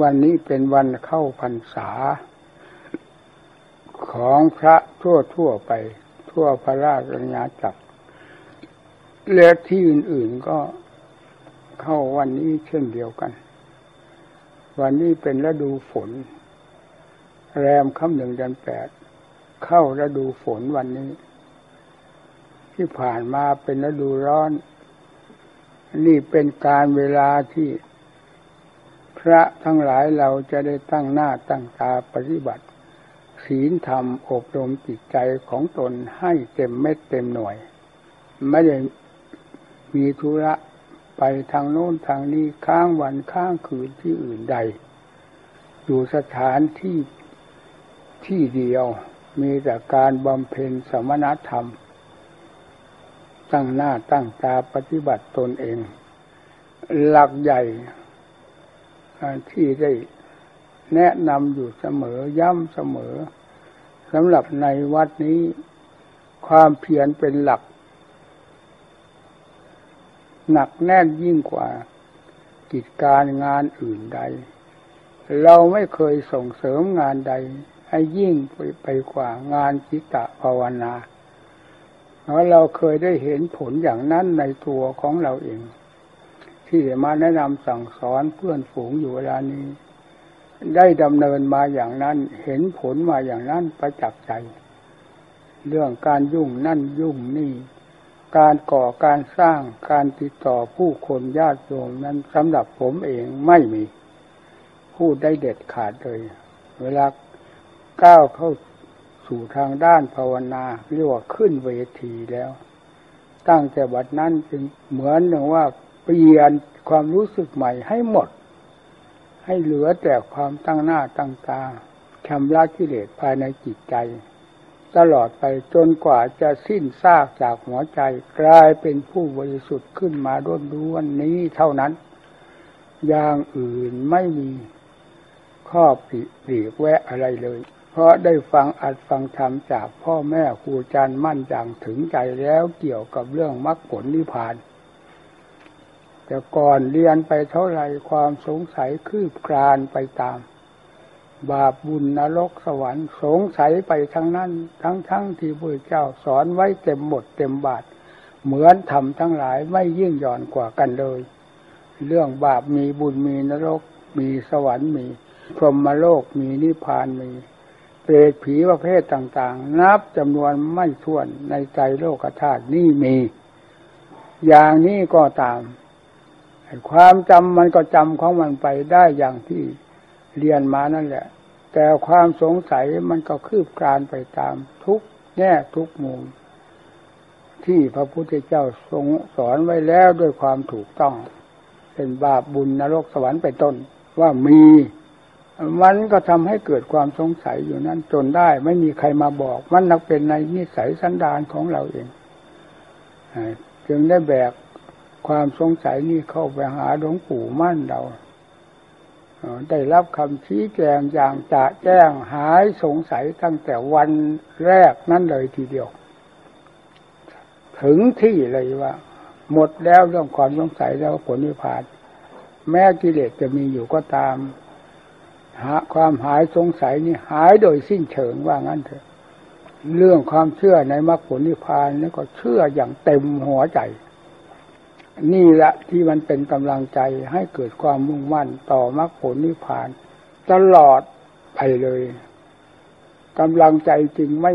วันนี้เป็นวันเข้าพรรษา ของพระทั่วทั่วไป ทั่วพระราชอาณาจักรและที่อื่น ๆก็เข้าวันนี้เช่นเดียวกัน วันนี้เป็นฤดูฝน แรมค่ำหนึ่งเดือนแปดเข้าฤดูฝนวันนี้ ที่ผ่านมาเป็นฤดูร้อน นี่เป็นการเวลาที่ พระทั้งหลายเราจะได้ตั้งหน้าตั้งตาปฏิบัติ ศีลธรรมอบรมจิตใจของตนให้เต็มเม็ดเต็มหน่วย ไม่ได้มีธุระไปทางโน้นทางนี้ค้างวันค้างคืนที่อื่นใด อยู่สถานที่ที่เดียวมีแต่การบำเพ็ญสมณธรรม ตั้งหน้าตั้งตาปฏิบัติตนเอง หลักใหญ่ ที่ได้แนะนำอยู่เสมอย้ำเสมอสำหรับในวัดนี้ความเพียรเป็นหลัก หนักแน่นยิ่งกว่ากิจการงานอื่นใด เราไม่เคยส่งเสริมงานใด ให้ยิ่งไปไปกว่างานจิตตภาวนาเพราะเราเคยได้เห็นผลอย่างนั้นในตัวของเราเอง ที่มาแนะนำสั่งสอนเพื่อนฝูงอยู่เวลานี้ ได้ดำเนินมาอย่างนั้นเห็นผลมาอย่างนั้นประจักษ์ใจ เรื่องการยุ่งนั่นยุ่งนี่ การก่อการสร้างการติดต่อผู้คนญาติโยมนั้นสำหรับผมเองไม่มี พูดได้เด็ดขาดเลย เวลาก้าวเข้าสู่ทางด้านภาวนาเรียกว่าขึ้นเวทีแล้ว ตั้งแต่บัดนั้นจึงเหมือนหนึ่งว่า เปลี่ยนความรู้สึกใหม่ให้หมด ให้เหลือแต่ความตั้งหน้าตั้งตาชำระกิเลสภายในจิตใจ ตลอดไปจนกว่าจะสิ้นซากจากหัวใจกลายเป็นผู้บริสุทธิ์ขึ้นมาด้วนด้วนนี้เท่านั้น อย่างอื่นไม่มีข้อปิปลีกแวะอะไรเลย เพราะได้ฟังอัดฟังธรรมจากพ่อแม่ครูอาจารย์มั่นอย่างถึงใจแล้วเกี่ยวกับเรื่องมรรคผลนิพพาน แต่ก่อนเรียนไปเท่าไหร่ความสงสัยคืบคลานไปตาม บาปบุญนรกสวรรค์สงสัยไปทั้งนั้น ทั้งทั้งที่พระเจ้าสอนไว้เต็มหมดเต็มบาท เหมือนทำทั้งหลายไม่ยิ่งหย่อนกว่ากันเลย เรื่องบาปมีบุญมีนรก มีสวรรค์มีพรหมโลกมีนิพพานมีเปรตผีประเภทต่างๆ นับจำนวนไม่ถ้วนในใจโลกธาตุนี่มี อย่างนี้ก็ตาม ความจำมันก็จำของมันไปได้อย่างที่เรียนมานั่นแหละ แต่ความสงสัยมันก็คืบคลานไปตามทุกแง่ทุกมุม ที่พระพุทธเจ้าทรงสอนไว้แล้วด้วยความถูกต้อง เป็นบาปบุญนรกสวรรค์ไปต้น ว่ามี มันก็ทำให้เกิดความสงสัยอยู่นั้นจนได้ ไม่มีใครมาบอก มันนักเป็นในนิสัยสันดานของเราเองจึงได้แบก ความสงสัยนี่เข้าไปหาหลวงปู่มั่นเราได้รับคำชี้แจงอย่างจะแจ้งหายสงสัยตั้งแต่วันแรกนั่นเลยทีเดียว ถึงที่เลยว่า หมดแล้วเรื่องความสงสัยแล้วผลนิพพานแม้กิเลสจะมีอยู่ก็ตาม หาความหายสงสัยนี่หายโดยสิ้นเชิงว่างั้นเถอะ เรื่องความเชื่อในมรรคผลนิพพานนี่ก็เชื่ออย่างเต็มหัวใจ นี่แหละที่มันเป็นกำลังใจให้เกิดความมุ่งมั่นต่อมรรคผลนิพพาน ตลอดไปเลยกำลังใจจึงไม่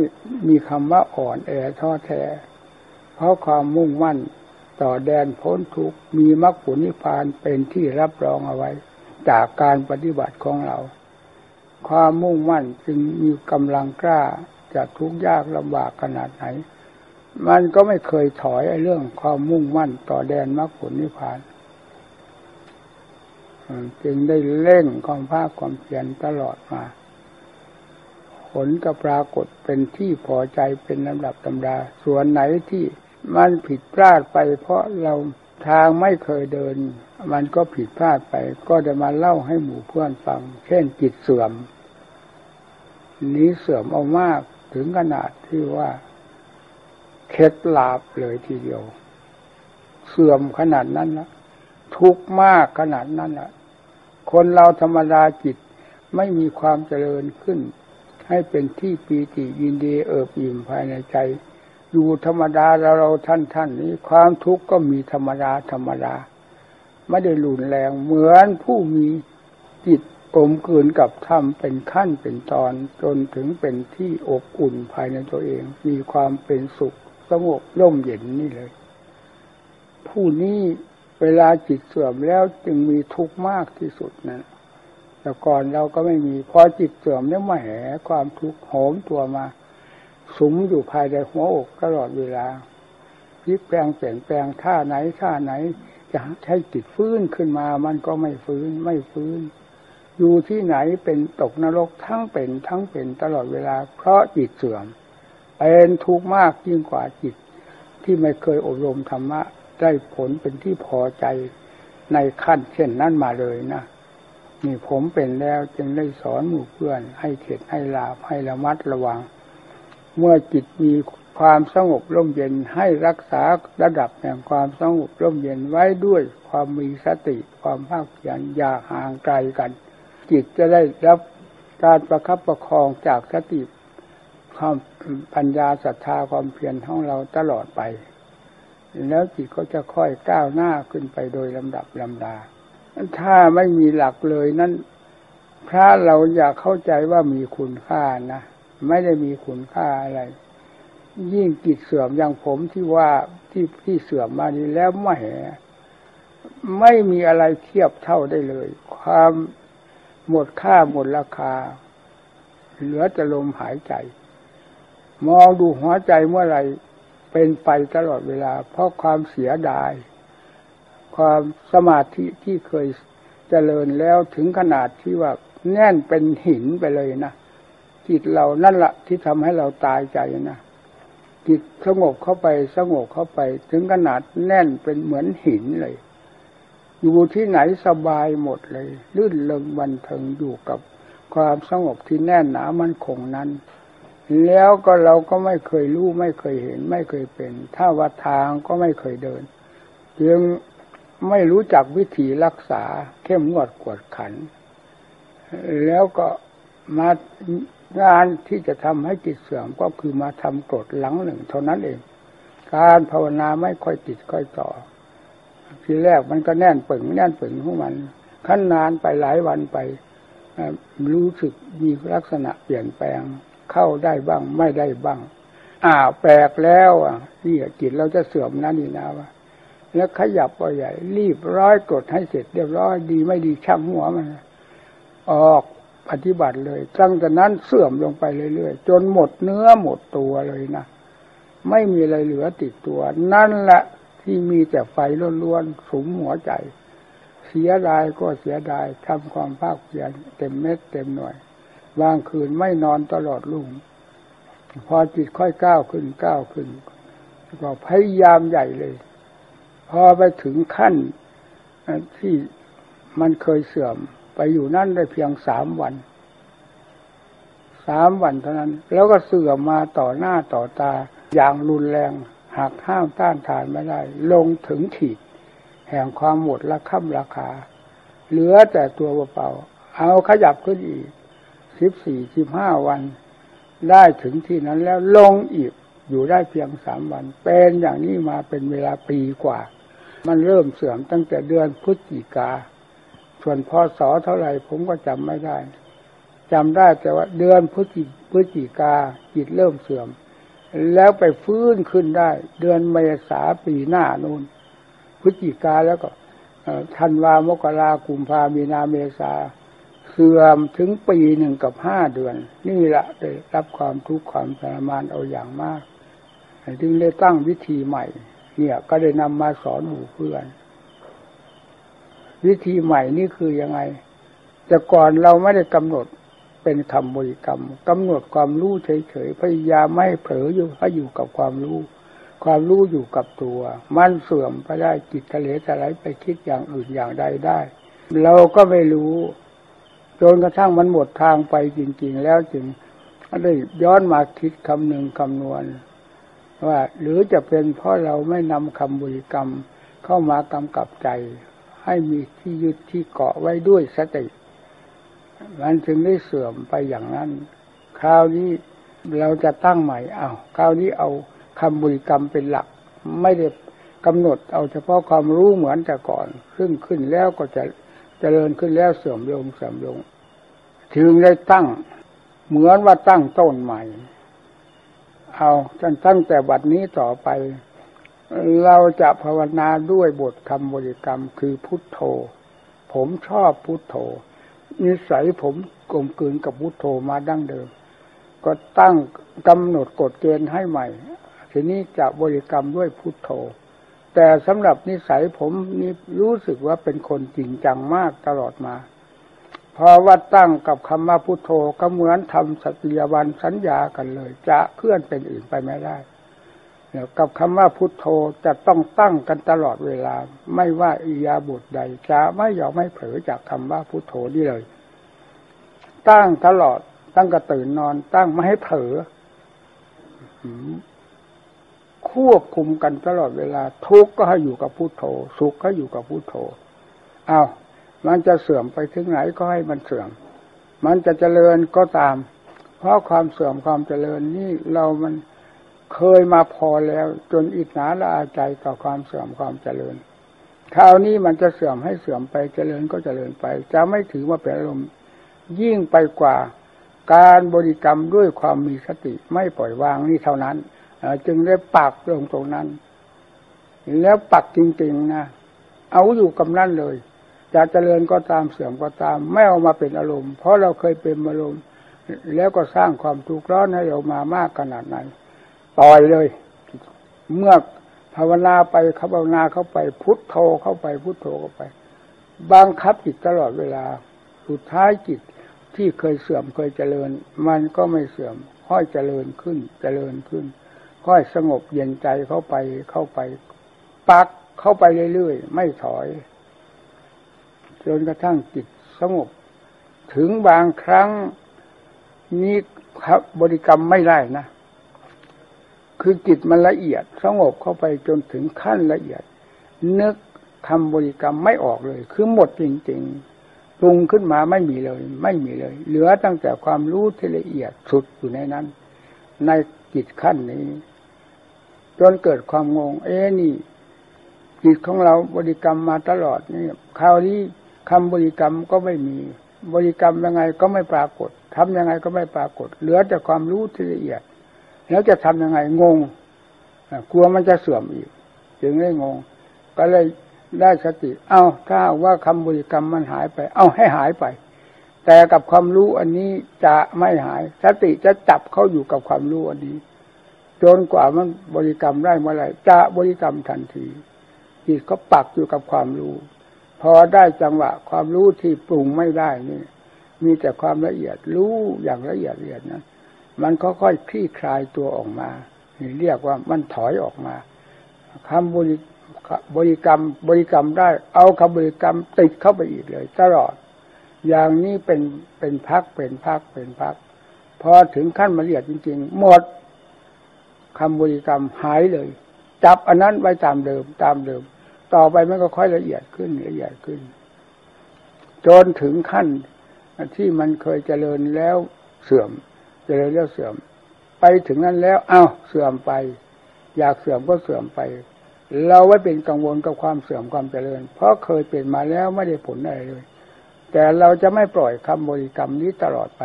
มีคำว่าอ่อนแอท้อแท้ เพราะความมุ่งมั่นต่อแดนพ้นทุกมีมรรคผลนิพพานเป็นที่รับรองเอาไว้ จากการปฏิบัติของเรา ความมุ่งมั่นจึงมีกำลังกล้าจะทุกข์ยากลำบากขนาดไหน มันก็ไม่เคยถอยไอ้เรื่องความมุ่งมั่นต่อแดนมรรคผลนิพพานจึงได้เร่งความภาคความเพียรตลอดมา ผลก็ปรากฏเป็นที่พอใจเป็นลำดับตำรา ส่วนไหนที่มันผิดพลาดไปเพราะเราทางไม่เคยเดิน มันก็ผิดพลาดไป ก็จะมาเล่าให้หมู่เพื่อนฟัง เช่นจิตเสื่อม นี้เสื่อมเอามากถึงขนาดที่ว่า เคล็ดลาบเลยทีเดียว เสื่อมขนาดนั้นละทุกข์มากขนาดนั้นละคนเราธรรมดาจิตไม่มีความเจริญขึ้น ให้เป็นที่ปีติยินดีเอิบอิ่มภายในใจ อยู่ธรรมดาเราเราท่านท่านนี้ ความทุกข์ก็มีธรรมดาธรรมดาไม่ได้หลุนแรงเหมือนผู้มีจิตกลมกลืนกับธรรมเป็นขั้นเป็นตอนจนถึงเป็นที่อบอุ่นภายในตัวเอง มีความเป็นสุข สงบร่มเย็นนี่เลย ผู้นี้เวลาจิตเสื่อมแล้วจึงมีทุกข์มากที่สุดนะแต่ก่อนเราก็ไม่มีพอจิตเสื่อมแล้วมาแหความทุกข์โหมตัวมาสุมอยู่ภายในหัวอกตลอดเวลาพลิกแปลงเปลี่ยนแปลงท่าไหนท่าไหน จะใช้จิตฟื้นขึ้นมา มันก็ไม่ฟื้นไม่ฟื้น อยู่ที่ไหนเป็นตกนรกทั้งเป็นทั้งเป็นตลอดเวลา เพราะจิตเสื่อม เป็นทุกข์มากยิ่งกว่าจิต ที่ไม่เคยอบรมธรรมะ ได้ผลเป็นที่พอใจในขั้นเช่นนั้นมาเลยนะนี่ผมเป็นแล้วจึงได้สอนหมู่เพื่อน ให้เข็ดให้ลาบให้ระมัดระวัง เมื่อจิตมีความสงบร่มเย็นให้รักษาระดับแห่งความสงบร่มเย็นไว้ด้วยความมีสติความภาคเพียรอย่าห่างไกลกัน จิตจะได้รับการประคับประคองจากสติ ความปัญญาศรัทธาความเพียรของเราตลอดไป แล้วจิตก็จะค่อยก้าวหน้าขึ้นไปโดยลำดับลำดา ถ้าไม่มีหลักเลยนั้นพระเราอยากเข้าใจว่ามีคุณค่านะไม่ได้มีคุณค่าอะไร ยิ่งจิตเสื่อมอย่างผมที่ว่าที่ที่เสื่อมมานี้แล้วไม่ไม่มีอะไรเทียบเท่าได้เลย ความหมดค่าหมดราคา เหลือแต่ลมหายใจ มองดูหัวใจเมื่อไรเป็นไปตลอดเวลา เพราะความเสียดาย ความสมาธิที่เคยเจริญแล้วถึงขนาดที่ว่าแน่นเป็นหินไปเลยนะจิตเรานั่นละที่ทำให้เราตายใจนะจิตสงบเข้าไปสงบเข้าไป ถึงขนาดแน่นเป็นเหมือนหินเลย อยู่ที่ไหนสบายหมดเลยลื่นเลงบันเทิงอยู่กับความสงบที่แน่นหนามันคงนั้น แล้วก็เราก็ไม่เคยรู้ไม่เคยเห็น ไม่เคยเป็น ถ้าว่าทางก็ไม่เคยเดินยังไม่รู้จักวิธีรักษาเข้มงวดกวดขัน แล้วก็มางานที่จะทำให้จิตเสื่อมก็คือมาทำกรดหลังหนึ่งเท่านั้นเอง การภาวนาไม่ค่อยติดค่อยต่อ ทีแรกมันก็แน่นปึงแน่นปึงของมัน ขั้นนานไปหลายวันไปรู้สึกมีลักษณะเปลี่ยนแปลง เข้าได้บ้างไม่ได้บ้างอ่าแปลกแล้วอะนี่จิตเราจะเสื่อมนั่นนี่นะว่าแล้วขยับไปใหญ่ รีบร้อยกดให้เสร็จเรียบร้อยดีไม่ดีช่างหัวมัน ออกปฏิบัติเลยตั้งแต่นั้นเสื่อมลงไปเรื่อยๆจนหมดเนื้อหมดตัวเลยนะไม่มีอะไรเหลือติดตัว นั่นแหละที่มีแต่ไฟล้วนๆสุมหัวใจ เสียดายก็เสียดายทำความภาคเพียรเต็มเม็ดเต็มหน่วย บางคืนไม่นอนตลอดลุ่งพอจิตค่อยก้าวขึ้นก้าวขึ้น ก็พยายามใหญ่เลย พอไปถึงขั้นที่มันเคยเสื่อมไปอยู่นั่นได้เพียงสามวัน สามวันเท่านั้น แล้วก็เสื่อมมาต่อหน้าต่อตาอย่างรุนแรงหากห้ามต้านทานไม่ได้ ลงถึงขีด แห่งความหมดละค่ำราคา เหลือแต่ตัวเปล่าเอาขยับขึ้นอีก สิบสี่สิบห้าวัน ได้ถึงที่นั้นแล้วลงอีกอยู่ได้เพียงสามวัน เป็นอย่างนี้มาเป็นเวลาปีกว่า มันเริ่มเสื่อมตั้งแต่เดือนพฤศจิกา ส่วนพศเท่าไหร่ผมก็จำไม่ได้จำได้แต่ว่าเดือนพฤศจิพฤศจิกาจิตเริ่มเสื่อม แล้วไปฟื้นขึ้นได้ เดือนเมษาปีหน้านู่นพฤศจิกาแล้วก็ธันวามกรากุมภามีนาเมษา สื่อมถึงปีหนึ่งกับห้าเดือน นี่แหละได้รับความทุกข์ความทรมานเอาอย่างมากจึงได้ตั้งวิธีใหม่ เนี่ยก็ได้นำมาสอนหมู่เพื่อน วิธีใหม่นี่คือยังไง แต่ก่อนเราไม่ได้กำหนดเป็นคำบริกรรมกำหนดความรู้เฉยๆพยายามไม่เผลออยู่ให้อยู่กับความรู้ ความรู้อยู่กับตัว มันเสื่อมไปได้จิตทะเลจะไหลไปคิดอย่างอื่นอย่างใดได้ เราก็ไม่รู้ จนกระทั่งมันหมดทางไปจริง ๆ แล้วจึงได้ย้อนมาคิดคำหนึ่งคำนวณ ว่าหรือจะเป็นเพราะเราไม่นำคำบริกรรมเข้ามากำกับใจ ให้มีที่ยึดที่เกาะไว้ด้วยสติ มันจึงได้เสื่อมไปอย่างนั้น คราวนี้เราจะตั้งใหม่เอาคราวนี้เอาคำบริกรรมเป็นหลัก ไม่ได้กำหนดเอาเฉพาะความรู้เหมือนแต่ก่อนขึ้นขึ้นแล้วก็จะ เจริญขึ้นแล้วเสื่อมลงเสื่อมลง ถึงได้ตั้ง เหมือนว่าตั้งต้นใหม่ เอาจนตั้งแต่บัดนี้ต่อไป เราจะภาวนาด้วยบทคำบริกรรมคือพุทโธ ผมชอบพุทโธ นิสัยผมกลมกลืนกับพุทโธมาดั้งเดิม ก็ตั้งกำหนดกฎเกณฑ์ให้ใหม่ ทีนี้จะบริกรรมด้วยพุทโธ แต่สำหรับนิสัยผมนี่รู้สึกว่าเป็นคนจริงจังมากตลอดมา พอว่าตั้งกับคำว่าพุโทโธก็เหมือนทำสัตยาบันสัญญากันเลย จะเคลื่อนเป็นอื่นไปไม่ได้เนี่ยกับคำว่าพุโทโธจะต้องตั้งกันตลอดเวลา ไม่ว่าอิยาบทใดจะไม่ยอมไม่เผลอจากคำว่าพุโทโธนี่เลย ตั้งตลอดตั้งกระตื่นนอน ตั้งไม่ให้เผลอ ควบคุมกันตลอดเวลา ทุกข์ก็ให้อยู่กับพุโทโธ สุขก็อยู่กับพุโทโธเอามันจะเสื่อมไปถึงไหนก็ให้มันเสื่อม มันจะเจริญก็ตาม เพราะความเสื่อมความเจริญนี่เรามันเคยมาพอแล้ว จนอิจฉาละอาใจต่อความเสื่อมความเจริญคราวนี้มันจะเสื่อมให้เสื่อมไปเจริญก็เจริญไป จะไม่ถือว่าเป็นอารมณ์ยิ่งไปกว่าการบริกรรมด้วยความมีสติไม่ปล่อยวางนี่เท่านั้น จึงได้ปักลงตรงนั้น แล้วปักจริงๆนะเอาอยู่กับนั่นเลยจะเจริญก็ตามเสื่อมก็ตาม ไม่เอามาเป็นอารมณ์ เพราะเราเคยเป็นอารมณ์ แล้วก็สร้างความทุกข์ร้อนให้เรามามากขนาดไหนปล่อยเลย เมื่อภาวนาไปภาวนาเข้าไป พุทโธเข้าไป พุทโธเข้าไป บังคับจิตตลอดเวลา สุดท้ายจิตที่เคยเสื่อมเคยเจริญ มันก็ไม่เสื่อมค่อยเจริญขึ้นเจริญขึ้น ค่อยสงบเย็นใจเข้าไปเข้าไป ปักเข้าไปเรื่อยๆ ไม่ถอยจนกระทั่งจิตสงบ ถึงบางครั้งนี้ครับบริกรรมไม่ได้นะ คือจิตมันละเอียด สงบเข้าไปจนถึงขั้นละเอียด นึกคำบริกรรมไม่ออกเลย คือหมดจริงๆปรุงขึ้นมาไม่มีเลย ไม่มีเลย เหลือตั้งแต่ความรู้ที่ละเอียดสุดอยู่ในนั้น ในจิตขั้นนี้ จนเกิดความงง เอ๊นี่จิตของเราบริกรรมมาตลอดนี่คราวนี้คำบริกรรมก็ไม่มี บริกรรมยังไงก็ไม่ปรากฏทำยังไงก็ไม่ปรากฏ เหลือแต่ความรู้ที่ละเอียด แล้วจะทํำยังไงงงกลัวมันจะเสื่อมอีก จึงได้งง ก็เลยได้สติ เอาถ้าว่าคำบริกรรมมันหายไป เอาให้หายไป แต่กับความรู้อันนี้จะไม่หาย สติจะจับเข้าอยู่กับความรู้อันนี้ จนกว่ามันบริกรรมได้เมื่อไหร่จะบริกรรมทันทีจิตก็ปักอยู่กับความรู้ พอได้จังหวะ ความรู้ที่ปรุงไม่ได้นี่ มีแต่ความละเอียดรู้อย่างละเอียดละเอียดนะมันก็ค่อยคลี่คลายตัวออกมาเรียกว่ามันถอยออกมาคำบริบริกรรมบริกรรมได้ เอาคำบริกรรมติดเข้าไปอีกเลย ตลอด อย่างนี้เป็นเป็นพักเป็นพักเป็นพัก พอถึงขั้นมาละเอียดจริง ๆ หมด คำบริกรรมหายเลย จับอันนั้นไว้ตามเดิมตามเดิม ต่อไปมันก็ค่อยละเอียดขึ้นละเอียดขึ้น จนถึงขั้นที่มันเคยเจริญแล้วเสื่อม เจริญแล้วเสื่อม ไปถึงนั้นแล้วเอ้าเสื่อมไป อยากเสื่อมก็เสื่อมไป เราไว้เป็นกังวลกับความเสื่อมความเจริญ เพราะเคยเป็นมาแล้วไม่ได้ผลอะไรเลย แต่เราจะไม่ปล่อยคำบริกรรมนี้ตลอดไป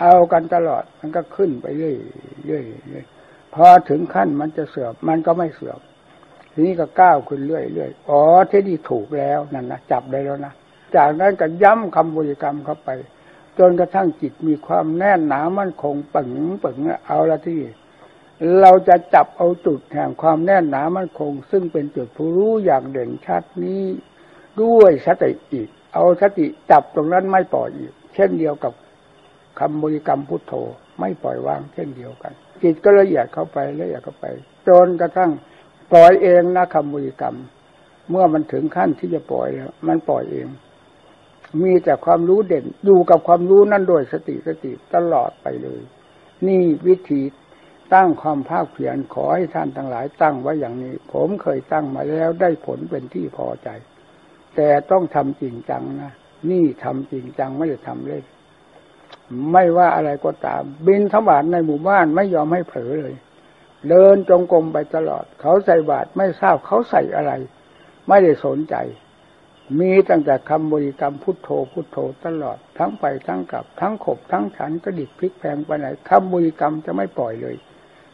เอากันตลอดมันก็ขึ้นไปเรื่อยเรื่อย พอถึงขั้นมันจะเสื่อมมันก็ไม่เสื่อมทีนี้ก็ก้าวขึ้นเรื่อยเรื่อยอ๋อที่นี่ถูกแล้วนั่นนะจับได้แล้วนะจากนั้นก็ย้ำคำบริกรรมเข้าไป จนกระทั่งจิตมีความแน่นหนามั่นคงปึงปึงเอาละที่ เราจะจับเอาจุดแห่งความแน่นหนามั่นคง ซึ่งเป็นจุดผู้รู้อย่างเด่นชัดนี้ ด้วยสติอีก เอาสติจับตรงนั้นไม่ปล่อยอีก เช่นเดียวกับคำบริกรรมพุทโธไม่ปล่อยวางเช่นเดียวกัน จิตก็ละเอียดเข้าไปละเอียดเข้าไป จนกระทั่งปล่อยเองนะคำบริกรรม เมื่อมันถึงขั้นที่จะปล่อยแล้วมันปล่อยเอง มีแต่ความรู้เด่นอยู่กับความรู้นั่นโดยสติสติตลอดไปเลย นี่วิธีตั้งความภาคเพียรขอให้ท่านทั้งหลายตั้งไว้อย่างนี้ ผมเคยตั้งมาแล้วได้ผลเป็นที่พอใจ แต่ต้องทำจริงจังนะนี่ทำจริงจังไม่ได้ทำเล่น ไม่ว่าอะไรก็ตาม บินทบาทในหมู่บ้านไม่ยอมให้เผลอเลย เดินจงกรมไปตลอด เขาใส่บาตรไม่ทราบเขาใส่อะไร ไม่ได้สนใจ มีตั้งแต่คำบริกรรมพุทโธพุทโธตลอด ทั้งไปทั้งกลับ ทั้งขบทั้งฉันกระดิกพลิกแพงไปไหนคำบริกรรมจะไม่ปล่อยเลย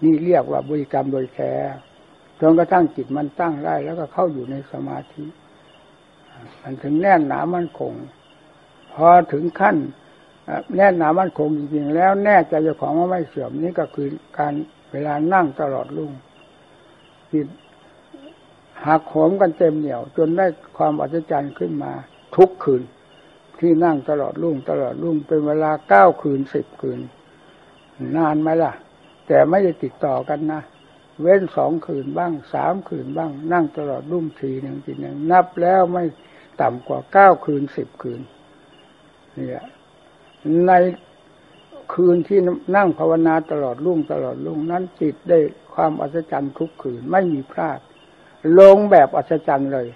นี่เรียกว่าบริกรรมโดยแท้จนกระทั่งจิตมันตั้งได้แล้วก็เข้าอยู่ในสมาธิ มันถึงแน่นหนามันคง พอถึงขั้น แน่นหนามันคงจริงๆแล้วแน่ใจเจ้าของว่าไม่เสื่อมนี่ก็คือการเวลานั่งตลอดรุ่งจิตหักโหมกันเต็มเหนี่ยว จนได้ความอัศจรรย์ขึ้นมา ทุกคืน ที่นั่งตลอดรุ่งตลอดรุ่งเป็นเวลาเก้าคืนสิบคืน นานไหมล่ะ แต่ไม่ได้ติดต่อกันนะเว้นสองคืนบ้างสามคืนบ้าง นั่งตลอดรุ่งทีหนึ่งทีหนึ่งนับแล้วไม่ต่ำกว่าเก้าคืนสิบคืนนี่ย ในคืนที่นั่งภาวนาตลอดรุ่งตลอดรุ่งนั้นจิตได้ความอัศจรรย์ทุกคืนไม่มีพลาด ลงแบบอัศจรรย์เลย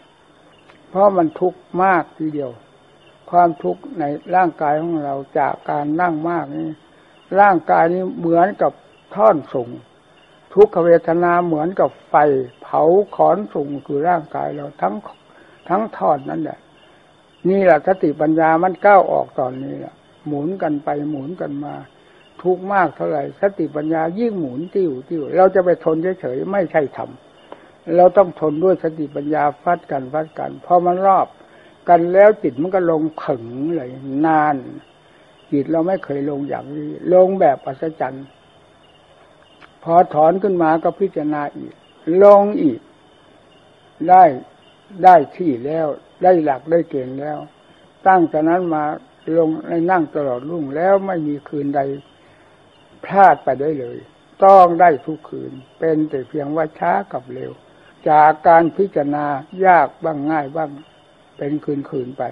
เพราะมันทุกข์มากทีเดียว ความทุกข์ในร่างกายของเราจากการนั่งมากนี่ร่างกายนี้เหมือนกับท่อนสูงทุกขเวทนาเหมือนกับไฟเผาขอนสูงคือร่างกายเราทั้งทั้งทอดนั่นแหละนี่แหละสติปัญญามันก้าวออกตอนนี้แหละ หมุนกันไปหมุนกันมา ทุกมากเท่าไหร่สติปัญญายิ่งหมุนติ้วติ้วเราจะไปทนเฉยๆไม่ใช่ทำเราต้องทนด้วยสติปัญญาฟัดกันฟัดกันพอมันรอบกันแล้วจิตมันก็ลงผึ่งเลยนาน จิตเราไม่เคยลงอย่างนี้ ลงแบบอัศจรรย์พอถอนขึ้นมาก็พิจารณาอีก ลงอีก ได้ได้ที่แล้ว ได้หลักได้เกณฑ์แล้ว ตั้งแต่นั้นมา ลงในนั่งตลอดรุ่งแล้วไม่มีคืนใดพลาดไปได้เลย ต้องได้ทุกคืน เป็นแต่เพียงว่าช้ากับเร็ว จากการพิจารณายากบ้างง่ายบ้าง เป็นคืนคืนไป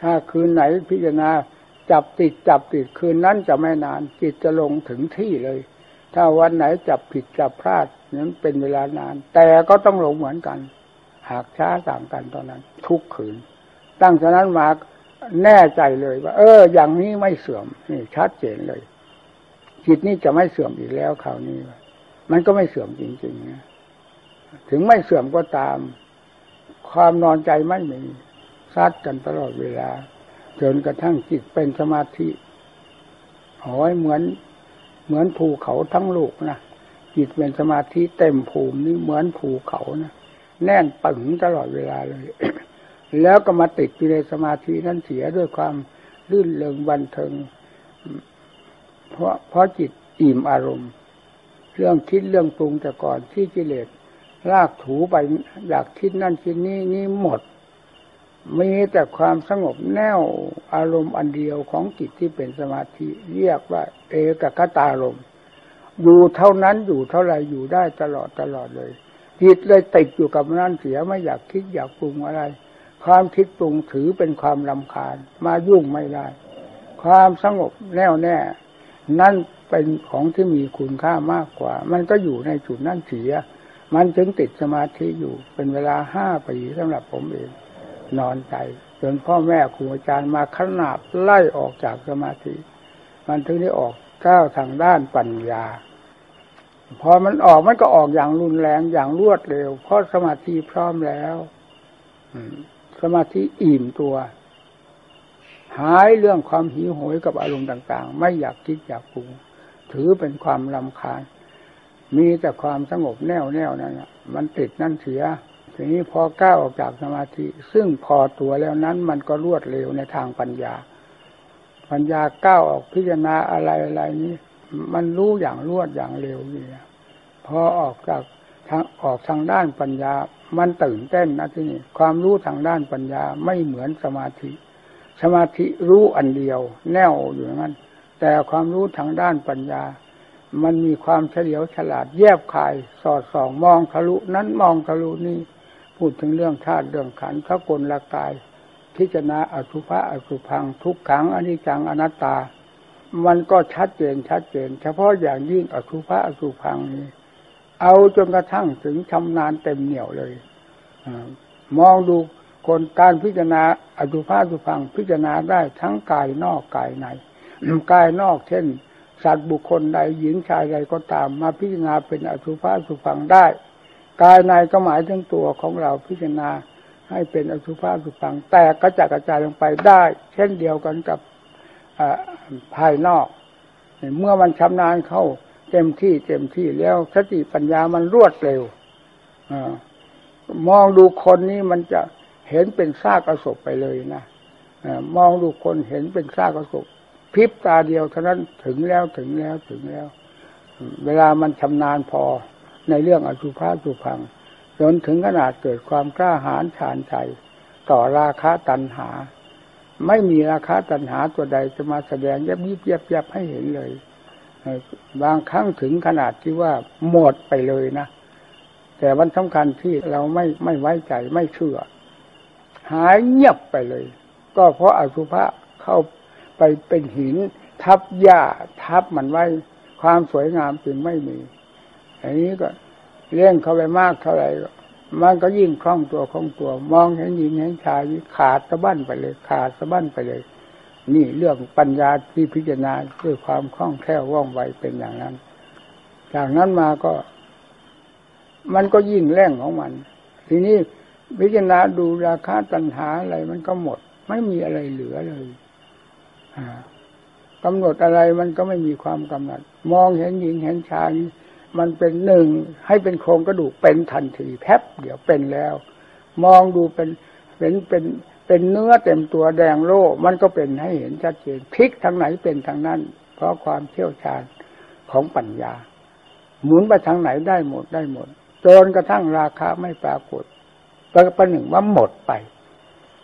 ถ้าคืนไหนพิจารณาจับติดจับติดคืนนั้นจะไม่นานจิตจะลงถึงที่เลย ถ้าวันไหนจับผิดจับพลาดนั้นเป็นเวลานาน แต่ก็ต้องลงเหมือนกัน หากช้าต่างกันตอนนั้น ทุกคืน ตั้งฉะนั้นมา แน่ใจเลยว่า เออ อย่างนี้ไม่เสื่อมนี่ชัดเจนเลย จิตนี้จะไม่เสื่อมอีกแล้วคราวนี้มันก็ไม่เสื่อมจริงๆนะถึงไม่เสื่อมก็ตาม ความนอนใจไม่มีซัดกันตลอดเวลา จนกระทั่งจิตเป็นสมาธิหอยเหมือน เหมือนภูเขาทั้งลูกนะจิตเป็นสมาธิเต็มภูมินี่เหมือนภูเขานะแน่นปึงตลอดเวลาเลย แล้วก็มาติดอยู่ในสมาธินั้นเสียด้วยความลื่นเลงบันเทิง เพราะเพราะจิตอิ่มอารมณ์ เรื่องคิดเรื่องปรุงแต่ก่อนที่กิเลสลากถูไปอยากคิดนั่นคิดนี้นี่หมดมีแต่ความสงบแน่วอารมณ์อันเดียวของจิตที่เป็นสมาธิ เรียกว่า เอกคตารมอยู่เท่านั้นอยู่เท่าไรอยู่ได้ตลอดตลอดเลยจิตเลยติดอยู่กับนั่นเสียไม่อยากคิดอยากปรุงอะไร ความคิดปรุงถือเป็นความลำคาญมายุ่งไม่ได้ ความสงบแน่วแน่ นั่นเป็นของที่มีคุณค่ามากกว่า มันก็อยู่ในจุดนั่นเสีย มันจึงติดสมาธิอยู่เป็นเวลาห้าปีสำหรับผมเอง นอนใจจนพ่อแม่ครูอาจารย์มาขนาบไล่ออกจากสมาธิ มันถึงได้ออกก้าวทางด้านปัญญา พอมันออกมันก็ออกอย่างรุนแรงอย่างรวดเร็ว เพราะสมาธิพร้อมแล้ว สมาธิอิ่มตัว หายเรื่องความหิวโหยกับอารมณ์ต่าง ๆ ไม่อยากคิดอยากปรุงถือเป็นความลำคาญ มีแต่ความสงบแน่วแน่วนั่นมันติดนั่นเสีย ทีนี้พอก้าวออกจากสมาธิ ซึ่งพอตัวแล้วนั้นมันก็รวดเร็วในทางปัญญา ปัญญาก้าวออกพิจารณาอะไรอะไรนี้มันรู้อย่างรวดอย่างเร็วนี่พอออกจากทางออกทางด้านปัญญา มันตื่นเต้นนะที่นี่ความรู้ทางด้านปัญญาไม่เหมือนสมาธิ สมาธิรู้อันเดียว แน่วอยู่ยงั้น แต่ความรู้ทางด้านปัญญา มันมีความเฉลียวฉลาดแยบคายสอดส่องมองทะลุนั้นมองทะลุนี่พูดถึงเรื่องธาตุเรื่องขันธ์ะกลละกาย พิจารณาอสุภะอสุพังทุกขังอนิจจังอนัตตา มันก็ชัดเจนชัดเจน เฉพาะอย่างยิ่งอสุภะอสุพังนี้ เอาจนกระทั่งถึงชำนาญเต็มเหนี่ยวเลยอมองดูคนการพิจารณาอสุภาสุพังพิจารณาได้ทั้งกายนอกกายในกายนอกเช่น สัตว์บุคคลใดหญิงชายใดก็ตาม มาพิจารณาเป็นอสุภาสุพังได้ กายในก็หมายถึงตัวของเราพิจารณาให้เป็นอสุภาสุพังแตกกระจายกระจายลงไปได้ เช่นเดียวกันกับภายนอก เมื่อมันชำนาญเข้า เต็มที่เต็มที่แล้วสติปัญญามันรวดเร็วอมองดูคนนี้มันจะเห็นเป็นซากกระสบไปเลยนะอมองดูคนเห็นเป็นซากกระสบพริบตาเดียวเท่านั้นถึงแล้วถึงแล้วถึงแล้ว เวลามันชำนาญพอในเรื่องอสุภาสุพังจนถึงขนาดเกิดความกล้าหาญชาญใจ ต่อราคะตัณหา ไม่มีราคะตัณหาตัวใดจะมาแสดงยับยิบยับยับให้เห็นเลย บางครั้งถึงขนาดที่ว่าหมดไปเลยนะ แต่วันสำคัญที่เราไม่ไม่ไว้ใจไม่เชื่อ หายเงียบไปเลย ก็เพราะอสุภะเข้าไปเป็นหิน ทับหญ้าทับมันไว้ ความสวยงามจึงไม่มี อันนี้ก็เลี้ยงเข้าไปมากเท่าไหร่มันก็ยิ่งคล่องตัวคล่องตัว มองเห็นหญิงเห็นชายขาดสะบั้นไปเลย ขาดสะบั้นไปเลย นี่เรื่องปัญญาที่พิจารณาด้วยความคล่องแคล่วว่องไวเป็นอย่างนั้น จากนั้นมาก็ มันก็ยิ่งแรงของมัน ทีนี้พิจารณาดูราคาตัณหาอะไรมันก็หมด ไม่มีอะไรเหลือเลยกำหนดอะไรมันก็ไม่มีความกำหนดมองเห็นหญิงเห็นชายมันเป็นหนึ่งให้เป็นโครงกระดูกเป็นทันทีแพบเดี๋ยวเป็นแล้ว มองดูเป็นเป็นเป็น เป็นเนื้อเต็มตัวแดงโล่มันก็เป็นให้เห็นชัดเจนพลิกทางไหนเป็นทางนั้น เพราะความเชี่ยวชาญของปัญญา หมุนไปทางไหนได้หมดได้หมดจนกระทั่งราคาไม่ปรากฏประหนึ่งว่าหมดไป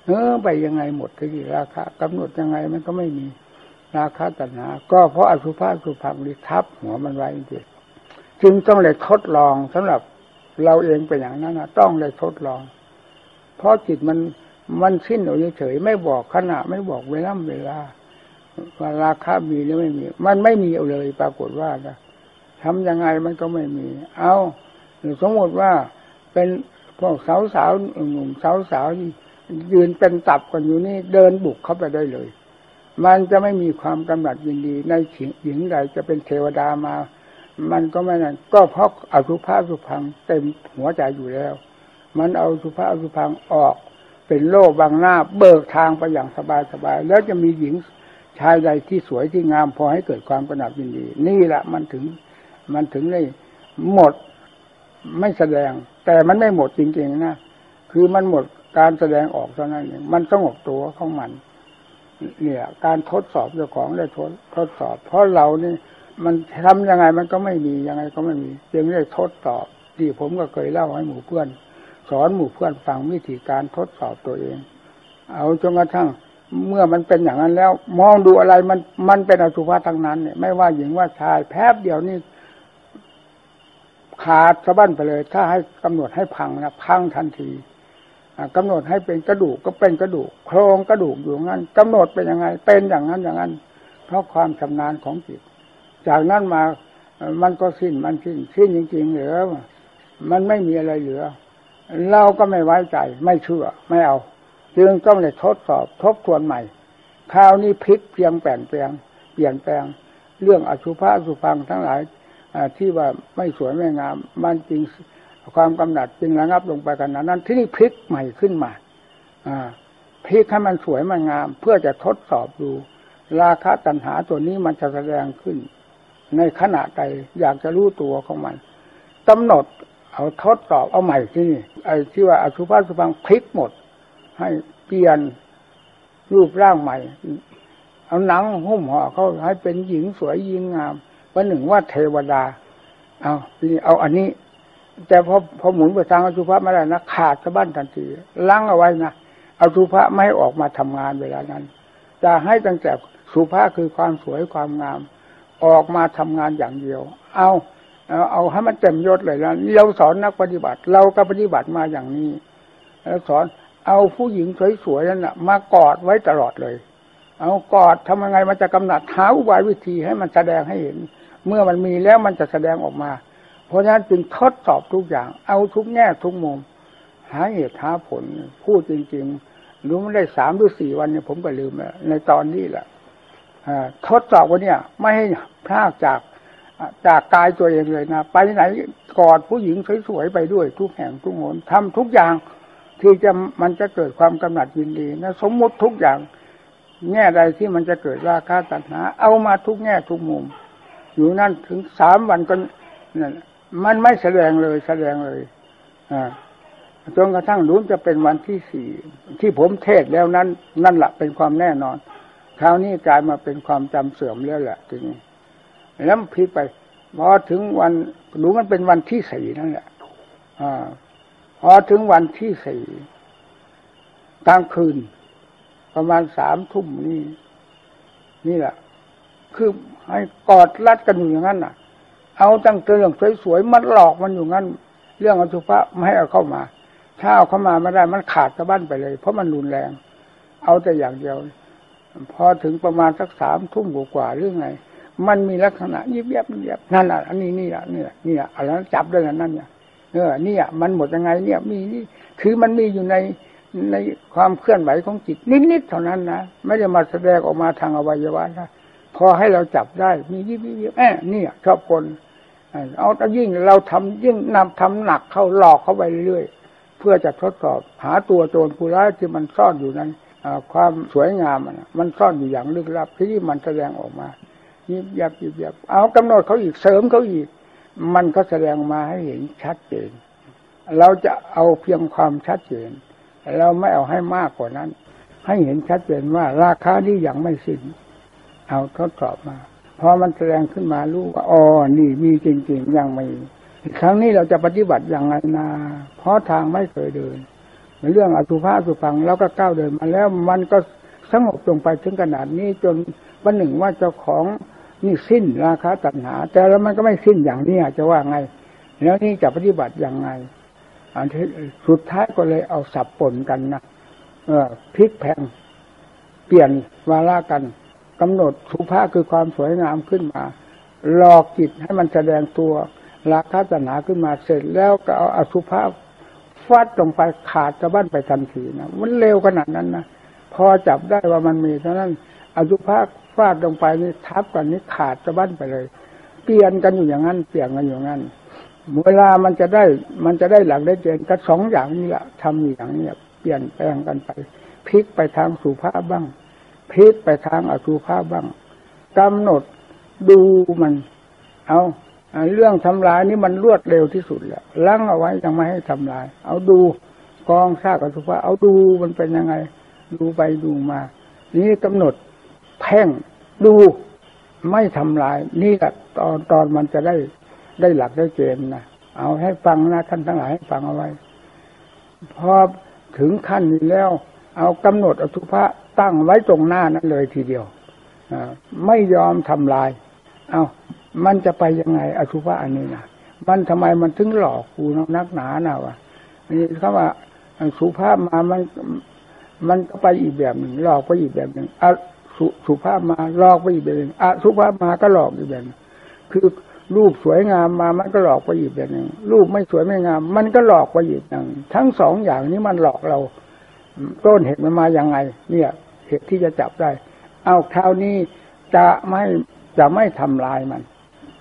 เออไปยังไงหมดที่ราคากำหนดยังไงมันก็ไม่มีราคาตัณหา ก็เพราะอสุภะสุภังดิทับหัวมันไว้จริงจึงต้องเลยทดลองสำหรับเราเองเป็นอย่างนั้นนะต้องเลยทดลอง เพราะจิตมัน มันสิ้นอยู่เฉยไม่บอกขณะ ไม่บอกเวลาเวลาว่าราคามีหรือไม่มี มันไม่มีเอาเลยปรากฏว่านะทำยังไงมันก็ไม่มี เอาสมมติว่าเป็นพวกสาวสาวหนุ่มสาวสาวยืนเป็นตับกันอยู่นี่เดินบุกเข้าไปได้เลย มันจะไม่มีความกำหนัดยินดี ในหญิงใดจะเป็นเทวดามา มันก็ไม่นั่นก็เพราะอสุภะสุพังเต็มหัวใจอยู่แล้ว มันเอาสุภะสุพังออก เป็นโลกบางหน้า เบิกทางไปอย่างสบายสบายแล้วจะมีหญิงชายใดที่สวยที่งามพอให้เกิดความกระหนับยินดี นี่แหละมันถึงมันถึงได้หมดไม่แสดง แต่มันไม่หมดจริงๆนะคือมันหมดการแสดงออกเท่านั้นเองมันสงบตัวของมัน เนี่ย การทดสอบเจ้าของได้ทดทดสอบ เพราะเรานี่มันทำยังไงมันก็ไม่มียังไงก็ไม่มี จึงได้ทดสอบที่ผมก็เคยเล่าให้หมู่เพื่อน สอนหมู่เพื่อนฟังวิธีการทดสอบตัวเอง เอาจนกระทั่งเมื่อมันเป็นอย่างนั้นแล้ว มองดูอะไรมันมันเป็นอสุภะทั้งนั้นเนี่ยไม่ว่าหญิงว่าชายแพบเดียวนี่ขาดสะบั้นไปเลย ถ้าให้กำหนดให้พังนะพังทันทีกำหนดให้เป็นกระดูกก็เป็นกระดูก โครงกระดูกอยู่งั้นกำหนดเป็นยังไง เป็นอย่างนั้นอย่างนั้น เพราะความชำนาญของจิต จากนั้นมามันก็สิ้นมันสิ้นสิ้นจริงๆเหลือมันไม่มีอะไรเหลือ เราก็ไม่ไว้ใจ ไม่เชื่อ ไม่เอา จึงต้องเลยทดสอบทบทวนใหม่คราวนี้พลิกเพียงแปลงแปลงเปลี่ยนแปลง เรื่องอสุภะสุพังทั้งหลายที่ว่าไม่สวยไม่งาม มันจริงความกำหนัดจึงระงับลงไปกันนั้น ที่นี่พลิกใหม่ขึ้นมาอ่าพลิกให้มันสวยมันงาม เพื่อจะทดสอบดู ราคะตัณหาตัวนี้มันจะแสดงขึ้น ในขณะใดอยากจะรู้ตัวของมันกำหนด เอาทดสอบเอาใหม่ที่นี่ไอ้ที่ว่าอสุภะสุพังพลิกหมด ให้เปลี่ยนรูปร่างใหม่ เอาหนังหุ้มห่อเขาให้เป็นหญิงสวยยิงงามวันหนึ่งว่าเทวดา เอาเอาอันนี้ แต่พอพอหมุนไปทางอสุภะไม่ได้นะขาดสะบั้นทันทีล้างเอาไว้นะอสุภะไม่ให้ออกมาทำงานเวลานั้นจะให้ตั้งแต่สุภาพคือความสวยความงาม ออกมาทำงานอย่างเดียว เอา เอาให้มันเต็มยศเลยนะเราสอนนักปฏิบัติ เราก็ปฏิบัติมาอย่างนี้แล้วสอนเอาผู้หญิงสวยๆนั่นแหะมากอดไว้ตลอดเลย เอากอดทำยังไงมันจะกำหนัดหาอุบายวิธีให้มันแสดงให้เห็น เมื่อมันมีแล้วมันจะแสดงออกมา เพราะฉะนั้นจึงทดสอบทุกอย่าง เอาทุกแง่ทุกมุม หาเหตุหาผล พูดจริง ๆ รู้ไม่ได้สามหรือสี่วันเนี่ยผมก็ลืมแล้วในตอนนี้แหละทดสอบวันเนี้ยไม่ให้พลากจาก จากกายตัวเองเลยนะไปไหนกอดผู้หญิงสวยๆไปด้วยทุกแห่งทุกหนทำทุกอย่างที่จะมันจะเกิดความกำหนัดยินดีนะสมมุติทุกอย่าง แง่ใดที่มันจะเกิดราคาตัณหา เอามาทุกแง่ทุกมุม อยู่นั่นถึงสามวันก็นั่นมันไม่แสดงเลยแสดงเลยอ่าจนกระทั่งรู้นจะเป็นวันที่สี่ที่ผมเทศแล้วนั้น นั่นแหละเป็นความแน่นอน คราวนี้กลายมาเป็นความจำเสื่อมแล้วแหละทีนี้ แล้วพลิกไปพอถึงวันรู้มันเป็นวันที่สี่นั่นแหละอ่าพอถึงวันที่สี่กลางคืน ประมาณสามทุ่มนี่นี่แหละ คือให้กอดรัดกันอยู่อย่างนั้นน่ะ เอาตั้งเรื่องสวยๆมันหลอกมันอยู่งั้น เรื่องอสุภะไม่ให้เอาเข้ามา ถ้าเอาเข้ามาไม่ได้มันขาดสะบั้นไปเลย เพราะมันรุนแรง เอาแต่อย่างเดียว พอถึงประมาณสักสามทุ่มกว่าเรื่องไง มันมีลักษณะยิบยับยิบยับนั่นอะอันนี้นี่อะนี่อะนี่อะอะไรจับได้กันนั่นเนี่ยเออเนี่ยมันหมดยังไงเนี่ยมีนี่คือมันมีอยู่ในในความเคลื่อนไหวของจิตนิดๆเท่านั้นนะไม่ได้มาแสดงออกมาทางอวัยวะนะพอให้เราจับได้ มียิบยิบแอบเนี่ยชอบคนเอาแต่ยิ่งเราทำยิ่งนำทำหนักเข้าหลอกเข้าไปเรื่อยเพื่อจะทดสอบหาตัวโจรผู้ร้ายที่มันซ่อนอยู่นั้นความสวยงามมันซ่อนอยู่อย่างลึกลับที่มันแสดงออกมา ยิบยับยิบยับ เอากำหนดเขาอีกเสริมเขาอีก มันก็แสดงมาให้เห็นชัดเจน เราจะเอาเพียงความชัดเจน เราไม่เอาให้มากกว่านั้น ให้เห็นชัดเจนว่าราคานี้ยังไม่สิ้น เอาทดสอบมา พอมันแสดงขึ้นมารู้ว่าอ๋อนี่มีจริงๆยังไม่ครั้งนี้เราจะปฏิบัติอย่างไรนาเพราะทางไม่เคยเดินเรื่องอสุภะสุฟังเราก็ก้าวเดินมาแล้วมันก็สงบลงไปถึงขนาดนี้จนวันหนึ่งว่าเจ้าของ นี่สิ้นราคาตัณหา แต่แล้วมันก็ไม่สิ้นอย่างนี้จะว่าไง แล้วนี่จะปฏิบัติอย่างไง อันที่สุดท้ายก็เลยเอาสับปนกันนะเออพลิกแพงเปลี่ยนวาระกันกำหนดสุภาพคือความสวยงามขึ้นมาหลอกจิตให้มันแสดงตัวราคาตัณหาขึ้นมาเสร็จแล้วก็เอาอสุภาพฟาดลงไปขาดจะบ้านไปทันทีนะมันเร็วขนาดนั้นนะพอจับได้ว่ามันมีเท่านั้นอสุภาพ ฟาดลงไปนี่ทับกันนี่ขาดสะบั้นไปเลย เปลี่ยนกันอยู่อย่างนั้นเปลี่ยนกันอยู่อย่างนั้นเวลามันจะได้มันจะได้หลักได้เจนก็สองอย่างนี้แหละทำอย่างนี้เปลี่ยนแปลงกันไปพลิกไปทางสุภาพบ้างพลิกไปทางอสุภาพบ้างกำหนดดูมัน เอาเรื่องทำลายนี่มันรวดเร็วที่สุดแหละลังเอาไว้ยังไม่ให้ทำลาย เอาดูกองซากอสุภาพเอาดูมันเป็นยังไง ดูไปดูมา นี่กำหนด เพ่งดูไม่ทำลาย นี่แหละตอนตอนมันจะได้ได้หลักได้เกณฑ์นะเอาให้ฟังนะท่านทั้งหลายให้ฟังเอาไว้พอถึงขั้นนี้แล้ว เอากำหนดอสุภะตั้งไว้ตรงหน้านั้นเลยทีเดียวไม่ยอมทำลาย เอามันจะไปยังไงอสุภะอันนี้นะมันทำไมมันถึงหลอกกูนักหนาน่ะวะนี่เขาว่าสุภาพมามันมันก็ไปอีกแบบหนึ่งหลอกไปอีกแบบหนึ่ง สุสุภาพมาหลอกไปอีกแบบหนึ่งอสุภาพมาก็หลอกอีกแบบคือรูปสวยงามมามันก็หลอกไปอีกแบบหนึ่งรูปไม่สวยไม่งาม มันก็หลอกไปอีกหนึ่งทั้งสองอย่างนี้มันหลอกเรา ต้นเหตุมันมาอย่างไง เนี่ยเหตุที่จะจับได้ เอาคราวนี้จะไม่จะไม่ทำลายมัน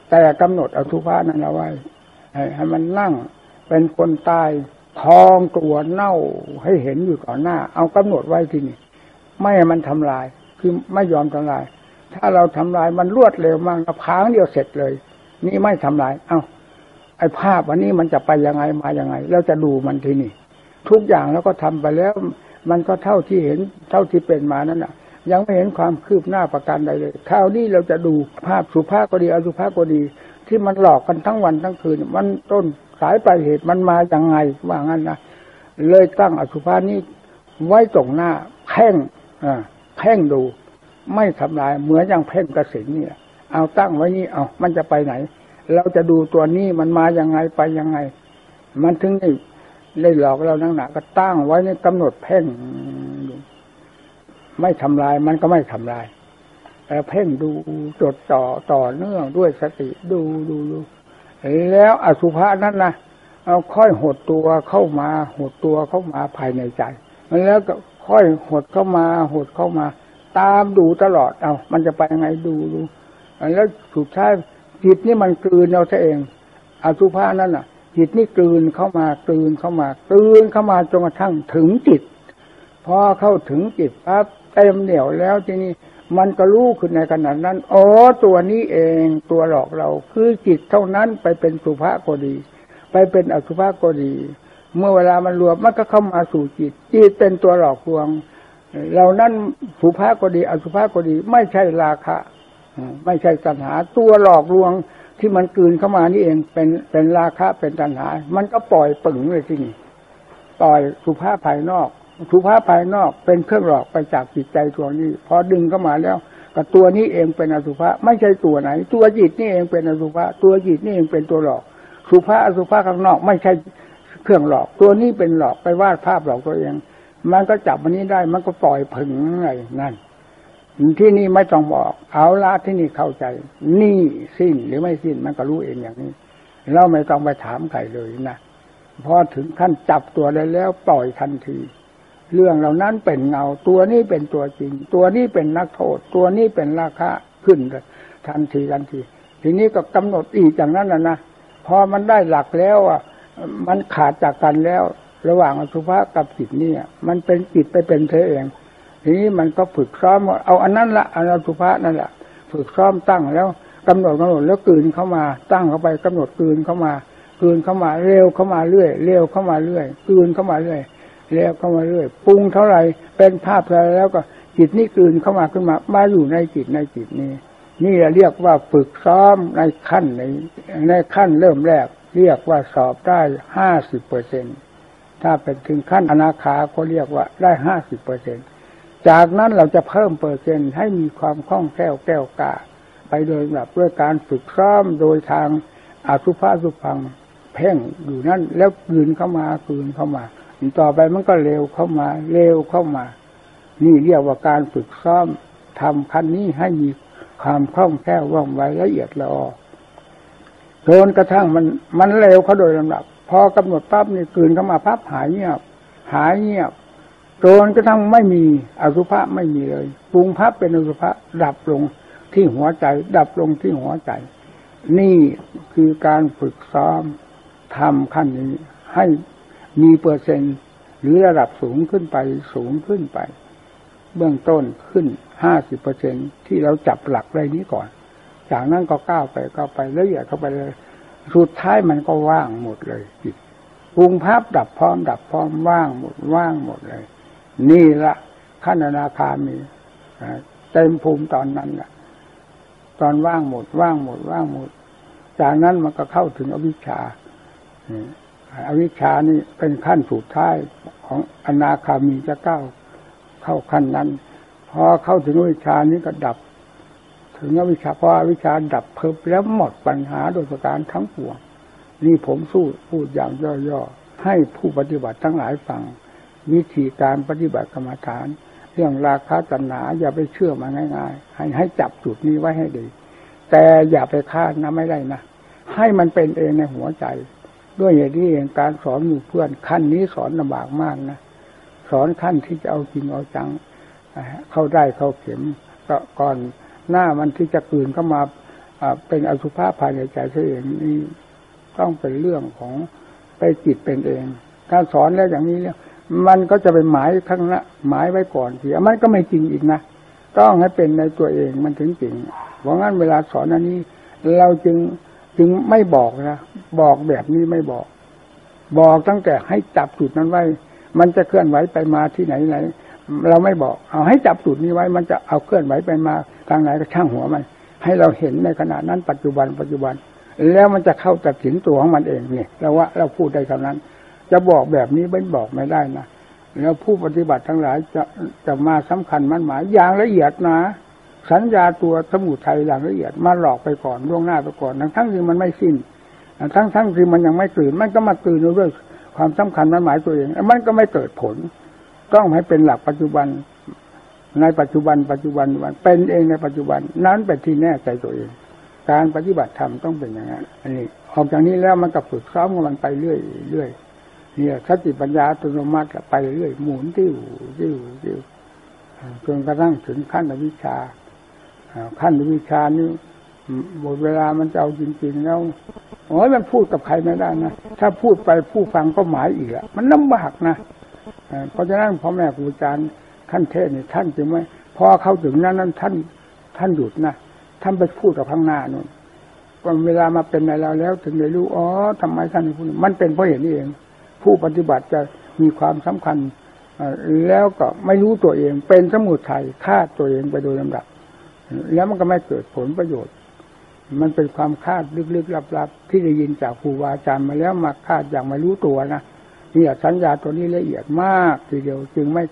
แต่กำหนดอสุภาพนั้นเอาไว้ให้มันนั่งเป็นคนตายทองตัวเน่าให้เห็นอยู่ก่อนหน้า เอากำหนดไว้ที่นี่ไม่ให้มันทำลาย คือไม่ยอมทำลาย ถ้าเราทำลายมันรวดเร็วมากพางเดียวเสร็จเลย นี่ไม่ทำลาย เอา้า ไอ้ภาพวันนี้มันจะไปยังไงมายังไง เราจะดูมันที่นี่ ทุกอย่างแล้วก็ทำไปแล้ว มันก็เท่าที่เห็นเท่าที่เป็นมานั่นแหะยังไม่เห็นความคืบหน้าประการใดเลยคราวนี้เราจะดูภาพสุภาพก็ดีอสุภาพก็ดี ที่มันหลอกกันทั้งวันทั้งคืน มันต้นสายปลายเหตุมันมาอย่างไงว่างั้นนะเลยตั้งอสุภาพนี้ไว้ตรงหน้าแข่งอ่า เพ่งดู ไม่ทำลายเหมือนอย่างเพ่งกระสินเนี่ย เอาตั้งไว้นี่เอามันจะไปไหน เราจะดูตัวนี้มันมายังไงไปยังไง มันถึงได้ได้หลอกเรานั่งหนาก็ตั้งไว้ในกำหนดเพ่งไม่ทำลายมันก็ไม่ทำลายแต่เพ่งดูจดต่อต่อเนื่องด้วยสติดูดูดูแล้วอสุภะนั้นนะเอาค่อยหดตัวเข้ามาหดตัวเข้ามาภายในใจมันแล้วก็ ค่อยหดเข้ามาหดเข้ามา ตามดูตลอดเอามันจะไปยังไงดูดูแล้วสุดท้ายจิตนี่มันกลืนเอาเองอสุภานั่นอะ จิตนี่กลืนเข้ามากลืนเข้ามากลืนเข้ามาจนกระทั่งถึงจิตพอเข้าถึงจิตปั๊บเต็มเหนียวแล้วทีนี้มันก็รู้ขึ้นในขณะนั้นอ๋อตัวนี้เองตัวหลอกเรา คือจิตเท่านั้นไปเป็นสุภาก็ดี ไปเป็นอสุภาก็ดี เมื่อเวลามันรวมมันก็เข้ามาสู่จิตจิตเป็นตัวหลอกลวงเรานั้นสุภาก็ดีอสุภาก็ดี ไม่ใช่ราคะไม่ใช่ตัณหา ตัวหลอกลวงที่มันกลืนเข้ามานี่เองเป็นเป็นราคะเป็นตัณหา มันก็ปล่อยปึงเลยที่นี่ปล่อยสุภาพภายนอก สุภาพภายนอกเป็นเครื่องหลอกไปจากจิตใจตัวนี้ พอดึงเข้ามาแล้วก็ตัวนี้เองเป็นอสุภะไม่ใช่ตัวไหน ตัวจิตนี่เองเป็นอสุภะตัวจิตนี่เองเป็นตัวหลอก สุภาอสุภะข้างนอก ไม่ใช่ เครื่องหลอกตัวนี้เป็นหลอกไปวาดภาพหลอกตัวเอง มันก็จับมันนี้ได้มันก็ปล่อยผึ่งอะไงนั่น ที่นี่ไม่ต้องบอก เอาละที่นี่เข้าใจ นี่สิ้นหรือไม่สิ้นมันก็รู้เองอย่างนี้ เราไม่ต้องไปถามใครเลยนะพอถึงขั้นจับตัวได้แล้วปล่อยทันที เรื่องเหล่านั้นเป็นเงา ตัวนี้เป็นตัวจริง ตัวนี้เป็นนักโทษ ตัวนี้เป็นราคาขึ้นทันทีทันที ทีนี้ก็กำหนดอีกอย่างนั้นนะนะพอมันได้หลักแล้วอะ มันขาดจากกันแล้ว ระหว่างอสุภะกับจิตนี่มันเป็นจิตไปเป็นเธอเอง ทีนี้มันก็ฝึกซ้อมเอาอันนั้นละอสุภะนั่นแหละฝึกซ้อมตั้งแล้วกำหนดกำหนดแล้วกืนเข้ามา ตั้งเข้าไปกำหนดกืนเข้ามากืนเข้ามาเร็วเข้ามาเรื่อยเร็วเข้ามาเรื่อยกืนเข้ามาเรื่อยแล้วเข้ามาเรื่อยปรุงเท่าไหร่เป็นภาพอะไรแล้วก็จิตนี่กลืนเข้ามาขึ้นมามาอยู่ในจิตในจิตนี้นี่เรียกว่าฝึกซ้อมในขั้นในในขั้นเริ่มแรกเรียกว่าสอบได้ห้าสิบเปอร์เซ็นถ้าเป็นถึงขั้นอนาคาก็เรียกว่าได้ห้าสิบเปอร์เซ็นจากนั้นเราจะเพิ่มเปอร์เซ็นต์ให้มีความคล่องแคล่วแก้วกาไปโดยแบบด้วยการฝึกซ้อมโดยทางอาสุภาสุพังเพ่งอยู่นั่นแล้วกืนเข้ามากืนเข้ามา ต่อไปมันก็เร็วเข้ามาเร็วเข้ามา นี่เรียกว่าการฝึกซ้อมทำคันนี้ให้มีความคล่องแคล่วว่องไวละเอียดละออ จนกระทั่งมันมันเร็วเขาโดยลำดับ พอกำหนดปั๊บนี่กืนเข้ามาปั๊บหายเงียบ หายเงียบจนกระทั่งไม่มีอสุภะไม่มีเลยปรุงพับเป็นอสุภะดับลงที่หัวใจ ดับลงที่หัวใจ นี่คือการฝึกซ้อมทำขั้นนี้ ให้มีเปอร์เซ็นต์หรือระดับสูงขึ้นไปสูงขึ้นไป เบื้องต้นขึ้นห้าสิบเปอร์เซ็นที่เราจับหลักไรนี้ก่อน จากนั้นก็ก้าวไปก้าวไปละเอียดเข้าไปเลย สุดท้ายมันก็ว่างหมดเลยจิตปรุงภาพดับพร้อมดับพร้อมว่างหมดว่างหมดเลย นี่ละขั้นอนาคามีเต็มภูมิตอนนั้นแหละตอนว่างหมดว่างหมดว่างหมด จากนั้นมันก็เข้าถึงอวิชชาอวิชชานี่เป็นขั้นสุดท้ายของอนาคามีจะก้าวเข้าขั้นนั้น พอเข้าถึงอวิชชานี้ก็ดับ ถึงอวิชชาพออวิชชาดับเพิ่มแล้วหมดปัญหาโดยประการทั้งปวงนี่ผมสู้พูดอย่างย่อๆให้ผู้ปฏิบัติทั้งหลายฟัง วิธีการปฏิบัติกรรมฐาน เรื่องราคาตัณหาอย่าไปเชื่อมาง่าย ๆ ให้ให้จับจุดนี้ไว้ให้ดี แต่อย่าไปคาดนะไม่ได้นะให้มันเป็นเองในหัวใจ ด้วยเหตุนี้เองการสอนหมู่เพื่อนขั้นนี้สอนลำบากมากนะสอนขั้นที่จะเอาจริงเอาจังเข้าได้เข้าเข็มก็ก่อน หน้ามันที่จะกืนเข้ามาเป็นอสุภาพภายในใจเสียเองนี่ต้องเป็นเรื่องของไปจิตเป็นเองการสอนแล้วอย่างนี้เนี่ยมันก็จะไปหมายข้างละหมายไว้ก่อนเสียมันก็ไม่จริงอีกนะต้องให้เป็นในตัวเองมันถึงจริงเพราะงั้นเวลาสอนอันนี้ เราจึงจึงไม่บอกนะบอกแบบนี้ไม่บอก บอกตั้งแต่ให้จับจุดนั้นไว้ มันจะเคลื่อนไหวไปมาที่ไหนไหน เราไม่บอก เอาให้จับจุดนี้ไว้ มันจะเอาเคลื่อนไหวไปมา ทางไหนก็ช่างหัวมัน ให้เราเห็นในขณะนั้นปัจจุบันปัจจุบัน แล้วมันจะเข้าตัดสินตัวของมันเองเนี่ยเราว่าเราพูดได้คำนั้น จะบอกแบบนี้ไม่บอกไม่ได้นะแล้วผู้ปฏิบัติทั้งหลายจะจะมาสำคัญมันหมายอย่างละเอียดนะ สัญญาตัวสมุทัยอย่างละเอียดมาหลอกไปก่อนล่วงหน้าไปก่อน ทั้งทั้งที่มันไม่สิ้น ทั้งทั้งที่มันยังไม่ตื่นมันก็มาตื่นด้วยความสำคัญมันหมายตัวเอง มันก็ไม่เกิดผล ต้องให้เป็นหลักปัจจุบัน ในปัจจุบันปัจจุบันวันเป็นเองในปัจจุบัน นั้นเป็นที่แน่ใจตัวเอง การปฏิบัติธรรมต้องเป็นอย่างนั้นอันนี้ออกจากนี้แล้วมันก็ฝึกซ้อมมันไปเรื่อยเรื่อยเนี่ยสติปัญญาอัตโนมัติไปเรื่อยหมุนติ้วติ้วติ้วจนกระทั่งถึงขั้นวิชาขั้นวิชานี้หมดเวลามันจะเอาจริงๆแล้วโอ้ยมันพูดกับใครไม่ได้นะถ้าพูดไปผู้ฟังก็หมายอีกอะมันลำบากนะเพราะฉะนั้นพ่อแม่ครูอาจารย์ ท่านเทศนี่ท่านจึงไม่พอเข้าถึงนั้นนั้นท่านท่านหยุดนะท่านไปพูดกับข้างหน้านู่นเวลามาเป็นในเราแล้ว ถึงได้รู้อ๋อทำไมท่านพูดมันเป็นเพราะเหตุนี้เอง ผู้ปฏิบัติจะมีความสำคัญแล้วก็ไม่รู้ตัวเอง เป็นสมุทัยฆ่าตัวเองไปโดยลำดับ แล้วมันก็ไม่เกิดผลประโยชน์ มันเป็นความคาดลึกๆลับๆ ที่ได้ยินจากครูบาอาจารย์มาแล้วมาคาดอย่างไม่รู้ตัวนะนี่สัญญาตัวนี้ละเอียดมากทีเดียวจึงไม่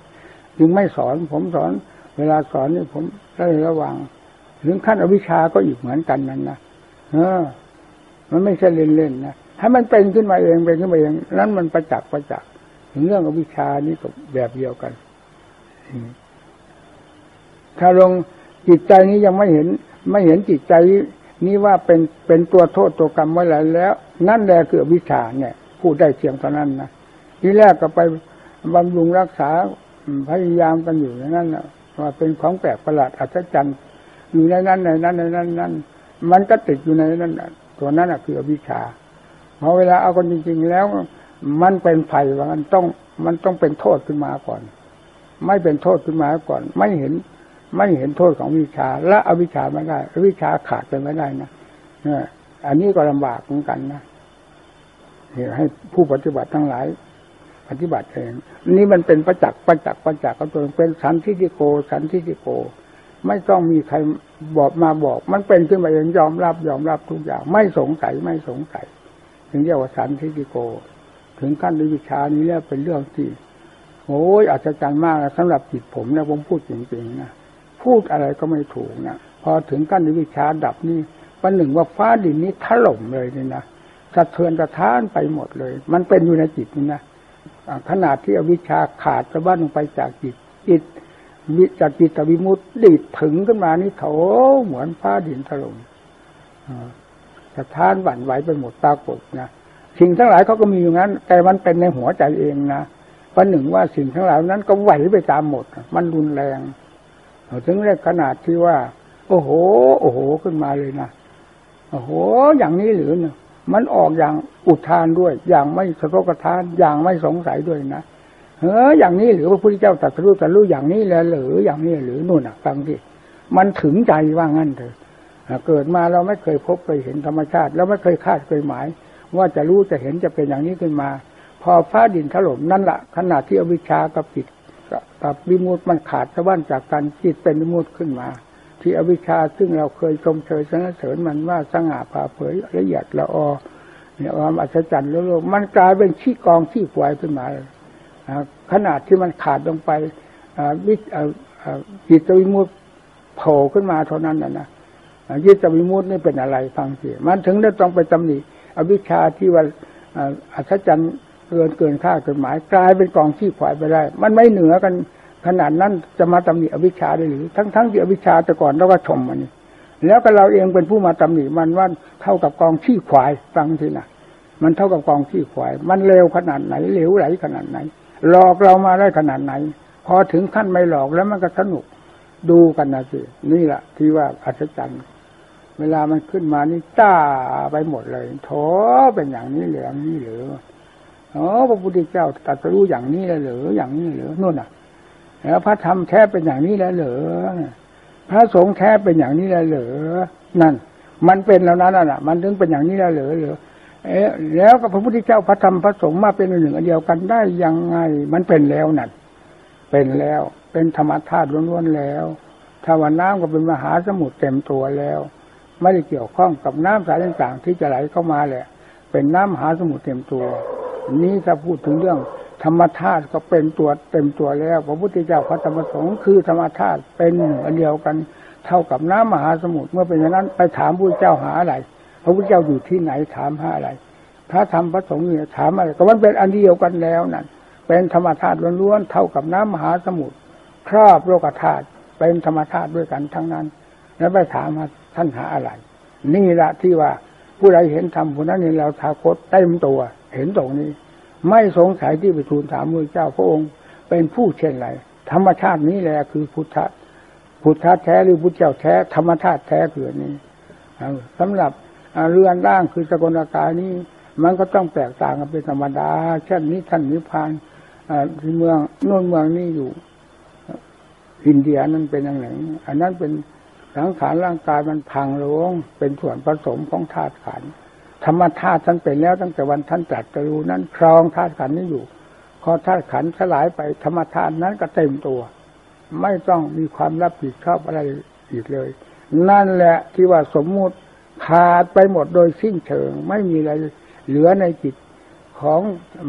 จึงไม่สอน ผมสอน เวลาสอนนี่ผมได้ระวัง ถึงขั้นอวิชาก็อีกเหมือนกันนั้นนะเออ มันไม่ใช่เล่นๆนะถ้ามันเป็นขึ้นมาเองเป็นขึ้นมาเองนั้นมันประจักษ์ประจักษ์ถึงเรื่องอวิชานี่ก็แบบเดียวกันถ้าลงจิตใจนี้ยังไม่เห็น ไม่เห็นจิตใจนี้ว่าเป็นเป็นตัวโทษตัวกรรมไว้แล้ว นั่นแหละคือวิชาเนี่ยพูดได้เพียงเท่านั้นนะที่แรกก็ไปบำรุงรักษา พยายามกันอยู่อย่างนั้นว่าเป็นของแปลกประหลาดอัศจรรย์อยู่ในนั้นในนั้นในนั้นนั้นมันก็ติดอยู่ในนั้นตัวนั้นคืออวิชาพอเวลาเอาคนจริง ๆ แล้ว มันเป็นไฟว่ามันต้องมันต้องเป็นโทษขึ้นมาก่อน ไม่เป็นโทษขึ้นมาก่อน ไม่เห็นไม่เห็นโทษของวิชา และอวิชาไม่ได้วิชาขาดไปไม่ได้นะอันนี้ก็ลำบากเหมือนกันนะให้ผู้ปฏิบัติทั้งหลาย ปฏิบัติเอง นี่มันเป็นประจักษ์ประจักษ์ประจักษ์ก็ตัวเป็นสันทิฏฐิโก สันทิฏฐิโก ไม่ต้องมีใครบอกมาบอก มันเป็นขึ้นมาเองยอมรับยอมรับทุกอย่าง ไม่สงสัยไม่สงสัย ถึงเรียกว่าสันทิฏฐิโก ถึงขั้นวิชานี้แล้วเป็นเรื่องที่โอ้ยอัศจรรย์มากสำหรับจิตผมนะผมพูดจริงๆนะพูดอะไรก็ไม่ถูกนะพอถึงขั้นวิชาดับนี่วันหนึ่งว่าฟ้าดินนี้ถล่มเลยนี่นะสะเทือนกระท้านไปหมดเลย มันเป็นอยู่ในจิตนี่นะ ขนาดที่อวิชชาขาดสะบั้นลงไปจากจิตจิตมิจากจิตวิมุตติดีถึงขึ้นมานี่โถเหมือนฟ้าดินถล่มสะท้านหวั่นไหวไปหมดปรากฏนะสิ่งทั้งหลายเขาก็มีอยู่งั้น แต่มันเป็นในหัวใจเองนะประหนึ่งว่าสิ่งทั้งหลายนั้นก็ไหวไปตามหมด มันรุนแรงถึงเรียกขนาดที่ว่า โอ้โห โอ้โหขึ้นมาเลยนะโอ้โห อย่างนี้หรือเนี่ย มันออกอย่างอุทานด้วย อย่างไม่สะทกทาน อย่างไม่สงสัยด้วยนะเฮ้ออย่างนี้หรือพระพุทธเจ้าตรัสรู้ตรัสรู้อย่างนี้แล้วหรืออย่างนี้หรือนู่นอะฟังที่มันถึงใจว่างั้นเถอะเกิดมาเราไม่เคยพบเคยเห็นธรรมชาติ แล้วไม่เคยคาดเคยหมาย ว่าจะรู้จะเห็นจะเป็นอย่างนี้ขึ้นมา พอฟ้าดินถล่มนั่นแหละขณะที่อวิชชากับจิตกับวิมุตมันขาดสะบั้นจากกันจิตเป็นวิมุตขึ้นมา ที่อวิชชาซึ่งเราเคยชมเชยสรรเสริญมันว่าสง่าผ่าเผยละเอียดละออเนี่ยความอัศจรรย์โลกมันกลายเป็นขี้กองขี้ควายขึ้นมาขนาดที่มันขาดลงไปวิจิตวิมุตโผล่ขึ้นมาเท่านั้นนะนะยิตวิมุตนี่เป็นอะไรฟังสิมันถึงได้ต้องไปตำหนิอวิชชาที่ว่าอัศจรรย์เกินเกินค่าเกฎหมาย กลายเป็นกองขี้ควายไปได้ มันไม่เหนือกัน ขนาดนั้นจะมาตำหนิอวิชชาได้หรือ ทั้งทั้งที่อวิชชาแต่ก่อนเราก็ชมมันนี่แล้วก็เราเองเป็นผู้มาตำหนิมันว่าเท่ากับกองขี้ควายฟังทีนะมันเท่ากับกองขี้ควาย มันเลวขนาดไหนเหลวไหลขนาดไหน หลอกเรามาได้ขนาดไหน พอถึงขั้นไม่หลอกแล้วมันก็สนุกดูกันนะสินี่แหละที่ว่าอัศจรรย์เวลามันขึ้นมานี่จ้าไปหมดเลยโถเป็นอย่างนี้เหลืออย่างนี้หรืออ๋อพระพุทธเจ้าตรัสรู้อย่างนี้แล้วหรืออย่างนี้เหรือนู่นน่ะ แล้วพระธรรมแท้เป็นอย่างนี้แล้วหรือพระสงฆ์แท้เป็นอย่างนี้แล้วหรือนั่น มันเป็นแล้วนั้นน่ะ มันถึงเป็นอย่างนี้แล้วหรือหรือเอ๊ะแล้วก็พระพุทธเจ้าพระธรรมพระสงฆ์มาเป็นหนึ่งอันเดียวกันได้ยังไง มันเป็นแล้วนั่นเป็นแล้วเป็นธรรมธาตุล้วนๆแล้วถ้าวันน้ำก็เป็นมหาสมุทรเต็มตัวแล้ว ไม่ได้เกี่ยวข้องกับน้ำสายต่างๆ ที่จะไหลเข้ามาแหละ เป็นน้ำมหาสมุทรเต็มตัว นี้ถ้าพูดถึงเรื่อง ธรรมธาตุก็เป็นตัวเต็มตัวแล้ว พระพุทธเจ้าพระธรรมสงฆ์คือธรรมธาตุเป็นหนึ่งอันเดียวกันเท่ากับน้ำมหาสมุทรเมื่อเป็นอย่างนั้นไปถามพระเจ้าหาอะไร พระพุทธเจ้าอยู่ที่ไหนถามหาอะไร พระธรรมพระสงฆ์เนี่ยถามอะไรก็มันเป็นอันเดียวกันแล้วนั่นเป็นธรรมธาตุล้วนๆเท่ากับน้ำมหาสมุทรครอบโลกธาตุเป็นธรรมธาตุด้วยกันทั้งนั้น แล้วไปถามว่าท่านหาอะไร นี่ละที่ว่าผู้ใดเห็นธรรมผู้นั้นเห็นเราทาคตเต็มตัวเห็นตรงนี้ ไม่สงสัยที่ไปทูลถามมือเจ้าพระองค์เป็นผู้เช่นไรธรรมชาตินี้แหละคือพุทธะพุทธะแท้หรือพุทธเจ้าแท้ธรรมชาติแท้คือนี้สำหรับเรือนร่างคือสกลกายนี้ มันก็ต้องแตกต่างกันเป็นธรรมดาเช่นนี้ท่านนิพพานที่เมืองนู่นเมืองนี้อยู่ อินเดียนั้นเป็นอย่างไรอันนั้นเป็นสังขารร่างกายมันพังลงเป็นส่วนผสมของธาตุขัน ธรรมธาตุท่านเป็นแล้วตั้งแต่วันท่านตรัสรู้นั้นครองธาตุขันนี้อยู่พอธาตุขันสลายไปธรรมธาตุนั้นก็เต็มตัว ไม่ต้องมีความรับผิดชอบอะไรอีกเลย นั่นแหละที่ว่าสมมุติขาดไปหมดโดยสิ้นเชิง ไม่มีอะไรเหลือในจิตของ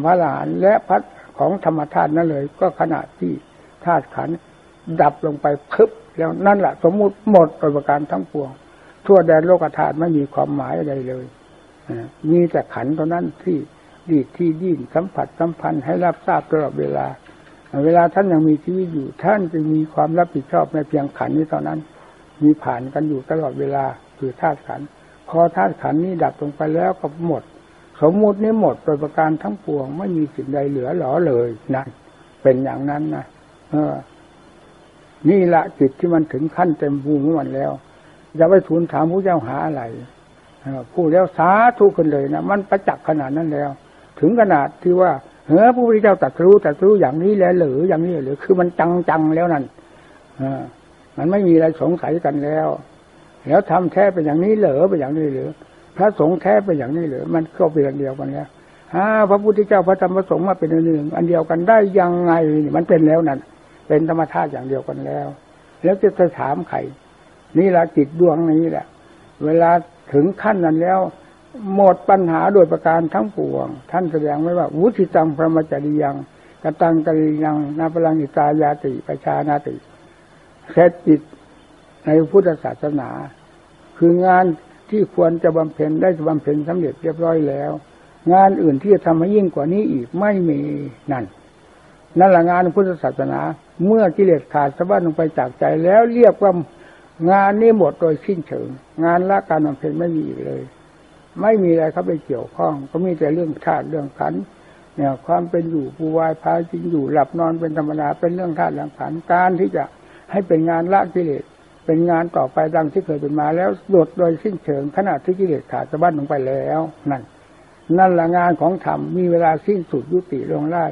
พระหลานและพัดของธรรมธาตุนั่นเลย ก็ขณะที่ธาตุขันดับลงไปพึบแล้วนั่นแหละสมมุติหมดโดยประการทั้งปวง ทั่วแดนโลกธาตุไม่มีความหมายอะไรเลย มีแต่ขันเท่านั้นที่ดีดที่ดิ้นสัมผัสสัมพันธ์ให้รับทราบตลอดเวลา เวลาท่านยังมีชีวิตอยู่ ท่านจะมีความรับผิดชอบในเพียงขันนี้เท่านั้น มีผ่านกันอยู่ตลอดเวลาคือธาตุขัน พอธาตุขันนี้ดับลงไปแล้วก็หมด สมมุตินี้หมดโดยประการทั้งปวง ไม่มีสิ่งใดเหลือหลอเลยนั่นเป็นอย่างนั้นนะเออ นี่ละจิตที่มันถึงขั้นเต็มภูมิมันแล้วอย่าไปทูลถามผู้เจ้าหาอะไร พูดแล้วสาธุกันเลยนะมันประจักษ์ขนาดนั้นแล้ว ถึงขนาดที่ว่าเฮ้อพระพุทธเจ้าตรัสรู้ตรัสรู้อย่างนี้แล้วหรืออย่างนี้หรือคือมันจังจังแล้วนั่นอมันไม่มีอะไรสงสัยกันแล้ว แล้วทำแท้เป็นอย่างนี้เหรือเป็นอย่างนี้หรือ พระสงฆ์แท้เป็นอย่างนี้หรือมันก็เป็นอันเดียวกันแล้วฮะพระพุทธเจ้าพระธรรมพระสงฆ์มาเป็นอันหนึ่งอันเดียวกันได้ยังไงมันเป็นแล้วนั่นเป็นธรรมชาติอย่างเดียวกันแล้ว แล้วจะจะถามใครนี่ละจิตดวงนี้แหละ เวลา ถึงขั้นนั้นแล้ว หมดปัญหาโดยประการทั้งปวง ท่านแสดงไว้ว่า วุฒิตังพระมจริยังกตังกริยังนาพลังอิตายาติประชานาติเสร็จจิตในพุทธศาสนา คืองานที่ควรจะบำเพ็ญได้บำเพ็ญสำเร็จเรียบร้อยแล้ว งานอื่นที่จะทำให้ยิ่งกว่านี้อีกไม่มีนั่นนั่นแหละงานพุทธศาสนา เมื่อกิเลสขาดสะบั้นลงไปจากใจแล้วเรียกว่า งานนี้หมดโดยสิ้นเชิง งานละการบำเพ็ญไม่มีอีกเลย ไม่มีอะไรเขาไปเกี่ยวข้อง ก็มีแต่เรื่องธาตุเรื่องขันเนี่ยความเป็นอยู่ผู้วายพายจริงอยู่หลับนอนเป็นธรรมดาเป็นเรื่องธาตุเรื่องขันการที่จะให้เป็นงานละกิเลสเป็นงานต่อไปดังที่เคยเป็นมาแล้วหมดโดยสิ้นเชิงขณะที่กิเลสขาดสะบั้นลงไปแล้วนั่นนั่นละงานของธรรมมีเวลาสิ้นสุดยุติลงได้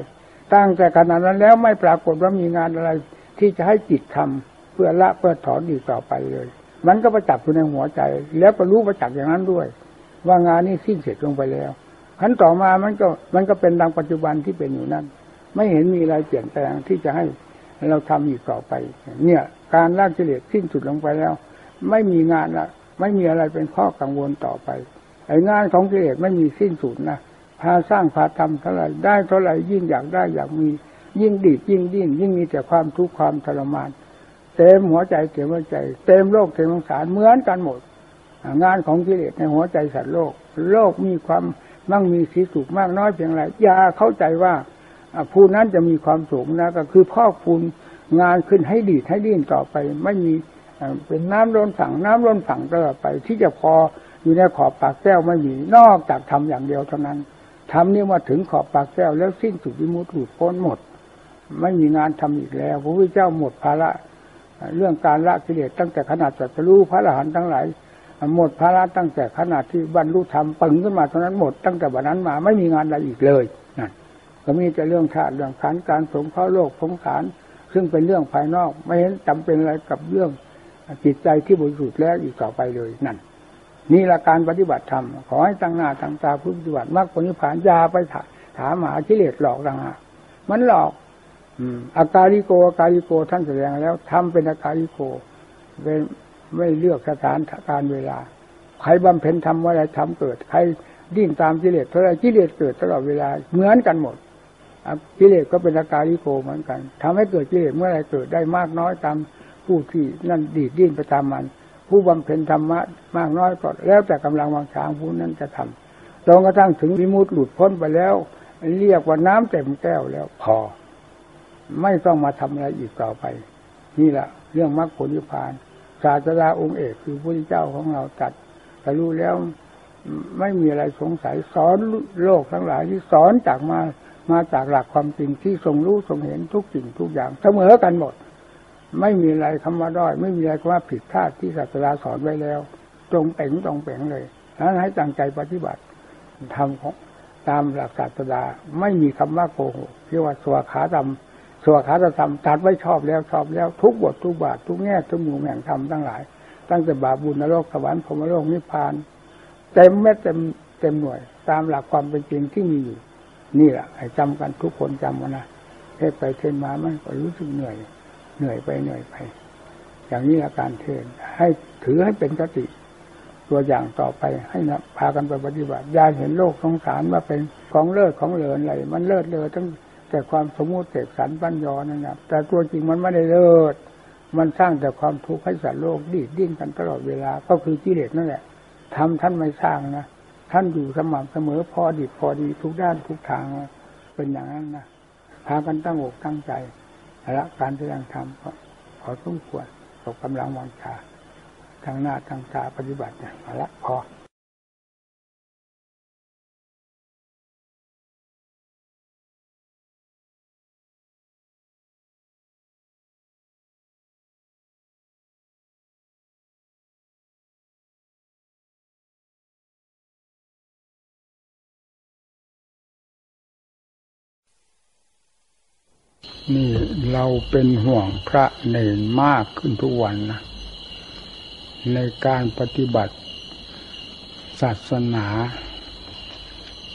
ตั้งแต่ขณะนั้นแล้วไม่ปรากฏว่ามีงานอะไรที่จะให้จิตทำ เพื่อละเพื่อถอนอีกต่อไปเลย มันก็ประจักษ์อยู่ในหัวใจ แล้วก็รู้ประจักษ์อย่างนั้นด้วย ว่างานนี้สิ้นเสร็จลงไปแล้วขั้นต่อมามันก็มันก็เป็นดังปัจจุบันที่เป็นอยู่นั้นไม่เห็นมีอะไรเปลี่ยนแปลงที่จะให้เราทำอีกต่อไป เนี่ย การละกิเลสสิ้นสุดลงไปแล้ว ไม่มีงานละไม่มีอะไรเป็นข้อกังวลต่อไปไอ้งานของกิเลสไม่มีสิ้นสุดนะพาสร้างพาทำเท่าไหร่ได้เท่าไหร่ยิ่งอยากได้อยากมี ยิ่งดียิ่งดิ้นยิ่งมีแต่ความทุกข์ความทรมาน เต็มหัวใจเต็มหัวใจ เต็มโลกเต็มสงสารเหมือนกันหมด งานของกิเลสในหัวใจสัตว์โลก โลกมีความมั่งมีสีสุขมากน้อยเพียงไรอย่าเข้าใจว่าผู้นั้นจะมีความสูงนะก็คือพ่อคุณงานขึ้นให้ดีให้ดิ้นต่อไป ไม่มีเป็นน้ำล้นฝั่งน้ำล้นฝั่งตลอดไป ที่จะพออยู่ในขอบปากแก้วไม่มีนอกจากทำอย่างเดียวเท่านั้นทำนี่มาถึงขอบปากแก้วแล้วสิ้นสุดวิมุตติพ้นหมด ไม่มีงานทำอีกแล้วพระพุทธเจ้าหมดภาระ เรื่องการละกิเลสตั้งแต่ขนาดจัตรู้พระอรหันต์ทั้งหลายหมดภาระตั้งแต่ขนาดที่บรรลุธรรมปึงขึ้นมาตอนนั้นหมดตั้งแต่วันนั้นมาไม่มีงานอะไรอีกเลยนั่นก็มีแต่เรื่องธาตุเรื่องขันการสงเคราะห์โลกสงสาร ซึ่งเป็นเรื่องภายนอก ไม่เห็นจำเป็นอะไรกับเรื่องจิตใจที่บริสุทธิ์แล้วอีกต่อไปเลยนั่นนี่ละการปฏิบัติธรรมขอให้ตั้งหน้าตั้งตาพุทธปฏิบัติมากผลนิพพานยาไปถามหากิเลสหลอกต่างหากมันหลอก อาการิโกอาการิโกท่านแสดงแล้วทำเป็นอาการิโกเป็นไม่เลือกสถานการเวลา ใครบำเพ็ญทำอะไรทำเกิด ใครดิ้นตามกิเลสเท่าไรกิเลสเกิดตลอดเวลาเหมือนกันหมดกิเลสก็เป็นอาการิโกเหมือนกันทำให้เกิดกิเลสเมื่อไรเกิดได้มากน้อยตามผู้ที่นั่นดีดดิ้นไปตามมัน ผู้บำเพ็ญธรรมะมากน้อยก็แล้วแต่กำลังวังช้างผู้นั้นจะทำจนกระทั่งถึงวิมุตติหลุดพ้นไปแล้ว เรียกว่าน้ำเต็มแก้วแล้วพอ ไม่ต้องมาทำอะไรอีกต่อไป นี่แหละเรื่องมรรคผลนิพพาน ศาสดาองค์เอกคือพระพุทธเจ้าของเราจัดแต่รู้แล้วไม่มีอะไรสงสัยสอนโลกทั้งหลายที่สอนจากมามาจากหลักความจริงที่ทรงรู้ทรงเห็นทุกสิ่งทุกอย่างเสมอกันหมด ไม่มีอะไรคำว่าด้อย ไม่มีอะไรคำว่าผิดพลาดที่ศาสดาสอนไว้แล้ว ตรงเป่งตรงเป่งเลยนั้นให้ตั้งใจปฏิบัติทำของตามหลักศาสดา ไม่มีคำว่าโกหกเรียกว่าสวขาธรรม สวขาธรรมตัดไว้ชอบแล้วชอบแล้วทุกบททุกบาททุกแง่ทุกมุมแห่งธรรมทั้งหลาย ตั้งแต่บาบุญนรกสวรรค์พรมโลกนิพพานเต็มเม็ดเต็มเต็มหน่วย ตามหลักความเป็นจริงที่มีอยู่ นี่แหละให้จำกันทุกคนจำกันนะเทศไปเทศมามันก็รู้สึกเหนื่อย เหนื่อยไปเหนื่อยไป อย่างนี้อาการเทศให้ถือให้เป็นกติ ตัวอย่างต่อไปให้นะพากันไปปฏิบัติอย่าเห็นโลกสงสารว่าเป็นของเลิศของเหลินอะไรมันเลิศเลอทั้ง แต่ความสมมุติเสกสรรปัญญานั่นนะแต่ตัวจริงมันไม่ได้เลิศมันสร้างแต่ความทุกข์ให้สัตว์โลกดีดดิ้นกันตลอดเวลา ก็คือกิเลสนั่นแหละทำท่านไม่สร้างนะท่านอยู่สม่ำเสมอพอดีพอดีทุกด้านทุกทางเป็นอย่างนั้นนะพากันตั้งอกตั้งใจละการแสดงธรรมขอสมควรตกกำลังวังชาทางหน้าทางตาปฏิบัติเนี่ยละพอ นี่เราเป็นห่วงพระเนนมากขึ้นทุกวันนะในการปฏิบัติศาสนา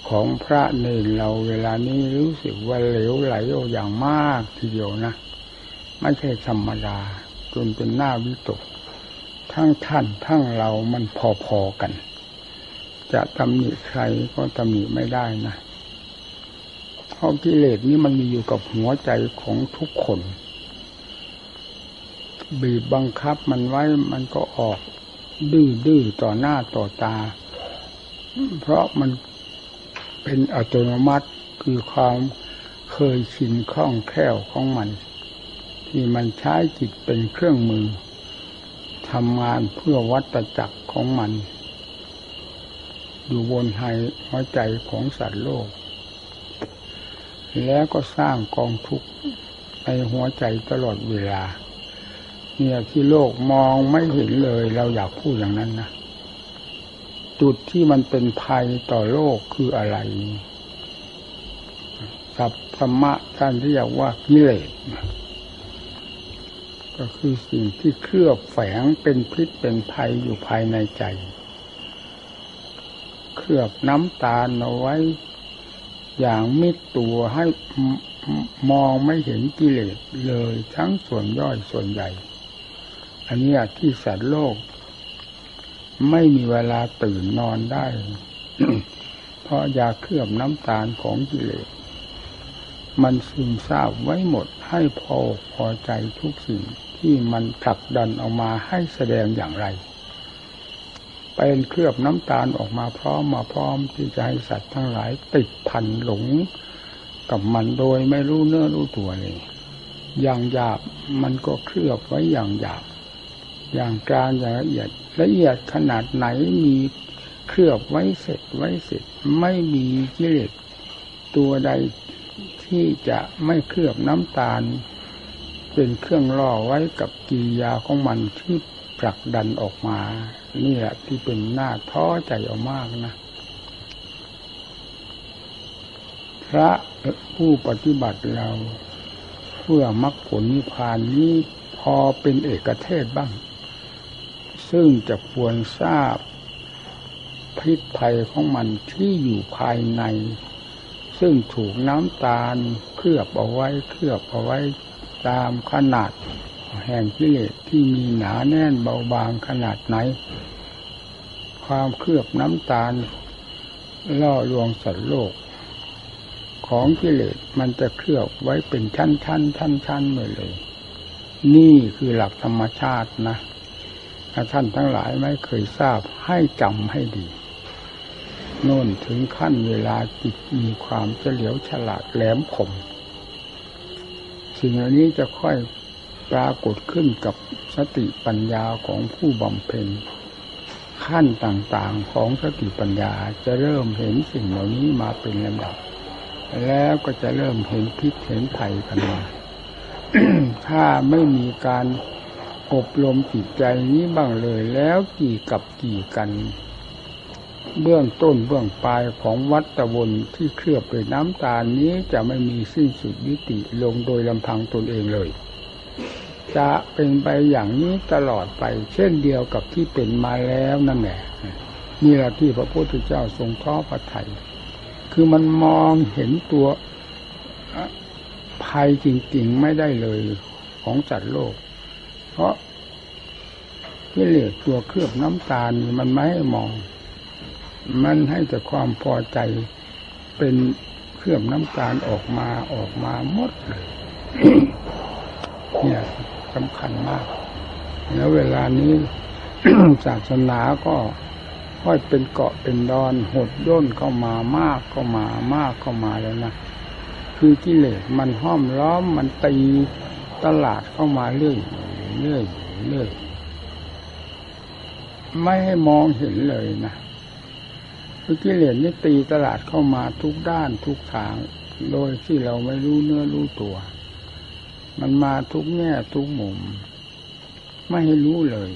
ของพระเนนเราเวลานี้รู้สึกว่าเหลวไหลอย่างมากทีเดียวนะ ไม่ใช่ธรรมดาจนเป็นหน้าวิตก ทั้งท่านทั้งเรามันพอๆกัน จะตำหนิใครก็ตำหนิไม่ได้นะ ราะกิเลสนี้มันมีอยู่กับหัวใจของทุกคน บีบบังคับมันไว้มันก็ออก ดื้อดื้อต่อหน้าต่อตา เพราะมันเป็นอัตโนมัติคือความเคยชินคล่องแคล่วของมัน ที่มันใช้จิตเป็นเครื่องมือทำงานเพื่อวัตจักรของมัน อยู่บนหัวใจของสัตว์โลก แล้วก็สร้างกองทุกข์ในหัวใจตลอดเวลา เนี่ยที่โลกมองไม่เห็นเลย เราอยากพูดอย่างนั้นนะจุดที่มันเป็นภัยต่อโลกคืออะไรสัพธรรมะท่านเรียกว่ากิเลสก็คือสิ่งที่เคลือบแฝงเป็นพิษเป็นภัยอยู่ภายในใจ เคลือบน้ำตาลเอาไว้ อย่างมิดตัวให้มองไม่เห็นกิเลสเลยทั้งส่วนย่อยส่วนใหญ่ อันนี้ที่สัตว์โลก ไม่มีเวลาตื่นนอนได้ เพราะยาเคลือบน้ำตาลของกิเลส มันซึมซาบไว้หมดให้พอพอใจทุกสิ่งที่มันผลักดันออกมาให้แสดงอย่างไร เป็นเคลือบน้ำตาลออกมาพร้อมมาพร้อมที่จะให้สัตว์ทั้งหลายติดพันหลงกับมันโดยไม่รู้เนื้อรู้ตัวเลย อย่างหยาบมันก็เคลือบไว้อย่างหยาบ อย่างกลางอย่างละเอียด ละเอียดขนาดไหนมีเคลือบไว้เสร็จไว้เสร็จ ไม่มีกิเลสตัวใดที่จะไม่เคลือบน้ำตาล เป็นเครื่องล่อไว้กับกิริยาของมันที่ผลักดันออกมา นี่แหละที่เป็นหน้าท้อใจเอามากนะ พระผู้ปฏิบัติเรา เพื่อมรรคผลนิพพานนี้พอเป็นเอกเทศบ้าง ซึ่งจะควรทราบพิษภัยของมันที่อยู่ภายใน ซึ่งถูกน้ำตาลเคลือบเอาไว้เคลือบเอาไว้ตามขนาด แห่งกิเลสที่มีหนาแน่นเบาบางขนาดไหน ความเคลือบน้ำตาล ล่อลวงสัตว์โลก ของกิเลสมันจะเคลือบไว้เป็นชั้นชั้นชั้นชั้นเลย นี่คือหลักธรรมชาตินะถ้าท่านทั้งหลายไม่เคยทราบให้จำให้ดี โน่นถึงขั้นเวลาจิตมีความเฉลียวฉลาดแหลมคมสิ่งเหล่านี้จะค่อย ปรากฏขึ้นกับสติปัญญาของผู้บำเพ็ญขั้นต่างๆของสติปัญญาจะเริ่มเห็นสิ่งเหล่านี้มาเป็นลำดับ แล้วก็จะเริ่มเห็นพิษเห็นภัยกันมา ถ้าไม่มีการอบรมจิตใจนี้บ้างเลยแล้วกี่กับกี่กัน เบื้องต้นเบื้องปลายของวัตวนที่เคลือบด้วยน้ำตาลนี้จะไม่มีสิ้นสุดยุติลงโดยลำพังตนเองเลย จะเป็นไปอย่างนี้ตลอดไป เช่นเดียวกับที่เป็นมาแล้วนั่นแหละนี่แหละที่พระพุทธเจ้าทรงท้อพระไทย คือมันมองเห็นตัวภัยจริงๆไม่ได้เลยของจัดโลก เพราะกิเลสตัวเคลือบน้ำตาลนี่มันไม่ให้มอง มันให้แต่ความพอใจเป็นเคลือบน้ำตาลออกมาออกมาหมดเลย เนี่ยสำคัญมาก แล้วเวลานี้ศาสนาก็ค่อยเป็นเกาะเป็นดอนหดย่นเข้ามามากเข้ามามากเข้ามาแล้วนะคือกิเลสมันห้อมล้อมมันตีตลาดเข้ามาเรื่อยเรื่อยเรื่อยไม่ให้มองเห็นเลยนะคือกิเลสนี่ตีตลาดเข้ามาทุกด้านทุกทาง โดยที่เราไม่รู้เนื้อรู้ตัว มันมาทุกแง่ทุกมุม ไม่ให้รู้เลย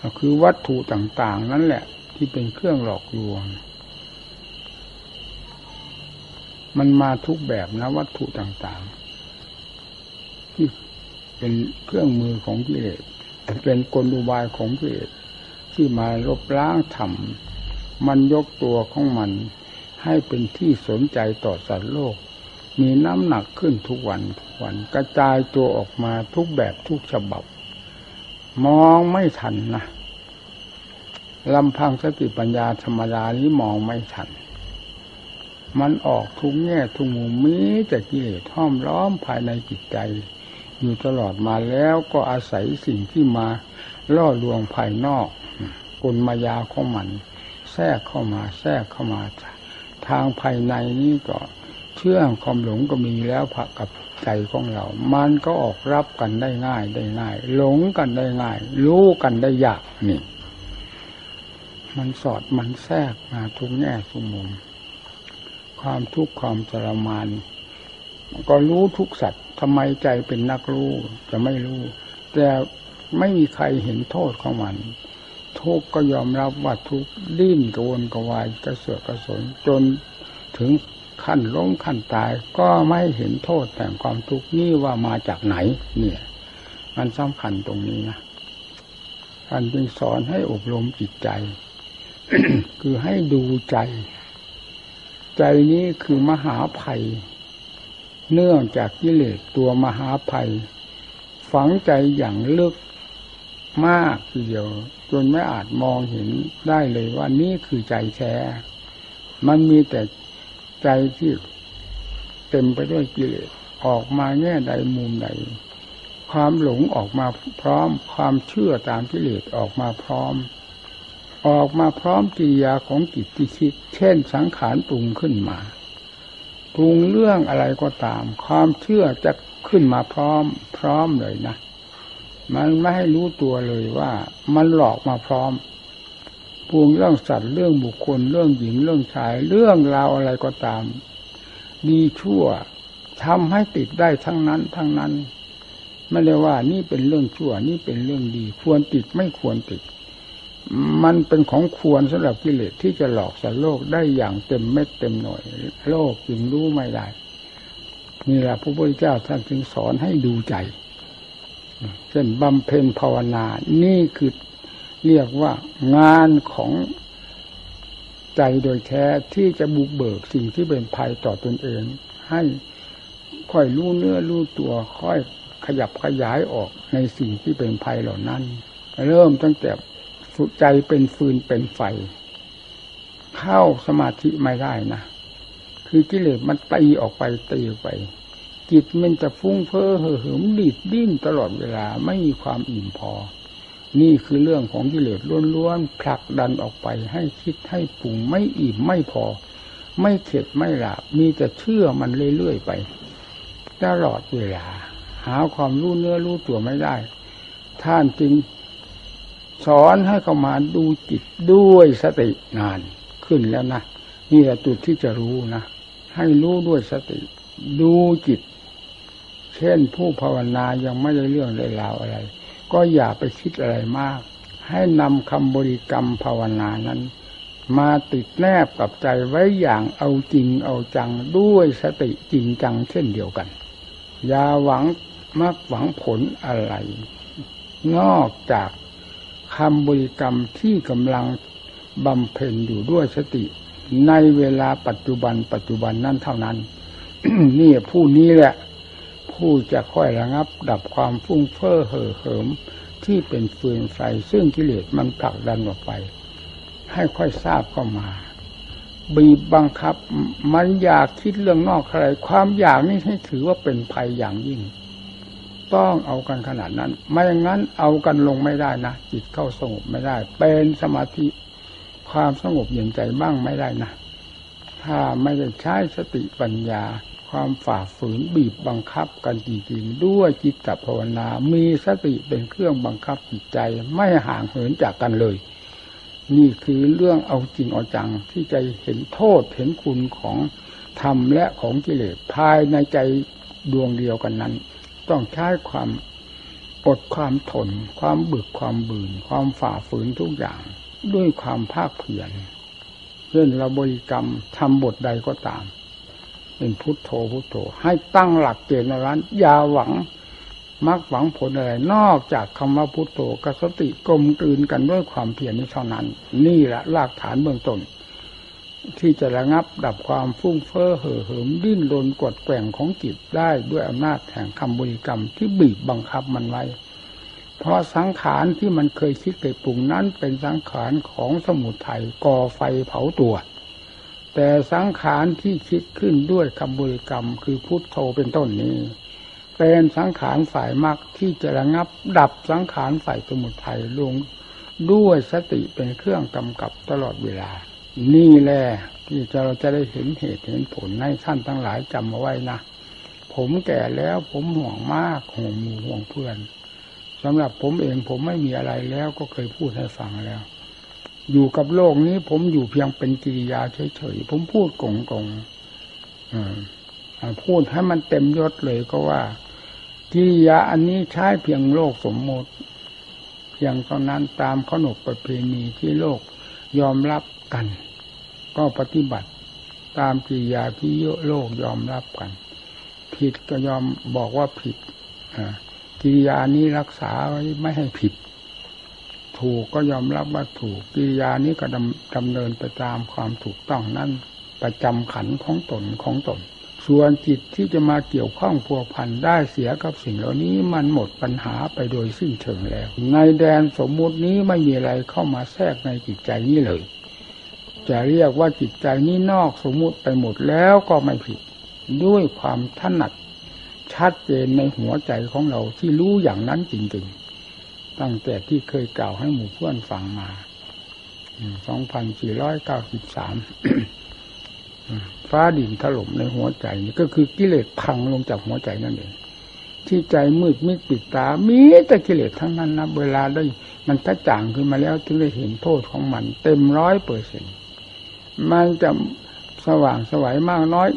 ก็คือวัตถุต่าง ๆ นั่นแหละ ที่เป็นเครื่องหลอกลวง มันมาทุกแบบนะ วัตถุต่างๆ ที่เป็นเครื่องมือของกิเลสเป็นกลอุบายของกิเลสที่มาลบล้างธรรมมันยกตัวของมันให้เป็นที่สนใจต่อสัตว์โลก มีน้ำหนักขึ้นทุกวันทุกวันกระจายตัวออกมาทุกแบบทุกฉบับ มองไม่ทันนะลำพังสติปัญญาธรรมดานี้มองไม่ทัน มันออกทุกแง่ทุกมุมมีแต่กิเลสห้อมล้อมภายในจิตใจ อยู่ตลอดมาแล้วก็อาศัยสิ่งที่มาล่อลวงภายนอกกลมายาของมัน แทรกเข้ามาแทรกเข้ามา ทางภายในนี้ก็ เชื่อความหลงก็มีแล้วผักกับใจของเรา มันก็ออกรับกันได้ง่ายได้ง่าย หลงกันได้ง่าย รู้กันได้ยากนี่ มันสอดมันแทรกมาทุกแง่ทุกมุม ความทุกข์ความทรมานก็รู้ทุกสัตว์ทำไมใจเป็นนักรู้จะไม่รู้ แต่ไม่มีใครเห็นโทษของมัน ทุกก็ยอมรับว่าทุกดิ้นกระวนกระวายกระเสือกกระสนจนถึง ขั้นล้มขั้นตายก็ไม่เห็นโทษแต่ความทุกข์นี่ว่ามาจากไหน เนี่ย มันสำคัญตรงนี้นะท่านจึงสอนให้อบรมจิตใจ คือให้ดูใจ ใจนี้คือมหาภัย เนื่องจากกิเลสตัวมหาภัย ฝังใจอย่างลึกมากทีเดียว จนไม่อาจมองเห็นได้เลยว่านี่คือใจแท้ มันมีแต่ ใจที่เต็มไปด้วยกิเลสออกมาแง่ใดมุมใด ความหลงออกมาพร้อม ความเชื่อตามกิเลสออกมาพร้อม ออกมาพร้อมกิริยาของจิตที่คิด เช่นสังขารปรุงขึ้นมาปรุงเรื่องอะไรก็ตาม ความเชื่อจะขึ้นมาพร้อม พร้อมเลยนะมันไม่ให้รู้ตัวเลยว่า มันหลอกมาพร้อม ปรุงเรื่องสัตว์เรื่องบุคคล เรื่องหญิงเรื่องชาย เรื่องราวอะไรก็ตาม ดีชั่วทำให้ติดได้ทั้งนั้น ทั้งนั้น ไม่ได้ว่านี่เป็นเรื่องชั่ว นี่เป็นเรื่องดี ควรติดไม่ควรติด มันเป็นของควรสำหรับกิเลสที่จะหลอกสัตว์โลกได้อย่างเต็มเม็ดเต็มหน่วย โลกจึงรู้ไม่ได้นี่แหละพระพุทธเจ้าท่านจึงสอนให้ดูใจเช่นบำเพ็ญภาวนา นี่คือ เรียกว่างานของใจโดยแท้ที่จะบุกเบิกสิ่งที่เป็นภัยต่อตนเอง ให้ค่อยรู้เนื้อรู้ตัวค่อยขยับขยายออกในสิ่งที่เป็นภัยเหล่านั้น เริ่มตั้งแต่ใจเป็นฟืนเป็นไฟ เข้าสมาธิไม่ได้นะคือกิเลสมันตีออกไปตีออกไป จิตมันจะฟุ้งเฟ้อเห่อเหิมดีดดิ้นตลอดเวลาไม่มีความอิ่มพอ นี่คือเรื่องของกิเลสล้วนๆผลักดันออกไปให้คิดให้ปรุงไม่อิ่มไม่พอ ไม่เข็ดไม่หลับมีแต่เชื่อมันเรื่อยๆไปตลอดเวลา หาความรู้เนื้อรู้ตัวไม่ได้ ท่านจึงสอนให้เข้ามาดูจิตด้วยสตินานขึ้นแล้วนะนี่แหละจุดที่จะรู้นะให้รู้ด้วยสติ ดูจิต เช่นผู้ภาวนายังไม่ได้เรื่องได้ราวอะไร ก็อย่าไปคิดอะไรมาก ให้นำคำบริกรรมภาวนานั้น มาติดแนบกับใจไว้อย่างเอาจริงเอาจังด้วยสติจริงจังเช่นเดียวกัน อย่าหวังมักหวังผลอะไร นอกจากคำบริกรรมที่กำลังบำเพ็ญอยู่ด้วยสติ ในเวลาปัจจุบันปัจจุบันนั่นเท่านั้น นี่ผู้นี้แหละ ผู้จะค่อยระงับ ดับความฟุ้งเฟ้อเห่อเหิมที่เป็นฟืนไฟ ซึ่งกิเลสมันผลักดันออกไป ให้ค่อยทราบเข้ามา บีบบังคับมันอยากคิดเรื่องนอกอะไรความอยากนี่ให้ถือว่าเป็นภัยอย่างยิ่ง ต้องเอากันขนาดนั้น ไม่อย่างนั้นเอากันลงไม่ได้นะจิตเข้าสงบไม่ได้ เป็นสมาธิความสงบเย็นใจบ้างไม่ได้นะถ้าไม่ได้ใช้สติปัญญา ความฝ่าฝืนบีบบังคับกันจริงๆด้วยจิตตภาวนา มีสติเป็นเครื่องบังคับจิตใจไม่ห่างเหินจากกันเลย นี่คือเรื่องเอาจริงเอาจังที่ใจเห็นโทษเห็นคุณของธรรมและของกิเลสภายในใจดวงเดียวกันนั้น ต้องใช้ความอดความทน ความบึกความบืน ความฝ่าฝืนทุกอย่าง ด้วยความภาคเพียรเช่นเราบริกรรมทำบทใดก็ตาม เป็นพุทโธพุทโธ ให้ตั้งหลักเกณฑ์นั้นอย่าหวังมักหวังผลอะไร นอกจากคำว่าพุทโธกับสติกลมกลืนกันด้วยความเพียรนี้เท่านั้น นี่แหละรากฐานเบื้องต้นที่จะระงับดับความฟุ้งเฟ้อเห่อเหิมดิ้นรนกดแกว่งของจิตได้ด้วยอำนาจแห่งคำบริกรรมที่บีบบังคับมันไว้ เพราะสังขารที่มันเคยคิดเคยปรุงนั้นเป็นสังขารของสมุทัยก่อไฟเผาตัว แต่สังขารที่คิดขึ้นด้วยคำบริกรรม คือพุทโธเป็นต้นนี้ เป็นสังขารฝ่ายมรรคที่จะระงับดับสังขารฝ่ายสมุทัยลงด้วยสติเป็นเครื่องกำกับตลอดเวลา นี่แหละที่เราจะได้เห็นเหตุเห็นผลให้ท่านทั้งหลายจำเอาไว้นะผมแก่แล้วผมห่วงมากห่วงหมู่ห่วงเพื่อนสำหรับผมเองผมไม่มีอะไรแล้วก็เคยพูดให้ฟังแล้ว อยู่กับโลกนี้ ผมอยู่เพียงเป็นกิริยาเฉยๆผมพูดกงๆพูดให้มันเต็มยศเลยก็ว่า กิริยาอันนี้ใช้เพียงโลกสมมติเพียงเท่านั้นตามขนบประเพณีที่โลกยอมรับกัน ก็ปฏิบัติตามกิริยาที่โลกยอมรับกัน ผิดก็ยอมบอกว่าผิดกิริยานี้รักษาไว้ไม่ให้ผิด ถูกก็ยอมรับว่าถูกกิริยานี้ก็ดำดำเนินไปตามความถูกต้องนั่นประจำขันของตนของตน ส่วนจิตที่จะมาเกี่ยวข้องพัวพันได้เสียกับสิ่งเหล่านี้มันหมดปัญหาไปโดยสิ้นเชิงแล้ว ในแดนสมมุตินี้ไม่มีอะไรเข้ามาแทรกในจิตใจนี้เลย จะเรียกว่าจิตใจนี้นอกสมมุติไปหมดแล้วก็ไม่ผิด ด้วยความถนัดชัดเจนในหัวใจของเราที่รู้อย่างนั้นจริงๆ ตั้งแต่ที่เคยกล่าวให้หมู่เพื่อนฟังมาสองพันสี่ร้อยเก้าสิบสามฟ้าดินถล่มในหัวใจนี่ก็คือกิเลสพังลงจากหัวใจนั่นเองที่ใจมืดมิดปิดตา มีแต่กิเลสทั้งนั้นนะเวลาได้ มันกระจ่างขึ้นมาแล้วถึงได้เห็นโทษของมัน เต็มร้อยเปอร์เซ็นต์มันจะสว่างสวัยมากน้อย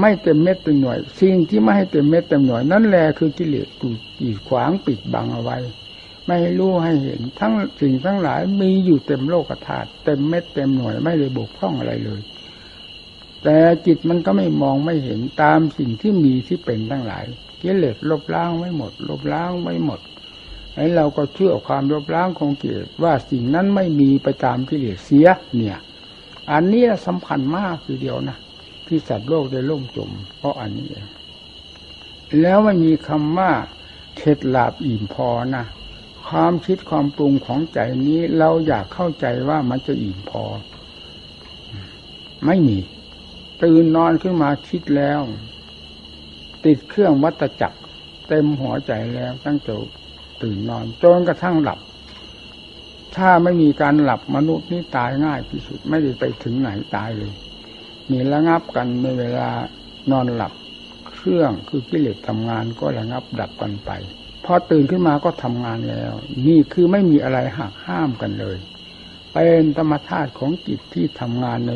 ไม่เต็มเม็ดเต็มหน่วย สิ่งที่ไม่ให้เต็มเม็ดเต็มหน่วย นั่นแหละคือกิเลสตูกีดขวางปิดบังเอาไว้ ไม่ให้รู้ให้เห็น ทั้งสิ่งทั้งหลายมีอยู่เต็มโลกธาตุเต็มเม็ดเต็มหน่วยไม่ได้บกพร่องอะไรเลย แต่จิตมันก็ไม่มองไม่เห็นตามสิ่งที่มีที่เป็นทั้งหลายกิเลสลบล้างไม่หมด ลบล้างไม่หมดไอ้เราก็เชื่อความลบล้างของกิเลสว่าสิ่งนั้นไม่มีไปตามกิเลสเสีย เนี่ย อันนี้สำคัญมากทีเดียวนะที่สัตว์โลกได้ล่มจม เพราะอันนี้เองแล้วมันมีคำว่าเข็ดหลาบอิ่มพอนะ ความคิดความปรุงของใจนี้เราอยากเข้าใจว่ามันจะอิ่มพอ ไม่มี ตื่นนอนขึ้นมาคิดแล้ว ติดเครื่องวัตจักร เต็มหัวใจแล้วตั้งแต่ตื่นนอนจนกระทั่งหลับ ถ้าไม่มีการหลับมนุษย์นี่ตายง่ายที่สุด ไม่ได้ไปถึงไหนตายเลย มีระงับกันในเวลานอนหลับ เครื่องคือกิเลสทำงานก็ระงับดับกันไป พอตื่นขึ้นมาก็ทำงานแล้ว นี่คือไม่มีอะไรหักห้ามกันเลย เป็นธรรมชาติของจิตที่ทำงานใน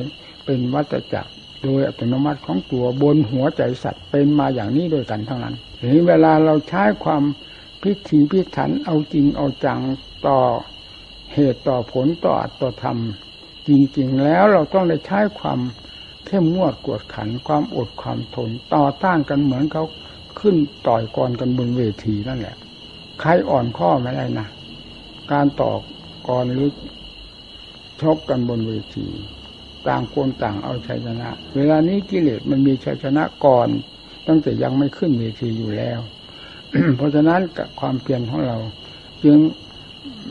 เป็นวัตจักรโดยอัตโนมัติของตัวบนหัวใจสัตว์เป็นมาอย่างนี้โดยกันทั้งนั้นทีนี้เวลาเราใช้ความพิถีพิถันเอาจริงเอาจังต่อเหตุต่อผลต่ออัตต่อธรรม จริง ๆ แล้วเราต้องได้ใช้ความเข้มงวดกวดขันความอดความทนต่อต้านกันเหมือนเขา ขึ้นต่อยกรกันบนเวทีนั่นแหละ ใครอ่อนข้อไม่ได้นะ การต่อกรหรือชกกันบนเวที ต่างคนต่างเอาชัยชนะ เวลานี้กิเลสมันมีชัยชนะก่อน ตั้งแต่ยังไม่ขึ้นเวทีอยู่แล้ว เพราะฉะนั้นกับความเพียรของเรา จึง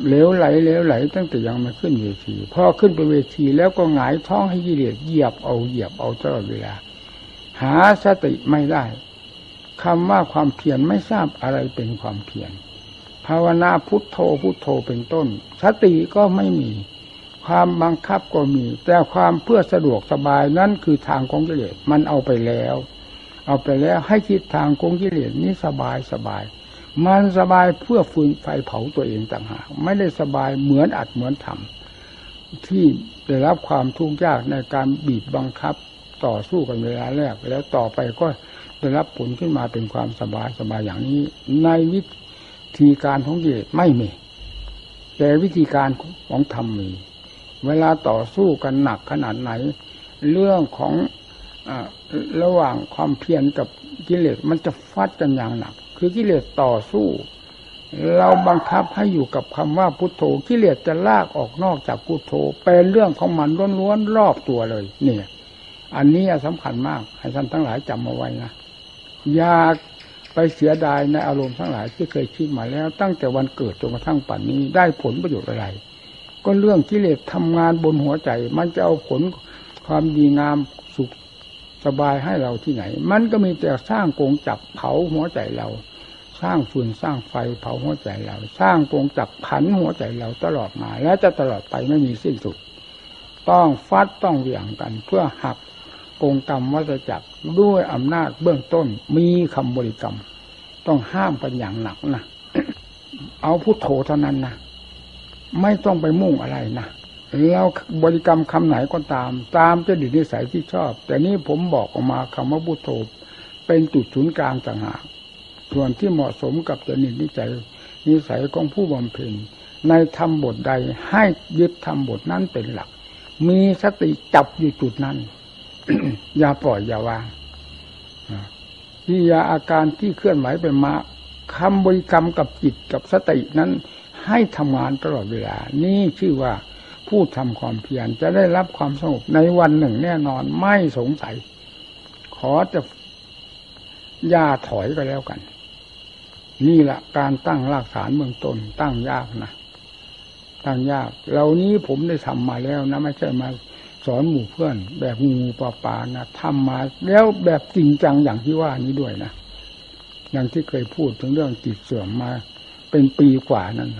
เหลวไหลเหลวไหล ตั้งแต่ยังไม่ขึ้นเวที พอขึ้นไปเวทีแล้วก็หงายท้องให้กิเลสเหยียบเอาเหยียบเอาตลอดเวลา หาสติไม่ได้ คำว่าความเพียรไม่ทราบอะไรเป็นความเพียรภาวนาพุทโธพุทโธเป็นต้น สติก็ไม่มี ความบังคับก็มี แต่ความเพื่อสะดวกสบายนั่นคือทางของกิเลสมันเอาไปแล้ว เอาไปแล้วให้คิดทางของกิเลสนี้สบายสบาย มันสบายเพื่อฟืนไฟเผาตัวเองต่างหากไม่ได้สบายเหมือนอัดเหมือนทำที่ได้รับความทุกข์ยากในการบีบบังคับต่อสู้กันเวลาแรกแล้วต่อไปก็ ได้รับผลขึ้นมาเป็นความสบายสบายอย่างนี้ ในวิธีการของกิเลสไม่มี แต่วิธีการของธรรมมี เวลาต่อสู้กันหนักขนาดไหน เรื่องของอระหว่างความเพียรกับกิเลสมันจะฟัดกันอย่างหนัก คือกิเลสต่อสู้ เราบังคับให้อยู่กับคำว่าพุทโธกิเลสจะลากออกนอกจากพุทโธเป็นเรื่องของมันล้วนๆรอบตัวเลย เนี่ย อันนี้สำคัญมาก ให้ท่านทั้งหลายจำเอาไว้นะ อยากไปเสียดายในอารมณ์ทั้งหลายที่เคยคิดมาแล้ว ตั้งแต่วันเกิดจนกระทั่งป่านนี้ได้ผลประโยชน์อะไร ก็เรื่องกิเลสทำงานบนหัวใจ มันจะเอาผลความดีงามสุขสบายให้เราที่ไหน มันก็มีแต่สร้างกงจับเผาหัวใจเรา สร้างฟืนสร้างไฟเผาหัวใจเรา สร้างกงจับผันหัวใจเราตลอดมา และจะตลอดไปไม่มีสิ้นสุด ต้องฟัดต้องเหวี่ยงกันเพื่อหัก กงกรรมวัฏจักรด้วยอำนาจเบื้องต้นมีคำบริกรรม ต้องห้ามกันอย่างหนักนะเอาพุโทโธเท่านั้นนะไม่ต้องไปมุ่งอะไรนะแล้วบริกรรมคำไหนก็ตาม ตามจะดินิสัยที่ชอบ แต่นี้ผมบอกออกมาคำว่าพุโทโธเป็นจุดศูนย์กลางต่างหากส่วนที่เหมาะสมกับจริตนิสัยนิสัยของผู้บำเพ็ญในธรรมบทใดให้ยึดธรรมบทนั้นเป็นหลัก มีสติจับอยู่จุดนั้น อย่าปล่อยอย่าวางที่ยาอาการที่เคลื่อนไหวเป็นมาคำบริกรรมกับจิตกับสตินั้น ให้ทำงานตลอดเวลา นี่ชื่อว่าผู้ทำความเพียรจะได้รับความสงบในวันหนึ่งแน่นอนไม่สงสัย ขอจะย่าถอยก็แล้วกัน นี่แหละการตั้งรากฐานเมืองต้นตั้งยากนะ ตั้งยากเหล่านี้ผมได้ทำมาแล้วนะ ไม่ใช่มา สอนหมู่เพื่อน แบบงูปลาปานะทำมาแล้วแบบจริงจังอย่างที่ว่านี้ด้วยนะอย่างที่เคยพูดถึงเรื่องจิตเสื่อมมา เป็นปีกว่านั้น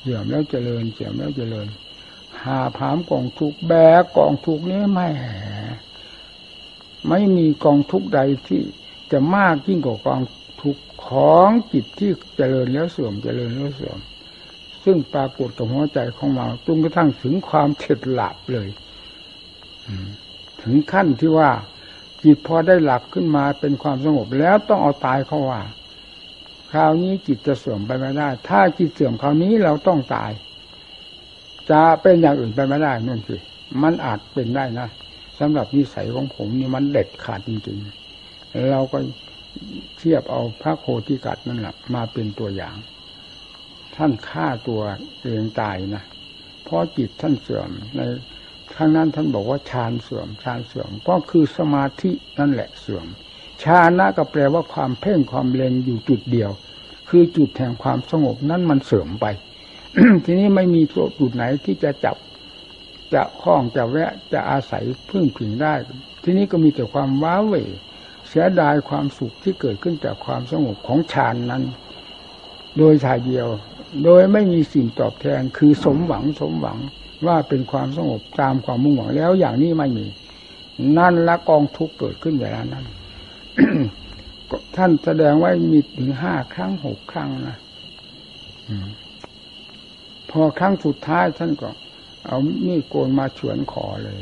เสื่อมแล้วเจริญเสื่อมแล้วเจริญ หาผามกองทุกแบกกองทุกนี้ไม่แหไม่มีกองทุกใดที่จะมากยิ่งกว่ากองทุกของจิตที่เจริญแล้วเสื่อมเจริญแล้วเสื่อม ซึ่งปรากฏกับหัวใจของเราจนกระทั่งถึงความเฉดหลับเลยถึงขั้นที่ว่าจิตพอได้หลับขึ้นมาเป็นความสงบแล้วต้องเอาตายเข้าว่า คราวนี้จิตจะเสื่อมไปไม่ได้ ถ้าจิตเสื่อมคราวนี้เราต้องตาย จะเป็นอย่างอื่นไปไม่ได้นั่นสิมันอาจเป็นได้นะสำหรับนิสัยของผมนี่มันเด็ดขาดจริงๆเราก็เทียบเอาพระโคติกัดนั่นแหละมาเป็นตัวอย่าง ท่านฆ่าตัวเองตายนะเพราะจิตท่านเสื่อมในครั้งนั้นท่านบอกว่าฌานเสื่อมฌานเสื่อมก็คือสมาธินั่นแหละเสื่อมฌานะก็แปลว่าความเพ่งความเล็งอยู่จุดเดียว คือจุดแห่งความสงบนั้นมันเสื่อมไปทีนี้ไม่มีจุดไหนที่จะจับ จะคล้องจะแวะจะอาศัยพึ่งพิงได้ ทีนี้ก็มีแต่ความว้าเหวเสียดายความสุขที่เกิดขึ้นจากความสงบของฌานนั้น โดยชายเดียว โดยไม่มีสิ่งตอบแทนคือสมหวังสมหวังว่าเป็นความสงบตามความมุ่งหวังแล้วอย่างนี้ไม่มี นั่นละกองทุกเกิดขึ้นเวลานั้นท่านแสดงไว้มีถึงห้าครั้งหกครั้งนะพอครั้งสุดท้ายท่านก็ เอามีดโกนมาเฉือนคอเลย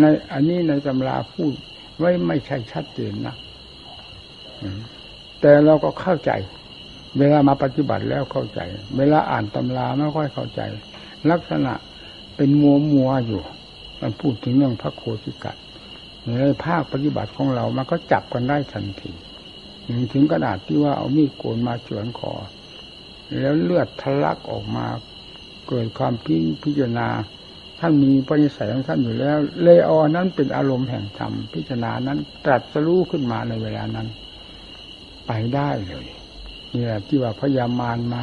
ในอันนี้ในตำราพูดไว้ไม่ใช่ชัดเจนนะแต่เราก็เข้าใจ เวลามาปฏิบัติแล้วเข้าใจ เวลาอ่านตำราไม่ค่อยเข้าใจ ลักษณะเป็นมัวมัวอยู่ มันพูดถึงเรื่องพระโคติกัดในภาคปฏิบัติของเรามันก็จับกันได้ทันทีถึงกระดาษที่ว่าเอามีดโกนมาเฉือนคอแล้วเลือดทะลักออกมาเกิดความพิพิจารณา ท่านมีปณิสัยของท่านอยู่แล้ว เลยออนั้นเป็นอารมณ์แห่งธรรมพิจารณานั้นตรัสรู้ขึ้นมาในเวลานั้น ไปได้เลย นี่แหละที่ว่าพยามารมา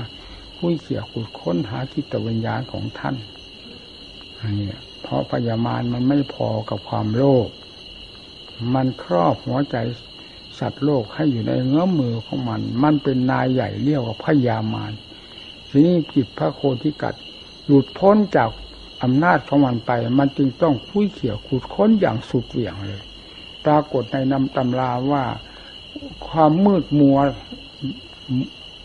คุยเขี่ยขุดค้นหาจิตวิญญาณของท่านนี่เพราะพยามารมันไม่พอกับความโลภมันครอบหัวใจสัตว์โลกให้อยู่ในเงื้อมือของมัน มันเป็นนายใหญ่เรียกว่าพยามารทีนี้จิตพระโคทิกัดหลุดพ้นจากอำนาจของมันไป มันจึงต้องคุยเขี่ยวขุดค้นอย่างสุดเหวี่ยงเลย ปรากฏในนำตำราว่า ความมืดมัว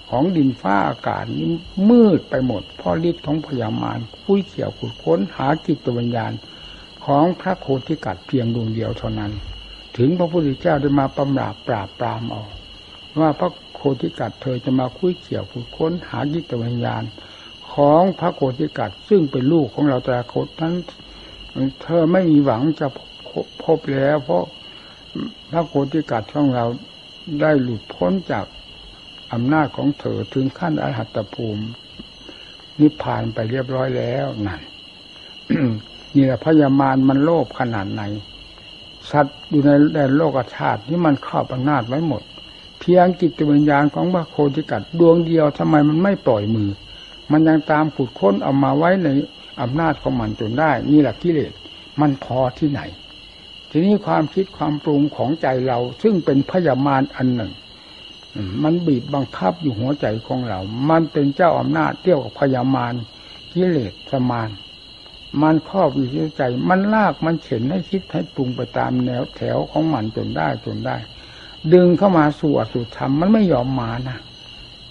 ของดินฟ้าอากาศนี้มืดไปหมดเพราะฤทธิ์ของพยามารคุยเขี่ยวขุดค้นหาจิตวิญญาณ ของพระโคติกัดเพียงดวงเดียวเท่านั้น ถึงพระพุทธเจ้าได้มาปำราบปราบปรามเอาว่าพระโคติกัดเธอจะมาคุยเขี่ยวขุดค้นหาจิตวิญญาณ ของพระโคติกัดซึ่งเป็นลูกของเราแต่โคตนั้นเธอไม่มีหวังจะพบแล้ว เพราะพระโคติกัดของเราได้หลุดพ้นจาก อำนาจของเธอถึงขั้นอรหัตภูมิ นิพพานไปเรียบร้อยแล้วนั่นนี่แหละพยามารมันโลภขนาดไหน สัตว์อยู่ในแดนโลกชาติที่มันครอบอำนาจไว้หมด เพียงจิตวิญญาณของพระโคติกัดดวงเดียวทำไมมันไม่ปล่อยมือ มันยังตามขุดค้นเอามาไว้ในอำนาจของมันจนได้ นี่แหละกิเลสมันพอที่ไหน ทีนี้ความคิดความปรุงของใจเรา ซึ่งเป็นพยามารอันหนึ่ง มันบีบบังคับอยู่หัวใจของเรา มันเป็นเจ้าอำนาจเที่ยวกับพยามารกิเลสสมาน มันครอบอยู่ที่ใจ มันลากมันเข็นให้คิดให้ปรุงไปตามแนวแถวของมันจนได้จนได้ ดึงเข้ามาสู่อสุธรรม มันไม่ยอมมานะ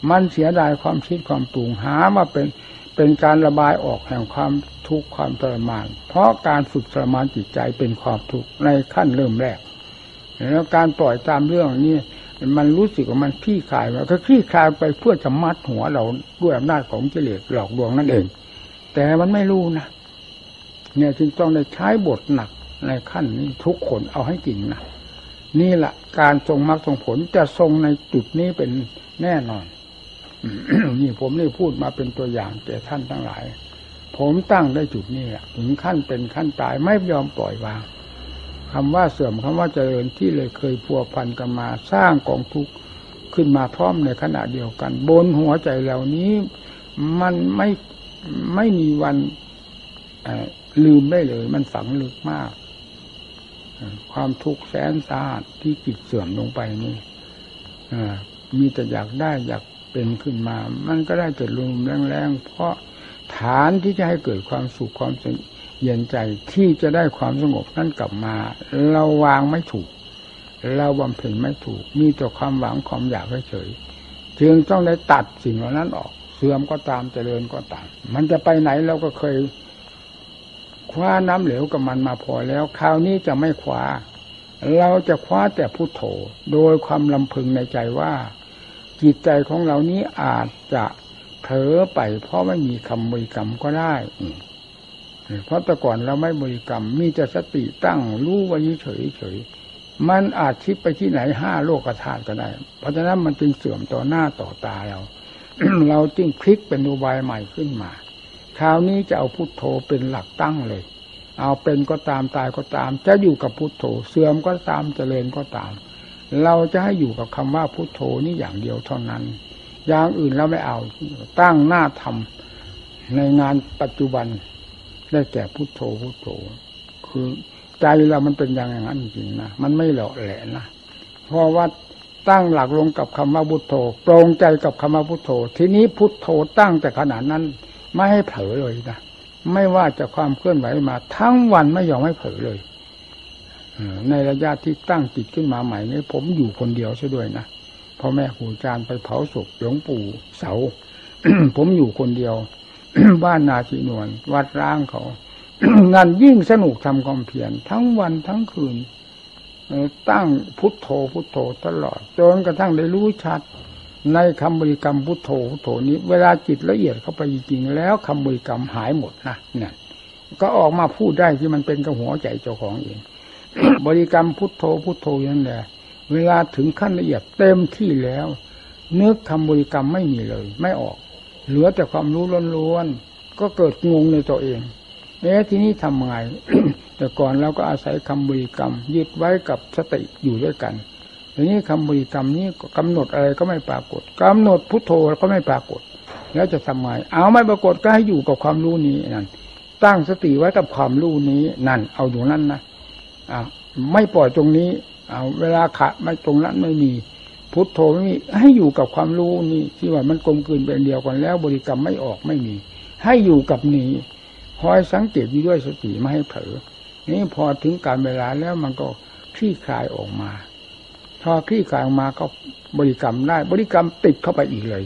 มันเสียดายความคิดความปรุงหามาเป็นเป็นการระบายออกแห่งความทุกข์ความทรมาน เพราะการฝึกทรมานจิตใจเป็นความทุกข์ในขั้นเริ่มแรก แล้วการปล่อยตามเรื่องนี้ มันรู้สึกว่ามันคลี่คลายมาก็คลี่คลายไปเพื่อจะมัดหัวเราด้วยอำนาจของกิเลสหลอกลวงนั่นเอง แต่มันไม่รู้นะเนี่ยจึงต้องได้ใช้บทหนักในขั้นนี้ทุกคนเอาให้จริงนะนี่แหละการทรงมรรคทรงผลจะทรงในจุดนี้เป็นแน่นอนนี่ผมนี่พูดมาเป็นตัวอย่างแก่ท่านทั้งหลาย ผมตั้งได้จุดนี้แหละถึงขั้นเป็นขั้นตายไม่ยอมปล่อยวาง คำว่าเสื่อมคำว่าเจริญที่เลยเคยพัวพันกันมาสร้างกองทุกข์ขึ้นมาพร้อมในขณะเดียวกัน บนหัวใจเหล่านี้ มันไม่ไม่มีวันลืมได้เลย มันฝังลึกมาก ความทุกข์แสนสาหัสที่จิตเสื่อมลงไปนี่มีแต่อยากได้อยากเป็นขึ้นมา มันก็ได้แต่ลุมแรงๆเพราะฐานที่จะให้เกิดความสุขความ เย็นใจที่จะได้ความสงบนั่นกลับมา เราวางไม่ถูก เราบำเพ็ญไม่ถูก มีแต่ความหวังความอยากเฉยจึงต้องได้ตัดสิ่งเหล่านั้นออก เสื่อมก็ตามเจริญก็ตาม มันจะไปไหนเราก็เคย คว้าน้ำเหลวกับมันมาพอแล้ว คราวนี้จะไม่คว้า เราจะคว้าแต่พุโทโธโดยความลำพึงในใจว่า จิตใจของเรานี้อาจจะเผลอไปเพราะไม่มีคำบริกรรมก็ได้ เพราะแต่ก่อนเราไม่บริกรรม มีแต่สติตั้งรู้ไว้เฉยเฉยมันอาจคิดไปที่ไหนห้าโลกธาตุก็ได้ เพราะฉะนั้นมันจึงเสื่อมต่อหน้าต่อตาเรา เราจึงพลิกเป็นอุบายใหม่ขึ้นมา คราวนี้จะเอาพุทโธเป็นหลักตั้งเลย เอาเป็นก็ตามตายก็ตาม จะอยู่กับพุทโธ เสื่อมก็ตามเจริญก็ตาม เราจะให้อยู่กับคำว่าพุทโธนี่อย่างเดียวเท่านั้น อย่างอื่นเราไม่เอา ตั้งหน้าทำในงานปัจจุบัน ได้แก่พุทโธพุทโธ คือใจเรามันเป็นอย่างนั้นจริงนะมันไม่หล่อแหลนะเพราะว่าตั้งหลักลงกับคำว่าพุทโธโปรงใจกับคำว่าพุทโธ ทีนี้พุทโธตั้งแต่ขนาดนั้น ไม่ให้เผลอเลยนะไม่ว่าจะความเคลื่อนไหวมา ทั้งวันไม่ยอมให้เผลอเลยในระยะที่ตั้งจิตขึ้นมาใหม่นี้ผมอยู่คนเดียวซะด้วยนะพ่อแม่ครูอาจารย์ไปเผาศพหลวงปู่เสา ผมอยู่คนเดียว บ้านนาจีนวลวัดร้างเขางานยิ่งสนุกทำความเพียรทั้งวันทั้งคืนตั้งพุทโธพุทโธตลอด จนกระทั่งได้รู้ชัด ในคำบริกรรมพุทโธพุทโธนี้ เวลาจิตละเอียดเข้าไปจริงแล้วคำบริกรรมหายหมดนะเนี่ยก็ออกมาพูดได้ที่มันเป็นกับหัวใจเจ้าของเอง บริกรรมพุทโธพุทโธนั่นแหละเวลาถึงขั้นละเอียดเต็มที่แล้วนึกคำบริกรรมไม่มีเลย ไม่ออก เหลือแต่ความรู้ล้วนๆก็เกิดงงในตัวเองเอ๊ะที่นี้ทำไงแต่ก่อนเราก็อาศัยคำบริกรรม ยึดไว้กับสติอยู่ด้วยกันทีนี้คำบริกรรมนี้กำหนดอะไรก็ไม่ปรากฏกำหนดพุทโธก็ไม่ปรากฏ แล้วจะทำไงเอาไม่ปรากฏก็ให้อยู่กับความรู้นี้นั่นตั้งสติไว้กับความรู้นี้นั่น เอาอยู่นั่นนะอ่าไม่ปล่อยตรงนี้เอาเวลาขะไม่ตรงนั้นไม่มี พุทโธไม่มีให้อยู่กับความรู้นี่ที่ว่ามันกลมกลืนเป็นเดียวกันแล้ว บริกรรมไม่ออกไม่มี ให้อยู่กับนี้คอยสังเกตอยู่ด้วยสติไม่ให้เผลอนี่พอถึงการเวลาแล้วมันก็คลี่คลายออกมาพอคลี่คลายออกมาก็บริกรรมได้ บริกรรมติดเข้าไปอีกเลย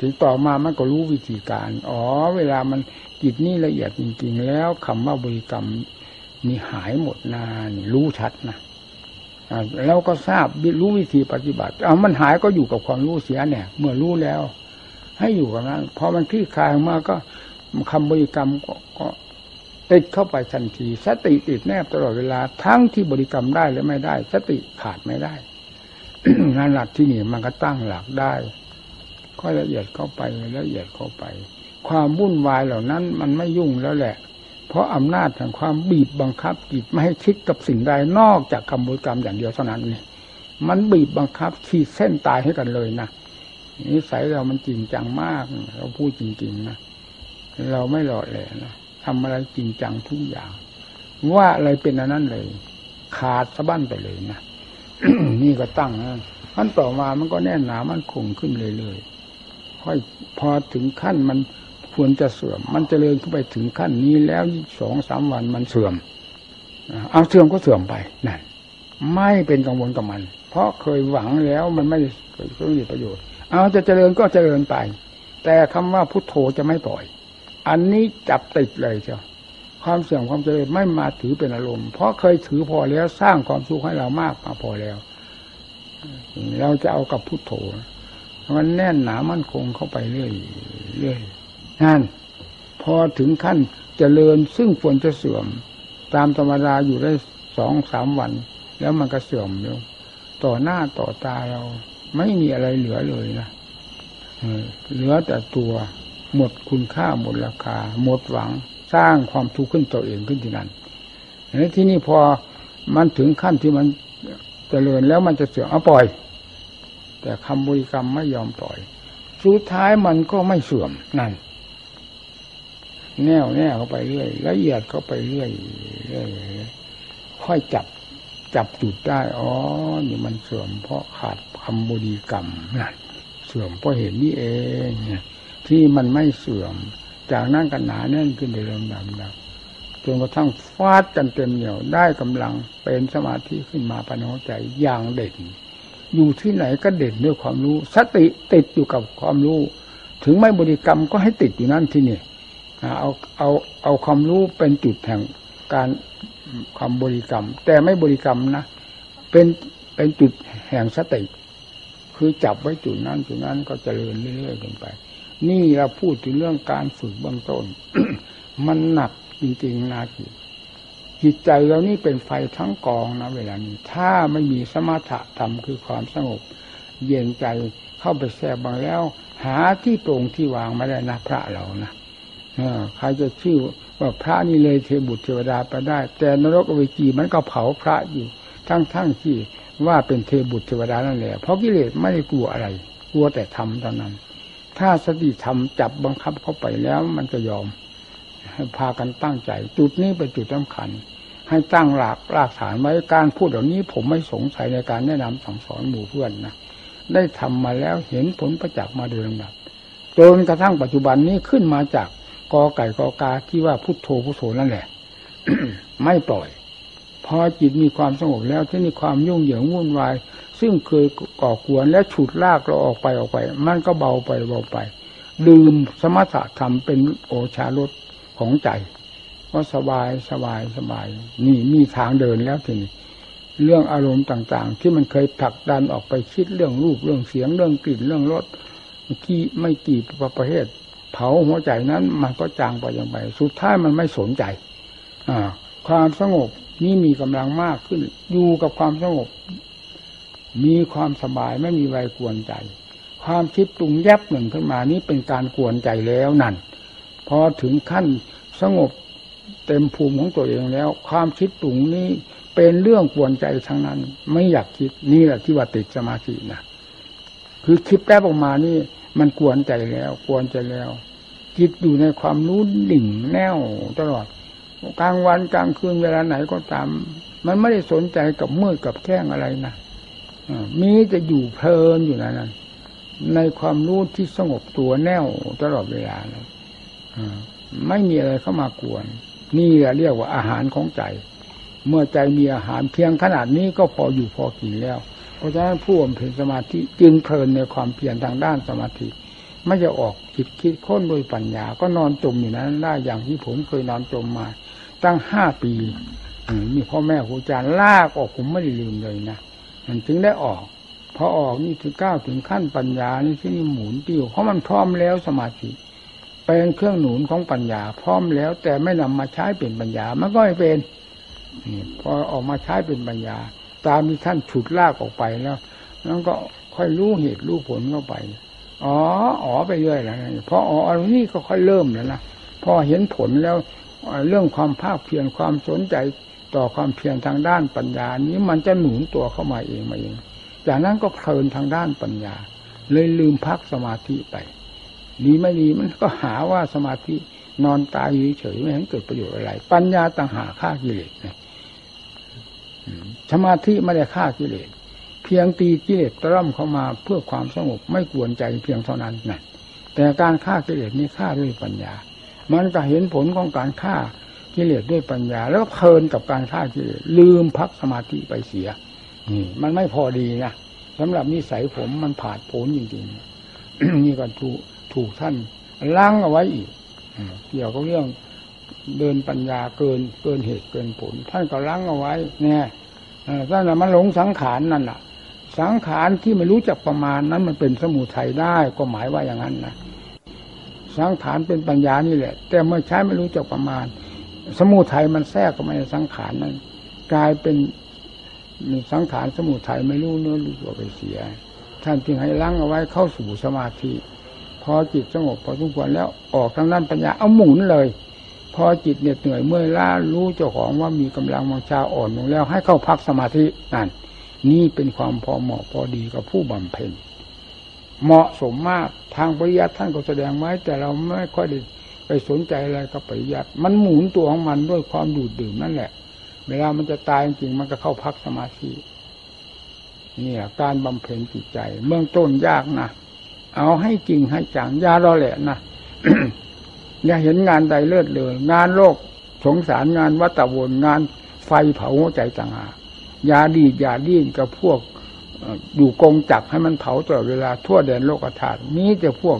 ถึงต่อมามันก็รู้วิธีการ อ๋อ เวลามันจิตนี่ละเอียดจริงๆ แล้วคำว่าบริกรรมนี่หายหมดนานรู้ชัดนะ แล้วก็ทราบรู้วิธีปฏิบัติ เอามันหายก็อยู่กับความรู้เสียเนี่ย เมื่อรู้แล้ว ให้อยู่กับนั้นพอมันคลี่คลายมาก็คำบริกรรมก็ติดเข้าไปทันที สติติดแนบตลอดเวลาทั้งที่บริกรรมได้และไม่ได้ สติขาดไม่ได้งานหลักที่นี่มันก็ตั้งหลักได้ก็ละเอียดเข้าไปละเอียดเข้าไป ความวุ่นวายเหล่านั้น มันไม่ยุ่งแล้วแหละ เพราะอำนาจแห่งความบีบบังคับจิตไม่ให้คิดกับสิ่งใดนอกจากคำบริกรรมอย่างเดียวเท่านั้นนี่มันบีบบังคับขีดเส้นตายให้กันเลยนะนิสัยเรามันจริงจังมาก เราพูดจริงๆนะเราไม่หล่อแหลนะทำอะไรจริงจังทุกอย่าง ว่าอะไรเป็นอันนั้นเลย ขาดสะบั้นไปเลยนะนี่ก็ตั้งนะขั้นต่อมามันก็แน่นหนามันคงขึ้นเรื่อยๆค่อยพอถึงขั้นมัน ควรจะเสื่อม มันจเจริญขึ้นไปถึงขั้นนี้แล้วสองสามวันมันเสื่อม เอาเสื่อมก็เสื่อมไปนั่นไม่เป็นกังวลกับมัน เพราะเคยหวังแล้วมันไม่เกิดประโยชน์ เอาจะเจริญก็เจริญไป แต่คำว่าพุทโธจะไม่ปล่อย อันนี้จับติดเลยเจ้าความเสื่อมความเจริญไม่มาถือเป็นอารมณ์ เพราะเคยถือพอแล้วสร้างความสุขให้เรามากมาพอแล้ว เราจะเอากับพุทโธมันแน่นหนามั่นคงเข้าไปเรื่อยเรื่อย นั่นพอถึงขั้นเจริญซึ่งควรจะเสื่อม ตามธรรมดาอยู่ได้สองสามวัน แล้วมันก็เสื่อมเร็วต่อหน้าต่อตาเรา ไม่มีอะไรเหลือเลยนะเหลือแต่ตัวหมดคุณค่าหมดราคา หมดหวังสร้างความทุกข์ขึ้นตัวเองขึ้นที่นั่นแล้วที่นี่พอมันถึงขั้นที่มันจเจริญแล้วมันจะเสื่อมเอาปล่อย แต่คำบริกรรมไม่ยอมปล่อย สุดท้ายมันก็ไม่เสื่อมนั่น แน่วแน่เข้าไปเรื่อยละเอียดเข้าไปเรื่อยเรื่อยค่อยจับจับจุดได้อ๋อนี่มันเสื่อมเพราะขาดคำบริกรรมนั่นเสื่อมเพราะเห็นนี่เองที่มันไม่เสื่อม จากนั้นกันหนาแน่นขึ้นในเรื่องดำดจนกระทั่งฟาดกันเต็มเหนียวได้กำลังเป็นสมาธิขึ้นมาภานหัวใจอย่างเด่น อยู่ที่ไหนก็เด่นด้วยความรู้ สติติดอยู่กับความรู้ ถึงไม่บริกรรมก็ให้ติดอยู่นั่นที่นี่ เอาเอาเอาความรู้เป็นจุดแห่งการความบริกรรม แต่ไม่บริกรรมนะเป็นเป็นจุดแห่งสติคือจับไว้จุดนั้นจุดนั้นก็เจริญเรื่อยๆกันไป นี่เราพูดถึงเรื่องการฝึกเบื้องต้น มันหนักจริงๆนาจิตจิตใจเรานี่เป็นไฟทั้งกองนะเวลานี้ ถ้าไม่มีสมถะธรรมคือความสงบ เย็นใจเข้าไปแทรกบางแล้ว หาที่โปร่งที่วางไม่ได้นะพระเรานะ ใครจะชื่อว่าพระนี่เลยเทบุตรเทวดาไปได้ แต่นรกอเวจีมันก็เผาพระอยู่ ทั้งๆที่ว่าเป็นเทบุตรเทวดานั่นแหละเพราะกิเลสไม่ได้กลัวอะไร กลัวแต่ทำเท่านั้น ถ้าสติธรรมจับบังคับเข้าไปแล้วมันจะยอมให้พากันตั้งใจ จุดนี้เป็นจุดสำคัญ ให้ตั้งหลักรากฐานไว้การพูดเหล่านี้ผมไม่สงสัยในการแนะนำสั่งสอนหมู่เพื่อนนะได้ทำมาแล้วเห็นผลประจักษ์มาโดยลำดับจนกระทั่งปัจจุบันนี้ขึ้นมาจาก กอไก่กอกาที่ว่าพุทโธพุทโธนั่นแหละไม่ปล่อยพอจิตมีความสงบแล้วที่มีความยุ่งเหยิงวุ่นวาย ซึ่งเคยก่อกวนและฉุดลากเราออกไปออกไป มันก็เบาไปเบาไป ลืมสมถะธรรมเป็นโอชารสของใจก็สบายสบายสบาย นี่มีทางเดินแล้วทีนี้เรื่องอารมณ์ต่างๆ ที่มันเคยผลักดันออกไปคิดเรื่องรูปเรื่องเสียงเรื่องกลิ่นเรื่องรสกี่ไม่กี่ประเภท เผาหัวใจนั้น มันก็จางไปอย่างไป สุดท้ายมันไม่สนใจ อ่า ความสงบนี่มีกำลังมากขึ้น อยู่กับความสงบ มีความสบายไม่มีไวกวนใจ ความคิดปรุงแยบหนึ่งขึ้นมานี้เป็นการกวนใจแล้วนั่นพอถึงขั้นสงบเต็มภูมิของตัวเองแล้ว ความคิดปรุงนี้เป็นเรื่องกวนใจทั้งนั้น ไม่อยากคิดนี่แหละที่ว่าติดสมาธินะคือคิดแป๊บออกมานี่ มันกวนใจแล้วกวนใจแล้วจิตอยู่ในความรู้ดิ่งแน่วตลอดกลางวันกลางคืนเวลาไหนก็ตาม มันไม่ได้สนใจกับมืดกับแก้งอะไรนะมีจะอยู่เพลินอยู่นั้นในความรู้ที่สงบตัวแน่วตลอดเวลาเลยไม่มีอะไรเข้ามากวน นี่เรียกว่าอาหารของใจ เมื่อใจมีอาหารเพียงขนาดนี้ก็พออยู่พอกินแล้ว เพราะฉะนั้นผู้อมเพนสมาธิจึงเพลินในความเพียรทางด้านสมาธิ ไม่จะออกคิดคิดค้นโดยปัญญา ก็นอนจมอยู่นั้นได้อย่างที่ผมเคยนอนจมมา ตั้งห้าปีมีพ่อแม่ครูอาจารย์ลากออกผมไม่ได้ลืมเลยนะมันถึงได้ออกพอออกนี่ถึงก้าวถึงขั้นปัญญานี่ที่นี่หมุนติ้วเพราะมันพร้อมแล้วสมาธิเป็นเครื่องหนุนของปัญญา พร้อมแล้ว แต่ไม่นำมาใช้เป็นปัญญามันก็ไม่เป็นพอออกมาใช้เป็นปัญญา ตามที่ท่านฉุดลากออกไปแล้วแล้วก็ค่อยรู้เหตุรู้ผลเข้าไป อ๋อ อ๋อไปเรื่อยแล้วพออ๋ออันนี้ก็ค่อยเริ่มแล้วนะพอเห็นผลแล้วเรื่องความภาคเพียรความสนใจต่อความเพียรทางด้านปัญญา นี้มันจะหนุนตัวเข้ามาเองมาเอง จากนั้นก็เพลินทางด้านปัญญา เลยลืมพักสมาธิไปดีไม่ดีมันก็หาว่าสมาธินอนตายอยู่เฉยไม่เห็นเกิดประโยชน์อะไร ปัญญาต่างหาฆ่ากิเลสเนี่ย สมาธิไม่ได้ฆ่ากิเลส เพียงตีกิเลสตร่ำเข้ามาเพื่อความสงบไม่กวนใจเพียงเท่านั้นนะแต่การฆ่ากิเลสนี้ฆ่าด้วยปัญญา มันก็เห็นผลของการฆ่ากิเลสด้วยปัญญา แล้วเพลินกับการฆ่ากิเลสลืมพักสมาธิไปเสียนี่มันไม่พอดีนะสำหรับนิสัยผมมันผาดโผนจริงๆนี่ก็ถูกถูกท่านล้างเอาไว้อีกเกี่ยวกับเรื่อง เดินปัญญาเกินเกินเหตุเกินผล ท่านก็ล้างเอาไว้เนี่ยท่านมันหลงสังขารนั่นแหละสังขารที่ไม่รู้จักประมาณนั้นมันเป็นสมุทัยได้ก็หมายว่าอย่างนั้นนะสังขารเป็นปัญญานี่แหละ แต่เมื่อใช้ไม่รู้จักประมาณ สมุทัยมันแทรกเข้ามาในสังขารนั้น กลายเป็นสังขารสมุทัยไม่รู้เนื้อรู้ตัวไปเสีย ท่านจึงให้ล้างเอาไว้เข้าสู่สมาธิพอจิตสงบพอทุกคนแล้วออกทางด้านปัญญาเอาหมุนเลย อจิตเหน็ดเหนื่อยเมื่อยล้ารู้เจ้าของว่ามีกำลังวังชาอ่อนลงแล้ว ให้เข้าพักสมาธินั่นนี่เป็นความพอเหมาะพอดีกับผู้บำเพ็ญเหมาะสมมากทางปริยัติท่านก็แสดงไว้ แต่เราไม่ค่อยได้ไปสนใจอะไรกับปริยัติมันหมุนตัวของมันด้วยความดูดดื่มนั่นแหละ เวลามันจะตายจริงมันก็เข้าพักสมาธินี่ยการบำเพ็ญจิตใจเบื้องต้นยากนะเอาให้จริงให้จังยาเรอแหละนะ อย่าเห็นงานใดเลิศเลย งานโลกสงสารงานวัตวนงานไฟเผาหัวใจต่างหากยาดียาดิ้นกับพวกอยู่กงจับให้มันเผาตลอดเวลาทั่วแดนโลกธาตุนี้จะพวก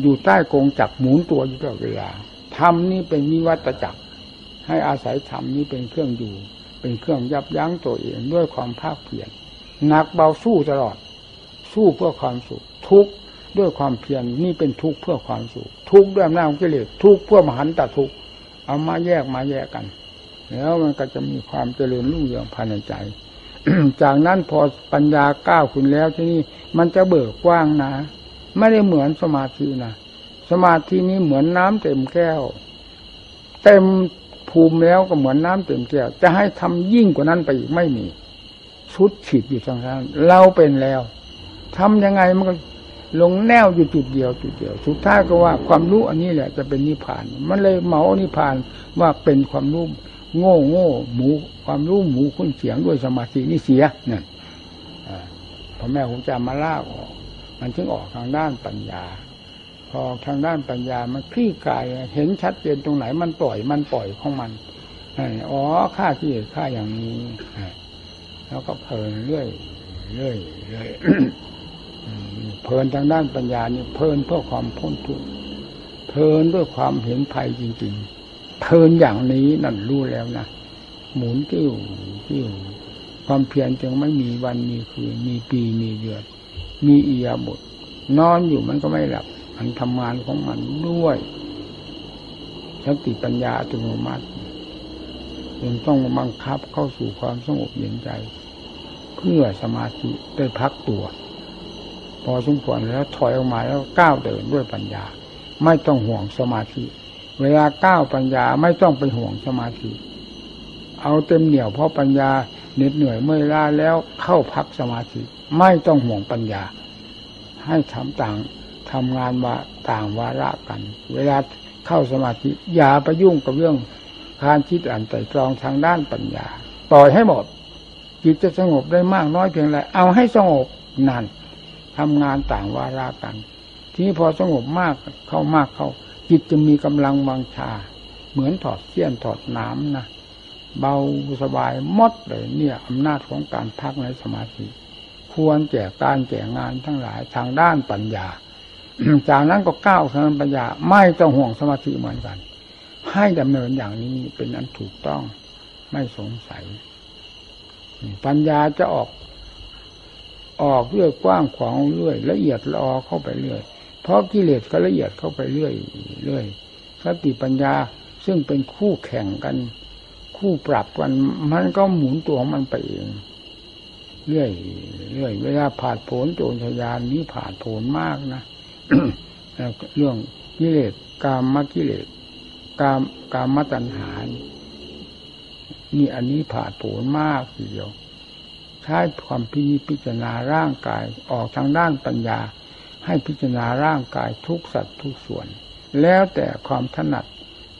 อยู่ใต้กงจับหมุนตัวอยู่ตลอดเวลาธรรมนี่เป็นมิวัตจักร ให้อาศัยธรรมนี้เป็นเครื่องอยู่ เป็นเครื่องยับยั้งตัวเองด้วยความภาคเพียรหนักเบาสู้ตลอด สู้เพื่อความสุขทุกข์ ด้วยความเพียรนี่เป็นทุกข์เพื่อความสุขทุกข์ด้วยอำนาจของกิเลสทุกข์เพื่อมหันตทุกข์เอามาแยกมาแยกกัน แล้วมันก็จะมีความเจริญรุ่งเรืองภายในใจ จากนั้นพอปัญญาก้าวขึ้นแล้วที่นี่มันจะเบิกกว้างนะไม่ได้เหมือนสมาธินะสมาธินี้เหมือนน้ำเต็มแก้ว เต็มภูมิแล้วก็เหมือนน้ำเต็มแก้ว จะให้ทำยิ่งกว่านั้นไปอีกไม่มีชุดฉีดอยู่ทางนั้นเราเป็นแล้วทำยังไงมันก็ ลงแนวอยู่จุดเดียวจุดเดียว สุดท้ายก็ว่าความรู้อันนี้แหละจะเป็นนิพพาน มันเลยเหมานิพพานว่าเป็นความรู้โง่โง่หมู ความรู้หมูคุ้นเสียงด้วยสมาธินี่เสียนี่ยพอแม่ผมจะมาล่าออกมันจึงออกทางด้านปัญญา พอทางด้านปัญญามันคลี่กายเห็นชัดเจนตรงไหนมันปล่อยมันปล่อยของมันอ๋อฆ่าที่ฆ่าอย่างนี้แล้วก็เพลินเรื่อยเรื่อยเรื่อย เพลินทางด้านปัญญานี่เพลินเพื่อความพ้นทุกข์เพลินด้วยความเห็นภัยจริง ๆ เพลินอย่างนี้นั่นรู้แล้วนะหมุนติ้วติ้วความเพียรจึงไม่มีวันมีคืนมีปีมีเดือน มีอียาบทนอนอยู่มันก็ไม่หลับ มันทำงานของมันด้วยสติปัญญาอัตโนมัติยังต้องบังคับเข้าสู่ความสงบเย็นใจ เพื่อสมาธิได้พักตัว พอสมควรแล้วถอยออกมาแล้วก้าวเดินด้วยปัญญา ไม่ต้องห่วงสมาธิ เวลาก้าวปัญญาไม่ต้องไปห่วงสมาธิ เอาเต็มเหนี่ยวเพราะปัญญาเหน็ดเหนื่อยเมื่อยล้าแล้วเข้าพักสมาธิ ไม่ต้องห่วงปัญญา ให้ทำต่างทำงานว่าต่างวาระกัน เวลาเข้าสมาธิอย่าไปยุ่งกับเรื่องการคิดอ่านไตรตรองทางด้านปัญญา ปล่อยให้หมดจิตจะสงบได้มากน้อยเพียงไรเอาให้สงบนั่น ทำงานต่างวาระกัน ทีนี้พอสงบมากเข้ามากเข้า จิตจะมีกำลังวังชา เหมือนถอดเสี้ยนถอดน้ำนะเบาสบายมดเลยเนี่ยอำนาจของการพักในสมาธิ ควรแก่การแก่งานทั้งหลายทางด้านปัญญา จากนั้นก็ก้าวทางปัญญา ไม่ต้องห่วงสมาธิเหมือนกัน ให้ดำเนินอย่างนี้เป็นอันถูกต้องไม่สงสัย ปัญญาจะออก ออกเรื่อยกว้างขวางเรื่อยละเอียดลอเข้าไปเรื่อยเพราะกิเลสก็ละเอียดเข้าไปเรื่อยเรื่อยสติปัญญาซึ่งเป็นคู่แข่งกัน คู่ปรับกัน มันก็หมุนตัวมันไปเอง เรื่อยเรื่อยเวลาผ่านผลโจรชยานนี้ผ่านผลมากนะเรื่องกิเลสกามมกิเลสกามกามตัณหานี่อันนี้ผ่านผลมากทีเดียว ใช้ความพิพิจารณาร่างกายออกทางด้านปัญญา ให้พิจารณาร่างกายทุกสัตว์ทุกส่วน แล้วแต่ความถนัด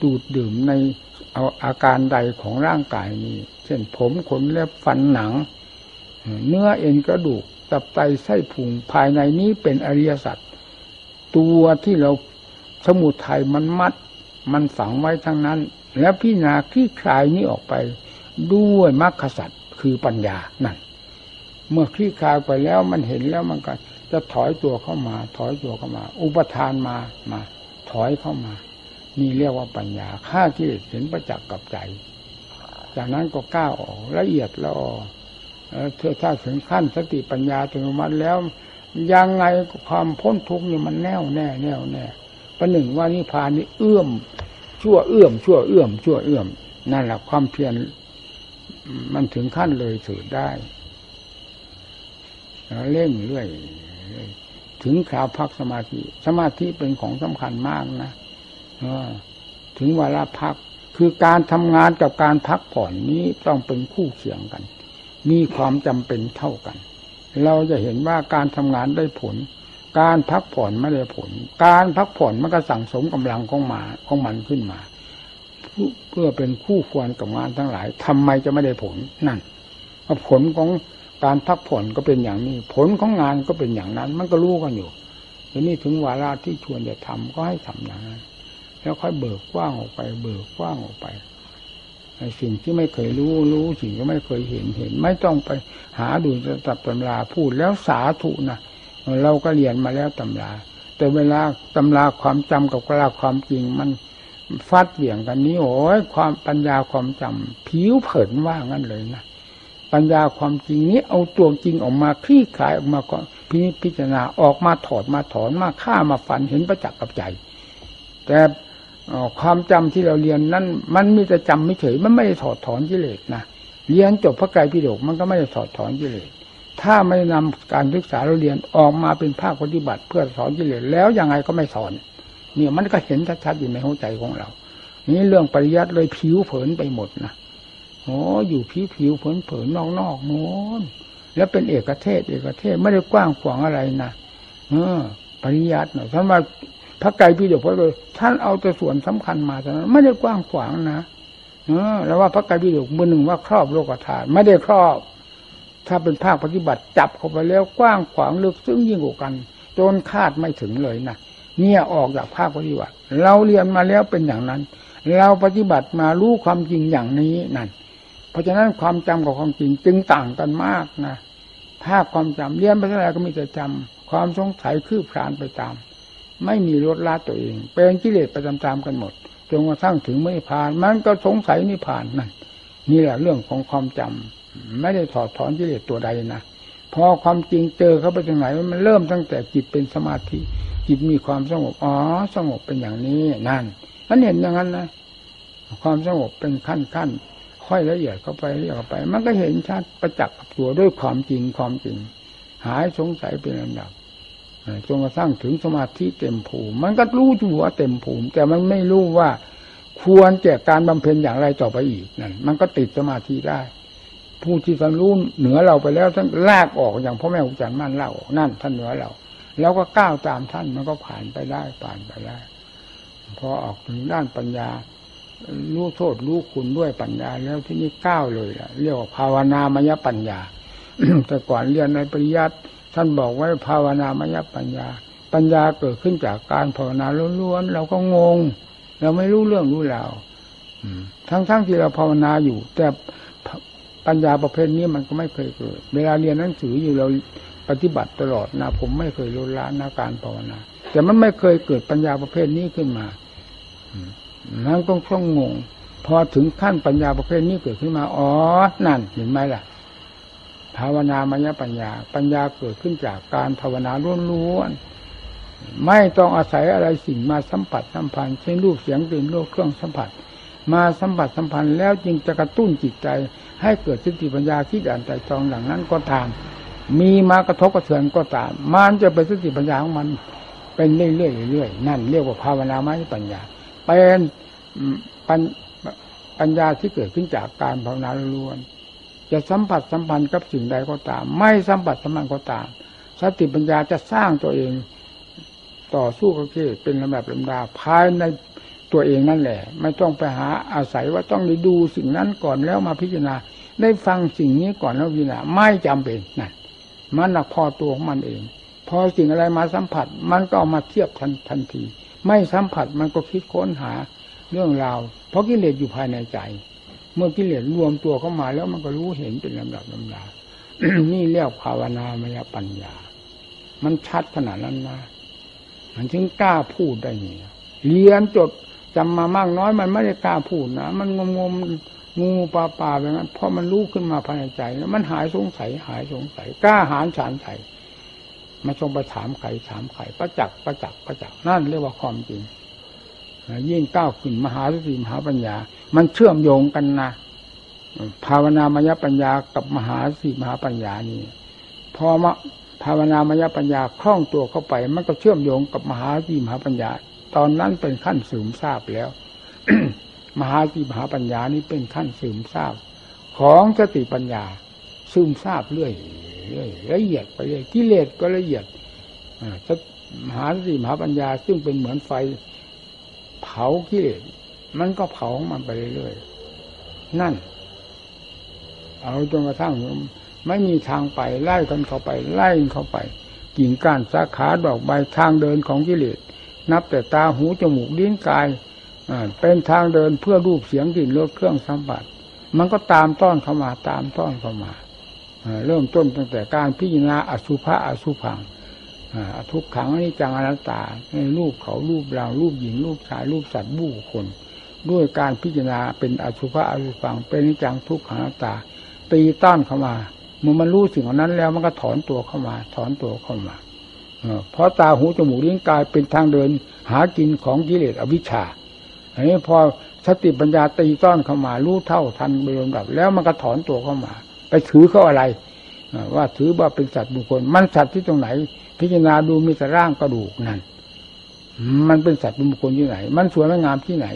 ดูดดื่มในเอาอาการใดของร่างกายนี้ เช่นผมขนเล็บฟันหนัง เนื้อเอ็นกระดูกตับไตไส้พุงภายในนี้เป็นอริยสัจตัวที่เราสมุทัยมันมัด มันฝังไว้ทั้งนั้น แล้วพี่นาคลี่คลายนี้ออกไปด้วยมรรคสัจคือปัญญานั่น เมื่อคลี่คลายไปแล้วมันเห็นแล้วมันก็จะถอยตัวเข้ามา ถอยตัวเข้ามา อุปทานมามา ถอยเข้ามา นี่เรียกว่าปัญญาฆ่าที่เห็นประจักษ์กับใจ จากนั้นก็ก้าวออกละเอียดละออเธอถ้าถึงขั้นสติปัญญาถึงมันแล้ว ยังไงความพ้นทุกข์นี่มันแน่วแน่แน่วแน่ประหนึ่งว่านิพานนี่เอื้อม ชั่วเอื้อม ชั่วเอื้อมชั่วเอื้อมนั่นแหละความเพียรมันถึงขั้นเลยสุดได้ เล่งเรื่อยถึงคราวพักสมาธิ สมาธิเป็นของสำคัญมากนะถึงเวลาพักคือการทำงานกับการพักผ่อนนี้ต้องเป็นคู่เคียงกัน มีความจำเป็นเท่ากัน เราจะเห็นว่าการทำงานได้ผล การพักผ่อนไม่ได้ผล การพักผ่อนมันก็สั่งสมกำลังของมาของมันขึ้นมา เพื่อเป็นคู่ควรกับงานทั้งหลายทำไมจะไม่ได้ผลนั่นผลของ การพักผ่อนก็เป็นอย่างนี้ ผลของงานก็เป็นอย่างนั้น มันก็รู้กันอยู่ทีนี้ถึงเวลาที่ชวนจะทำก็ให้ทำอย่างนั้นแล้วค่อยเบิกกว้างออกไป เบิกกว้างออกไปสิ่งที่ไม่เคยรู้รู้สิ่งที่ไม่เคยเห็นเห็น ไม่ต้องไปหาดูตับตำราพูดแล้วสาธุนะเราก็เรียนมาแล้วตำรา แต่เวลาตำราความจำกับกลาความจริงมันฟัดเหวี่ยงกันนี้โอ้ยความปัญญาความจำผิวเผินว่างั้นเลยนะ ปัญญาความจริงนี้ เอาตัวจริงออกมาคลี่คลายออกมาก่อนพิจารณาออกมาถอดมาถอนมาฆ่ามาฟันเห็นประจักษ์กับใจ แต่ความจำที่เราเรียนนั้นมันมีแต่จำไม่เฉยมันไม่ได้ถอดถอนกิเลสนะเรียนจบพระไตรปิฎกมันก็ไม่ได้ถอดถอนกิเลสถ้าไม่นำการศึกษาเราเรียนออกมาเป็นภาคปฏิบัติ เพื่อสอนกิเลสแล้วยังไงก็ไม่สอน เนี่ยมันก็เห็นชัดๆอยู่ในหัวใจของเรา นี่เรื่องปริยัติเลยผิวเผินไปหมดนะ โอ้อยู่ผิวผิวเผินเผินนอกนอกโน้นแล้วเป็นเอกเทศ เอกเทศไม่ได้กว้างขวางอะไรนะเออ ปริยัติเนาะท่านว่าพระไกรพิฎกพระเลยท่านเอาแต่ส่วนสำคัญมาแต่นั้นไม่ได้กว้างขวางนะเออ แล้วว่าพระไกรพิฎกมือหนึ่งว่าครอบโลกธาตุไม่ได้ครอบ ถ้าเป็นภาคปฏิบัติจับเข้าไปแล้วกว้างขวางลึกซึ้งยิ่งกว่ากันจนคาดไม่ถึงเลยนะเนี่ยออกจากภาคปฏิบัติ เราเรียนมาแล้วเป็นอย่างนั้น เราปฏิบัติมารู้ความจริงอย่างนี้นั่น เพราะฉะนั้นความจำกับความจริงจึงต่างกันมากนะภาคความจำเรียนไปเท่าไหร่ก็มีแต่จำความสงสัยคืบคลานไปตาม ไม่มีลดละตัวเอง เป็นกิเลสไปตามๆกันหมดจนกระทั่งถึงไม่ผ่าน มันก็สงสัยนิพานนั่นนี่แหละเรื่องของความจำไม่ได้ถอดถอนกิเลสตัวใดนะพอความจริงเจอเข้าไปตรงไหนมันเริ่มตั้งแต่จิตเป็นสมาธิ จิตมีความสงบอ๋อสงบเป็นอย่างนี้นั่นมันเห็นอย่างนั้นนะความสงบเป็นขั้นขั้น ค่อยละเอียดเข้าไปละเอียดเข้าไป มันก็เห็นชัดประจักษ์กับตัวด้วยความจริงความจริง หายสงสัยเป็นลำดับจนกระทั่งถึงสมาธิเต็มภูมิ มันก็รู้อยู่ว่าเต็มภูมิ แต่มันไม่รู้ว่า ควรแก่การบำเพ็ญอย่างไรต่อไปอีกนั่นมันก็ติดสมาธิได้ ผู้ที่ท่านรู้เหนือเราไปแล้วท่านลากออกอย่างพ่อแม่ครูอาจารย์มั่นเล่านั่นท่านเหนือเรา แล้วก็ก้าวตามท่านมันก็ผ่านไปได้ผ่านไปได้พอออกถึงด้านปัญญา รู้โทษรู้คุณด้วยปัญญา แล้วที่นี่ก้าวเลยล่ะเรียกว่าภาวนามยปัญญา แต่ก่อนเรียนในปริยัติท่านบอกไว้ภาวนามยปัญญา ปัญญาเกิดขึ้นจากการภาวนาล้วนๆเราก็งง เราไม่รู้เรื่องรู้ราวทั้งๆทที่เราภาวนาอยู่ แต่ปัญญาประเภทนี้มันก็ไม่เคยเกิด เวลาเรียนหนังสืออยู่เราปฏิบัติตลอดนะผมไม่เคยลดละนาการภาวนา แต่มันไม่เคยเกิดปัญญาประเภทนี้ขึ้นมา นั่นต้องช่องงง พอถึงขั้นปัญญาประเภทนี้เกิดขึ้นมา อ๋อ นั่นเห็นไหมล่ะ ภาวนามยปัญญา ปัญญาเกิดขึ้นจากการภาวนาล้วนๆ ไม่ต้องอาศัยอะไรสิ่งมาสัมผัสสัมพันธ์เช่นรูปเสียงกลิ่นรสเครื่องสัมผัส มาสัมผัสสัมพันธ์แล้วจึงจะกระตุ้นจิตใจ ให้เกิดสติปัญญาคิดอ่านใจจองหลังนั้นก็ตาม มีมากระทบกระเทือนก็ตาม มันจะเป็นสติปัญญาของมัน เป็นเรื่อยๆเรื่อยๆนั่นเรียกว่าภาวนามยปัญญา เป็นปัญปัญญาที่เกิดขึ้นจากการภาวนาล้วน จะสัมผัสสัมพันธ์กับสิ่งใดก็ตาม ไม่สัมผัสสัมพันธ์ก็ตาม สติปัญญาจะสร้างตัวเองต่อสู้กับกิเลสเป็นลำดับลำดาภายในตัวเองนั่นแหละ ไม่ต้องไปหาอาศัยว่าต้องได้ดูสิ่งนั้นก่อนแล้วมาพิจารณา ได้ฟังสิ่งนี้ก่อนแล้วพิจารณาไม่จำเป็นนั่นมันหนักพอตัวของมันเอง พอสิ่งอะไรมาสัมผัส มันก็เอามาเทียบทันทันที ไม่สัมผัสมันก็คิดค้นหาเรื่องราว เพราะกิเลสอยู่ภายในใจ เมื่อกิเลสรวมตัวเข้ามาแล้วมันก็รู้เห็นเป็นลำดับลำดานี่เรียกภาวนามยปัญญา มันชัดขนาดนั้นนะมันจึงกล้าพูดได้เนี่ยเรียนจดจำมามากน้อยมันไม่ได้กล้าพูดนะ มันงมงมงูปลาปลาแบบนั้นเพราะมันรู้ขึ้นมาภายในใจแล้วมันหายสงสัยหายสงสัยกล้าหารฉานใส่ ไม่ต้องไปถามใครถามใครประจักษ์ประจักษ์ประจักษ์นั่นเรียกว่าความจริงยิ่งก้าวขึ้นมหาสติมหาปัญญา มันเชื่อมโยงกันนะภาวนามยปัญญากับมหาสติมหาปัญญานี่พอมาภาวนามยปัญญาคล่องตัวเข้าไป มันก็เชื่อมโยงกับมหาสติมหาปัญญา ตอนนั้นเป็นขั้นสืมทราบแล้ว มหาสติมหาปัญญานี้เป็นขั้นสืมทราบ ของสติปัญญาซึมทราบเรื่อย เรื่อยละเอียดไปเรื่อยกิเลสก็ละเอียดมหาสติมหาปัญญา ซึ่งเป็นเหมือนไฟ เผากิเลสมันก็เผามันไปเรื่อยๆนั่น เอาจนกระทั่งไม่มีทางไปไล่กันเข้าไปไล่เข้าไป กิ่งก้านสาขาดอกใบทางเดินของกิเลสนับแต่ตาหูจมูกลิ้นกายเป็นทางเดินเพื่อรูปเสียงกลิ่นรสเครื่องสัมผัสมันก็ตามต้อนเข้ามาตามต้อนเข้ามา เริ่มต้นตั้งแต่การพิจารณาอสุภะอสุพังทุกขังนี่จังอนัตตาในรูปเขารูปเรารูปหญิงรูปชายรูปสัตว์บู้คนด้วยการพิจารณาเป็นอสุภะอสุพังเป็นนิจังทุกขังอนัตตา ตีต้อนเข้ามาเมื่อมันรู้สิ่งเหล่านั้นแล้วมันก็ถอนตัวเข้ามา ถอนตัวเข้ามาเพราะตาหูจมูกลิ้นกายเป็นทางเดิน หากินของกิเลสอวิชชาอันนี้พอสติปัญญาตีต้อนเข้ามารู้เท่าทันไปลำดับแล้วมันก็ถอนตัวเข้ามา ไปถือเขาอะไรว่าถือว่าเป็นสัตว์บุคคล มันสัตว์ที่ตรงไหน พิจารณาดูมีแต่ร่างกระดูกนั่นมันเป็นสัตว์บุคคลที่ไหน มันสวยงามที่ไหน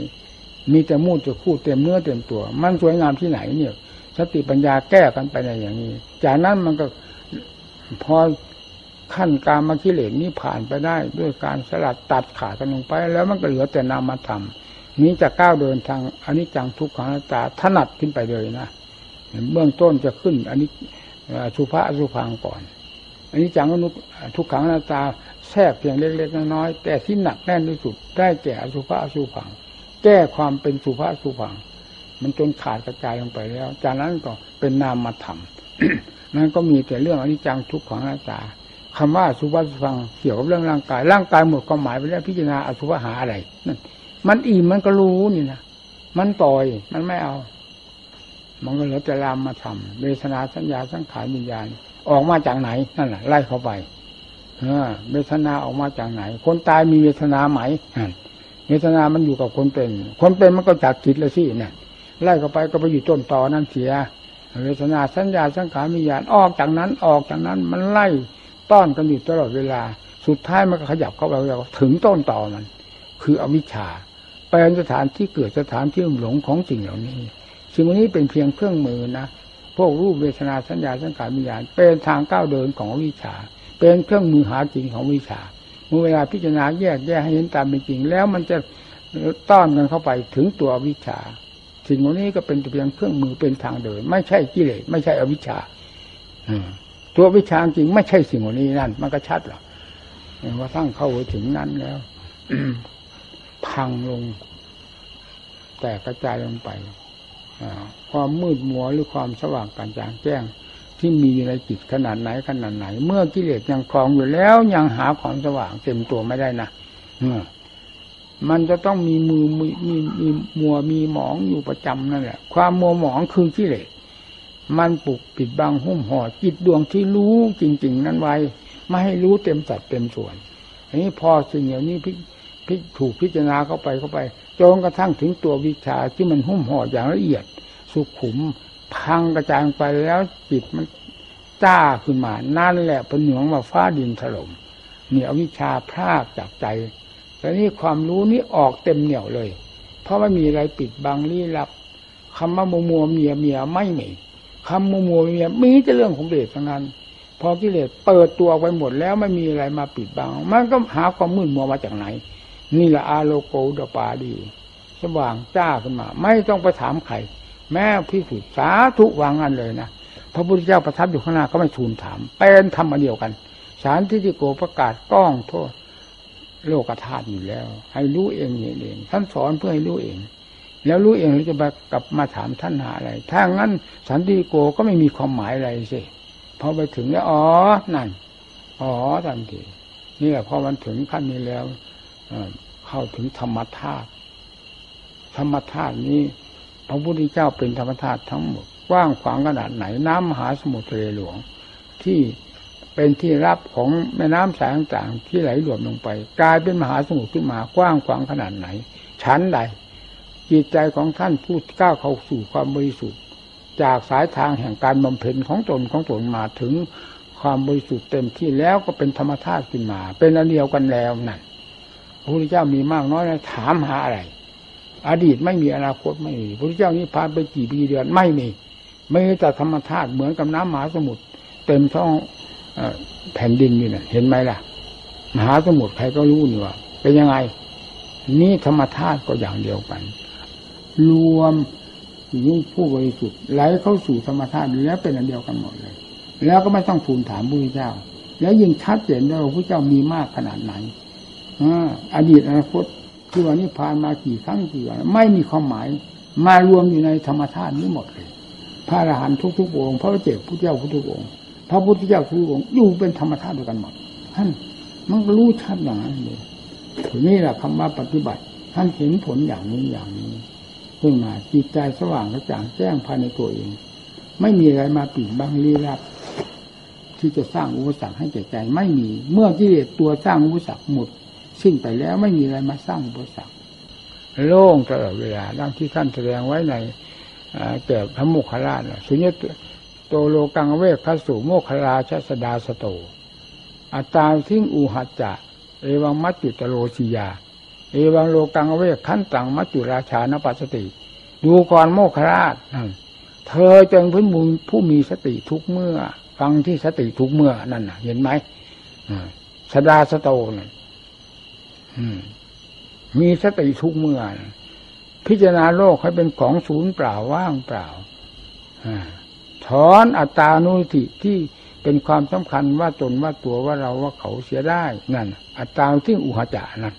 มีแต่มูดจะคู่เต็มเนื้อเต็มตัว มันสวยงามที่ไหนเนี่ย สติปัญญาแก้กันไปในอย่างนี้ จากนั้นมันก็พอขั้นการมาคิเลนนี้ผ่านไปได้ ด้วยการสลัดตัดขาดกันลงไป แล้วมันก็เหลือแต่นามธรรมนี้จะก้าวเดินทางอนิจจังทุกขังตาถนัดขึ้นไปเลยนะ เบื้องต้นจะขึ้น อันนี้สุภาอสุพังก่อน อันนี้จังอนุทุกขังนาตาแทรกเพียงเล็กๆน้อยๆแต่ที่หนักแน่นที่สุดได้แก่สุภาอสุพัง แก้ความเป็นสุภาพสุพัง มันจนขาดกระจายลงไปแล้ว จากนั้นก็เป็นนามธรรมนั่นก็มีแต่เรื่องอนิจจังทุกข์ของหน้าตาคำว่าสุภาพสุพังเกี่ยวกับเรื่องร่างกาย ร่างกายหมดความหมายไปแล้วพิจารณาอสุภาหาอะไรนั่นมันอิ่มมันก็รู้นี่นะมันปล่อยมันไม่เอา มันก็เหลือแต่รามมาทำเวทนาสัญญาสังขารวิญญาณ ออกมาจากไหนนั่นแหละไล่เข้าไปเวทนาออกมาจากไหน คนตายมีเวทนาไหมเวทนามันอยู่กับคนเป็น คนเป็นมันก็จากจิตล้วสิเนี่ยไล่เข้าไปก็ไปอยู่ต้นตอนั่นเสีย เวทนาสัญญาสังขารวิญญาณออกจากนั้นออกจากนั้นมันไล่ต้อนกันอยู่ตลอดเวลา สุดท้ายมันก็ขยับเข้าไปถึงต้นตอมัน คืออวิชชาเป็นสถานที่เกิดสถานที่หลงของสิ่งเหล่านี้ สิ่งนี้เป็นเพียงเครื่องมือนะพวกรูปเวทนาสัญญาสังขารวิญญาณเป็นทางก้าวเดินของวิชา เป็นเครื่องมือหาจริงของวิชาเมื่อเวลาพิจารณาแยกแยกให้เห็นตามเป็นจริง แล้วมันจะต้อนกันเข้าไปถึงตัววิชา สิ่งนี้ก็เป็นเพียงเครื่องมือเป็นทางเดิน ไม่ใช่กิเลสไม่ใช่อวิชชาตัววิชาจริงไม่ใช่สิ่งนี้นั่น มันก็ชัดหรอกว่าทั้งเข้าถึงนั้นแล้วพังลง แต่กระจายลงไป ความมืดมัวหรือความสว่างกันจางแจ้ง ที่มีอยู่ในจิตขนาดไหนขนาดไหน เมื่อกิเลสยังคลองอยู่แล้วยังหาความสว่างเต็มตัวไม่ได้นะมันจะต้องมีมือมีมีมีมัวมีหมองอยู่ประจำนั่นแหละ ความมัวหมองคือกิเลสมันปลุกปิดบังหุ้มห่อจิตดวงที่รู้จริง ๆ นั้นไว้ ไม่ให้รู้เต็มสัดเต็มส่วนอันนี้พอสิ่งเหล่านี้พิถูกพิจารณาเข้าไปเข้าไป จนกระทั่งถึงตัววิชาที่มันหุ้มห่ออย่างละเอียด สุขุม พังกระจายไปแล้วจิตมันจ้าขึ้นมา นั่นแหละเป็นหนืองมาฟ้าดินถล่มเนี่ยวิชาพรากจากใจแต่นี่ความรู้นี้ออกเต็มเหนี่ยวเลย เพราะไม่มีอะไรปิดบังลี้ลับคำว่ามัวมัวเมียเมียไม่มีคำมัวมัวเมียมีแต่เรื่องของเดชทั้งนั้นพอกิเลสเปิดตัวไปหมดแล้วไม่มีอะไรมาปิดบัง มันก็หาความมืดมัวมาจากไหน นี่แหละอาโลโกดปาดี สว่างจ้าขึ้นมา ไม่ต้องไปถามใครแม้พิสุทธิสาธุวางอันเลยนะพระพุทธเจ้าประทับอยู่ข้างหน้าก็ไม่ทูลถาม เป็นธรรมเดียวกัน สารที่ที่โกประกาศก้องโทษ โลกธาตุอยู่แล้ว ให้รู้เองเอง ท่านสอนเพื่อให้รู้เอง แล้วรู้เองแล้วจะกลับมาถามท่านหาอะไร ถ้างั้นสันติโกก็ไม่มีความหมายอะไรสิพอไปถึงแล้วอ๋อนั่นอ๋อทันทีนี่แหละพอมันถึงขั้นนี้แล้ว เข้าถึงธรรมธาตุธรรมธาตุนี้ พระพุทธเจ้าเป็นธรรมธาตุทั้งหมดกว้างขวางขนาดไหนน้ำมหาสมุทรทะเลหลวง ที่เป็นที่รับของแม่น้ำสายต่างๆที่ไหลรวมลงไป กลายเป็นมหาสมุทรขึ้นมากว้างขวางขนาดไหน ชั้นใด จิตใจของท่านผู้ก้าวเข้าสู่ความบริสุทธิ์ จากสายทางแห่งการบำเพ็ญของตนของตนมาถึงความบริสุทธิ์เต็มที่แล้วก็เป็นธรรมธาตุขึ้นมา เป็นอันเดียวกันแล้วนั่น พระพุทธเจ้ามีมากน้อยนะถามหาอะไร อดีตไม่มีอนาคตไม่มีพระพุทธเจ้านี้ผ่านไปกี่ปีเดือนไม่มี ไม่แต่ธรรมธาตุเหมือนกับน้ำมหาสมุทรเต็มท้องแผ่นดินอยู่นะเห็นไหมล่ะ มหาสมุทรใครก็รู้นี่ว่าเป็นยังไง นี่ธรรมธาตุก็อย่างเดียวกัน รวมยิ่งผู้บริสุทธิ์ไหลเข้าสู่ธรรมชาติแล้วเป็นอันเดียวกันหมดเลย แล้วก็ไม่ต้องทูลถามพระพุทธเจ้า แล้วยิ่งชัดเจนด้วยว่าพระเจ้ามีมากขนาดไหน อดีตอนาคตที่วันนี้ผ่านมากี่ครั้งกี่วันไม่มีความหมาย มารวมอยู่ในธรรมชาตินี้หมดเลย พระอรหันต์ทุกๆองค์พระเจ้าพระเจ้าทุกองค์พระพุทธเจ้าทุกองค์อยู่เป็นธรรมชาติด้วยกันหมดท่านมันรู้ชัดอย่างนั้นเลยถึงนี่แหละคำว่าปฏิบัติ ท่านเห็นผลอย่างนี้อย่างนี้ขึ้นมาจิตใจสว่างกระจ่างแจ้งภายในตัวเอง ไม่มีอะไรมาปิดบังลี้ลับที่จะสร้างอุปสรรคให้แก่ใจ ไม่มี เมื่อกิเลสตัวสร้างอุปสรรคหมด สิ้นไปแล้วไม่มีอะไรมาสร้างอุปสรรคโล่งตลอดเวลาดังที่ท่านแสดงไว้ในแก่พระโมคคัลลานะสุญญโตโลกังเวกพระสุโมคคลาชสดาสโต อัตตาทิ้งอูหัจจะ เอวังมัจจุตโลชิยา เอวังโลกังเวกขันตังมัจจุราชานปัสติ ดูก่อนโมคราชเธอจงพื้นมูลผู้มีสติทุกเมื่อ ฟังที่สติทุกเมื่อนั่นน่ะเห็นไหมสดาสโตนั่น มีสติทุกเมื่อพิจารณาโลกให้เป็นของศูนย์เปล่าว่างเปล่าถอนอัตตานุติที่เป็นความสำคัญว่าตนว่าตัวว่าเราว่าเขาเสียได้นั่นอัตตาที่อุหจานั่น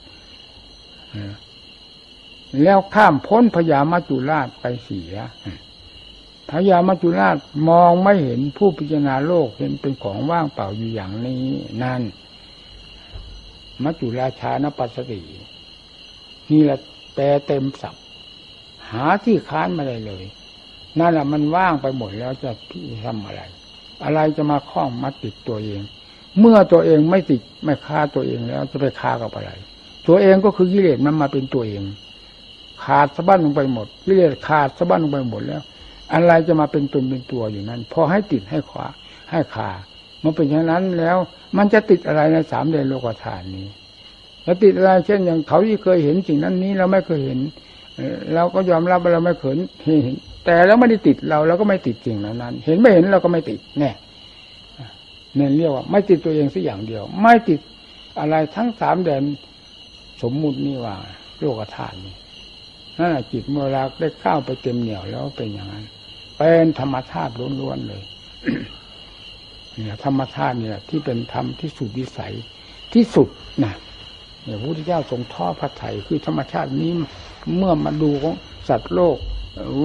แล้วข้ามพ้นพญามัจจุราชไปเสียพญามัจจุราชมองไม่เห็นผู้พิจารณาโลกเห็นเป็นของว่างเปล่าอยู่อย่างนี้ นั่น มัจจุราชานปัสสตินี่แหละแปลเต็มสับหาที่ค้านมาได้เลย นั่นแหละมันว่างไปหมดแล้วจะพี่ทำอะไร อะไรจะมาคล้องมาติดตัวเอง เมื่อตัวเองไม่ติดไม่ฆ่าตัวเองแล้วจะไปฆ่ากับอะไร ตัวเองก็คือกิเลสมันมาเป็นตัวเอง ขาดสะบั้นลงไปหมดกิเลสขาดสะบั้นลงไปหมดแล้ว อะไรจะมาเป็นตนเป็นตัวอยู่นั้นพอให้ติดให้ขวาให้ขา มันเป็นอย่างนั้นแล้ว มันจะติดอะไรในสามเดนโลกธาตุนี้ แล้วติดอะไรเช่นอย่างเขาที่เคยเห็นสิ่งนั้นนี้เราไม่เคยเห็นเราก็ยอมรับว่าเราไม่เคยเห็น แต่แล้วไม่ได้ติดเราเราก็ไม่ติดสิ่งนั้นนั้น เห็นไม่เห็นเราก็ไม่ติดแน่เนี่ยเรียกว่า ไม่ติดตัวเองสักอย่างเดียว ไม่ติดอะไรทั้งสามแดนสมมุตินี่ว่าโลกธาตุนี่นั่นแหะจิตเมื่อรักได้เข้าไปเต็มเหนี่ยวแล้วเป็นอย่างนั้นเป็นธรรมชาติล้วนๆเลย เนี่ยธรรมชาติเนี่ย ที่เป็นธรรมที่สุดวิสัยที่สุดนะเนี่ยพระพุทธเจ้าทรงท่อพระไถ่คือธรรมชาตินี้เมื่อมาดูของสัตว์โลก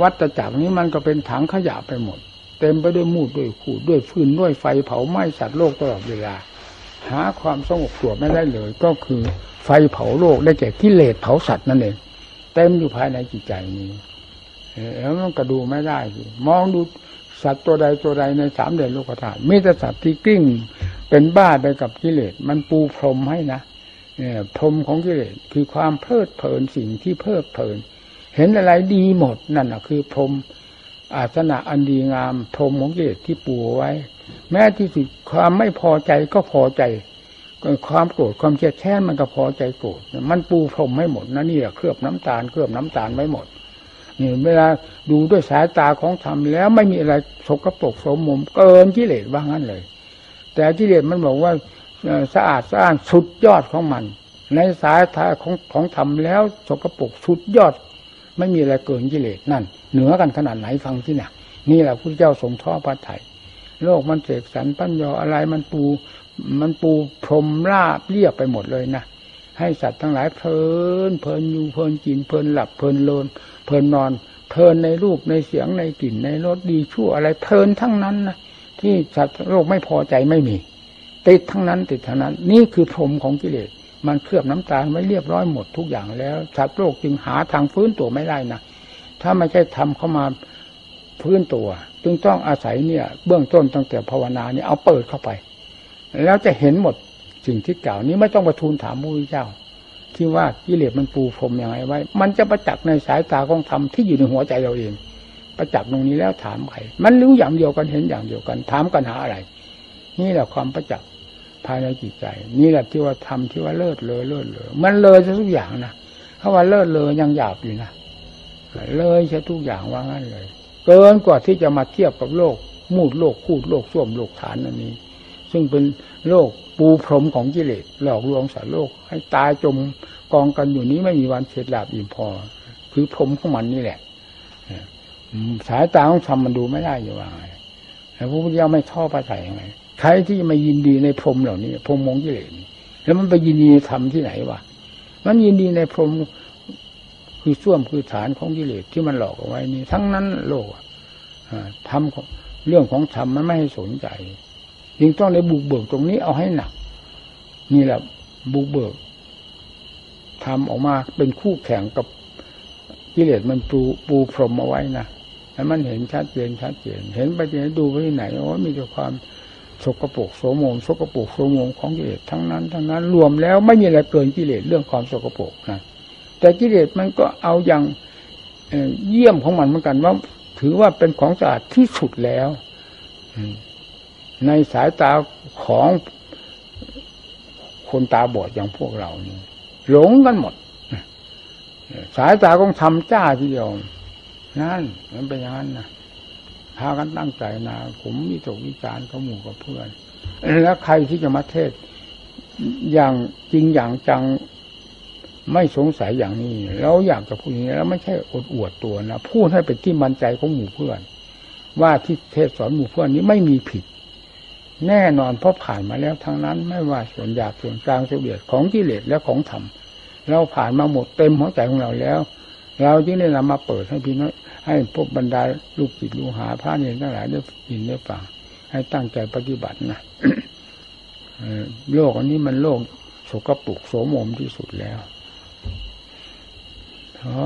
วัฏจักรนี้มันก็เป็นถังขยะไปหมด เต็มไปด้วยมูดด้วยขูดด้วยฟืนด้วยไฟเผาไหม้สัตว์โลกตลอดเวลา หาความสงบตัวไม่ได้เลย ก็คือไฟเผาโลกได้แก่กิเลสเผาสัตว์นั่นเองเต็มอยู่ภายในจิตใจนี้แล้วมันก็ดูไม่ได้ มองดู สัตว์ตัวใดตัวใดในสามเดือนโลกธาตุมีแต่สัตว์ที่กลิ้งเป็นบ้าไปกับกิเลสมันปูพรมให้นะเนี่ยพรมของกิเลสคือความเพลิดเพลินสิ่งที่เพลิดเพลิน เห็นอะไรดีหมดนั่นนะคือพรมอาสนะอันดีงามพรมของกิเลสที่ปูไว้ แม้ที่สุดความไม่พอใจก็พอใจความโกรธความเกลียดแค้นมันก็พอใจโกรธมันปูพรมให้หมดนะนี่เคลือบน้ำตาลเคลือบน้ำตาลไว้หมด นี่เวลาดูด้วยสายตาของธรรมแล้วไม่มีอะไรสกปรกสมมุมเกินกิเลสว่างั้นเลย แต่กิเลสมันบอกว่าสะอาดสะอ้านสุดยอดของมัน ในสายตาของของธรรมแล้วสกปรกสุดยอด ไม่มีอะไรเกินกิเลสนั่น เหนือกันขนาดไหนฟังที่น่ะนี่แหละพระเจ้าทรงท่อพระไถ่โลกมันเสกสรรปั้นยออะไรมันปูมันปูพรมราบเรียบไปหมดเลยนะให้สัตว์ทั้งหลายเพลินเพลินอยู่เพลินกินเพลินหลับเพลินโลน เพลินนอน เพลินในรูปในเสียงในกลิ่นในรสดีชั่วอะไรเพลินทั้งนั้นนะที่สัตว์โลกไม่พอใจไม่มี ติดทั้งนั้นติดทั้งนั้น นี่คือพรมของกิเลสมันเคลือบน้ำตาลไว้เรียบร้อยหมดทุกอย่างแล้วสัตว์โลกจึงหาทางฟื้นตัวไม่ได้นะถ้าไม่ใช่ทำเข้ามาฟื้นตัว จึงต้องอาศัยเนี่ย เบื้องต้นตั้งแต่ภาวนาเนี่ยเอาเปิดเข้าไป แล้วจะเห็นหมดสิ่งที่กล่าวนี้ไม่ต้องไปทูลถามพระพุทธเจ้า ที่ว่ากิเลสมันปูพรมอย่างไรไว้ มันจะประจักษ์ในสายตาของธรรมที่อยู่ในหัวใจเราเอง ประจักษ์ตรงนี้แล้วถามใครมันรู้อย่างเดียวกันเห็นอย่างเดียวกัน ถามกันหาอะไร นี่แหละความประจักษ์ภายในจิตใจ นี่แหละที่ว่าทำที่ว่าเลิศเลยเลิศเลยมันเลยทุกอย่างนะถ้าว่าเลิศเลยยังหยาบอยู่นะเลยใช่ทุกอย่างว่างั้นเลย เกินกว่าที่จะมาเทียบกับโลก มูดโลกคูดโลกส้วมโลกฐานอันนี้ ซึ่งเป็นโลกปูพรมของกิเลสหลอกลวงสัตว์โลก ให้ตายจมกองกันอยู่นี้ไม่มีวันเฉดหลาบอิ่มพอ คือพรมของมันนี่แหละสายตาของธรรมมันดูไม่ได้อยู่ว่าไงแต่พระพุทธเจ้าไม่ชอบพระไถ่ยังไงใครที่มายินดีในพรมเหล่านี้พรมมงกิเลสแล้วมันไปยินดีธรรมที่ไหนวะมันยินดีในพรมคือส้วมคือฐานของกิเลสที่มันหลอกเอาไว้นี่ทั้งนั้นโลกทำเรื่องของธรรมมันไม่ให้สนใจ จึงต้องในบุกเบิกตรงนี้เอาให้หนัก นี่แหละบุกเบิกทำออกมาเป็นคู่แข่งกับกิเลสมันปูปูพรมเอาไว้นะแล้วมันเห็นชัดเจนชัดเจนเห็นไปที่ไหนดูไปที่ไหนโอ้มีแต่ความสกปรกโสมมสกปรกโสมมของกิเลสทั้งนั้น ทั้งนั้น รวมแล้วไม่มีอะไรเกินกิเลสเรื่องความสกปรกนะแต่กิเลสมันก็เอาอย่างเยี่ยมของมันเหมือนกันว่า ถือว่าเป็นของสะอาดที่สุดแล้ว ในสายตาของคนตาบอดอย่างพวกเรานี่หลงกันหมด สายตาของทำจ้าทีเดียวนั่นมันเป็นอย่างนั้นนะพากันตั้งใจนะผมมีตกวิจารณ์เขาหมู่กับเพื่อน แล้วใครที่จะมาเทศอย่างจริงอย่างจังไม่สงสัยอย่างนี้เราอยากจะพูดอย่างนี้แล้วไม่ใช่อดอวดตัวนะพูดให้เป็นที่มั่นใจของหมู่เพื่อน ว่าที่เทศสอนหมู่เพื่อนนี้ไม่มีผิด แน่นอนเพราะผ่านมาแล้วทั้งนั้น ไม่ว่าส่วนหยาบส่วนกลางส่วนเบียดของกิเลสและของธรรมเราผ่านมาหมดเต็มหัวใจของเราแล้ว เราจึงได้นำมาเปิดให้พี่น้อยให้พวกบรรดาลูกจิตลูกหาพระเนี่ยทั้งหลายได้ยินได้ฟังให้ตั้งใจปฏิบัตินะโลกอันนี้มันโลกสกปรกโสมมที่สุดแล้วอ๋อ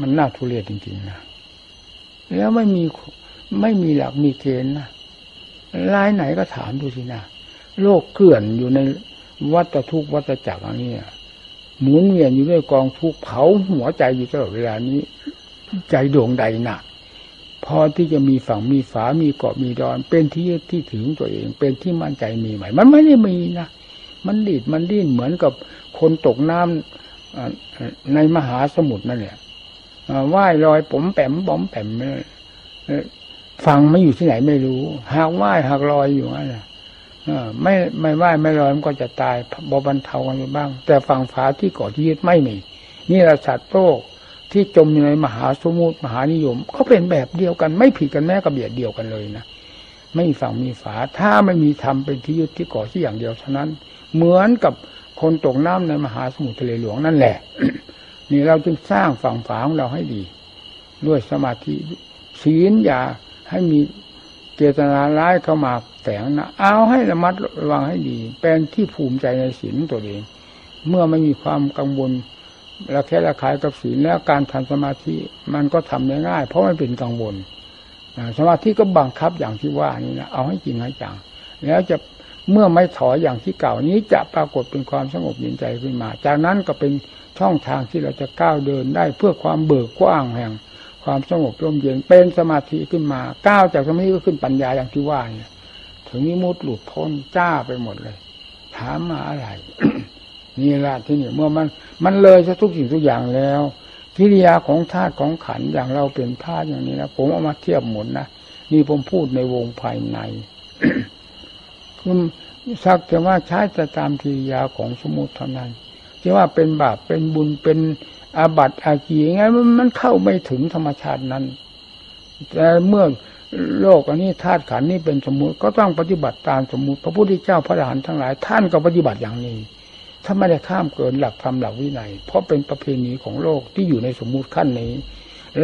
มันน่าทุเรศจริงๆนะแล้วไม่มีไม่มีหลักมีเกณฑ์นะ รายไหนก็ถามดูสินะโลกเกลื่อนอยู่ในวัฏทุกวัฏจักรอันนี้หมุนเวียนอยู่ด้วยกองทุกเผาหัวใจอยู่ตลอดเวลานี้ ใจดวงใดหนักพอที่จะมีฝั่งมีฝา มีเกาะมีดอน เป็นที่ที่ถึงตัวเอง เป็นที่มั่นใจมีไหมมันไม่ได้มีนะมันดิดมันดิ้นเหมือนกับคนตกน้ำในมหาสมุทรนั่นแหละว่ายลอยผมแปมบอมแปม ฟังไม่อยู่ที่ไหนไม่รู้หากว่ายหากลอยอยู่นั่นแหละไม่ไม่ว่ายไม่ลอยมันก็จะตายบอบรรเทากันไปบ้าง แต่ฝั่งฝาที่เกาะที่ยึดไม่มี นี่แหละสัตว์โลกที่จมอยู่ในมหาสมุทรมหานิยมเขาเป็นแบบเดียวกัน ไม่ผิดกันแม้กับเบียดเดียวกันเลยนะไม่ฝั่งมีฝา ถ้าไม่มีธรรมเป็นที่ยึดที่เกาะที่อย่างเดียวเท่านั้น เหมือนกับคนตกน้ำในมหาสมุทรทะเลหลวงนั่นแหละ นี่เราจึงสร้างฝั่งฝาของเราให้ดี ด้วยสมาธิศีลอย่า ให้มีเจตนาร้ายเข้ามาแฝงนะเอาให้ระมัดระวังให้ดี เป็นที่ภูมิใจในศีลตัวเอง เมื่อไม่มีความกังวลระแค่ระคายกับศีลแล้วการทำสมาธิมันก็ทำได้ง่าย เพราะไมันเป็นกังวลสมาธิก็บังคับอย่างที่ว่านี่นะเอาให้จริงให้จังแล้วจะเมื่อไม่ถอยอย่างที่เก่านี้จะปรากฏเป็นความสงบเย็นใจขึ้นมา จากนั้นก็เป็นช่องทางที่เราจะก้าวเดินได้เพื่อความเบิกกว้างแห่ง ความสงบร่มเย็นเป็นสมาธิขึ้นมาก้าวจากสมาธิก็ขึ้นปัญญาอย่างที่ว่าเนี่ยถึงนิมุตหลุดพ้นจ้าไปหมดเลย ถามมาอะไรนี่ละที่นี่เมื่อมันมันเลยซะทุกสิ่งทุกอย่างแล้วกิริยาของธาตุของขันอย่างเราเป็นธาตุอย่างนี้นะผมเอามาเทียบหมดนะนี่ผมพูดในวงภายในคือสักแต่ว่าใช้แต่ตามกิริยาของสมุติเท่านั้นที่ว่าเป็นบาปเป็นบุญเป็น อาบัติอาจีไงมันเข้าไม่ถึงธรรมชาตินั้น แต่เมื่อโลกอันนี้ธาตุขันนี้เป็นสมมุติก็ต้องปฏิบัติตามสมมุติ พระพุทธเจ้าพระอรหันต์ทั้งหลาย ท่านก็ปฏิบัติอย่างนี้ ถ้าไม่ได้ข้ามเกินหลักธรรมหลักวินัย เพราะเป็นประเพณีของโลกที่อยู่ในสมมุติขั้นนี้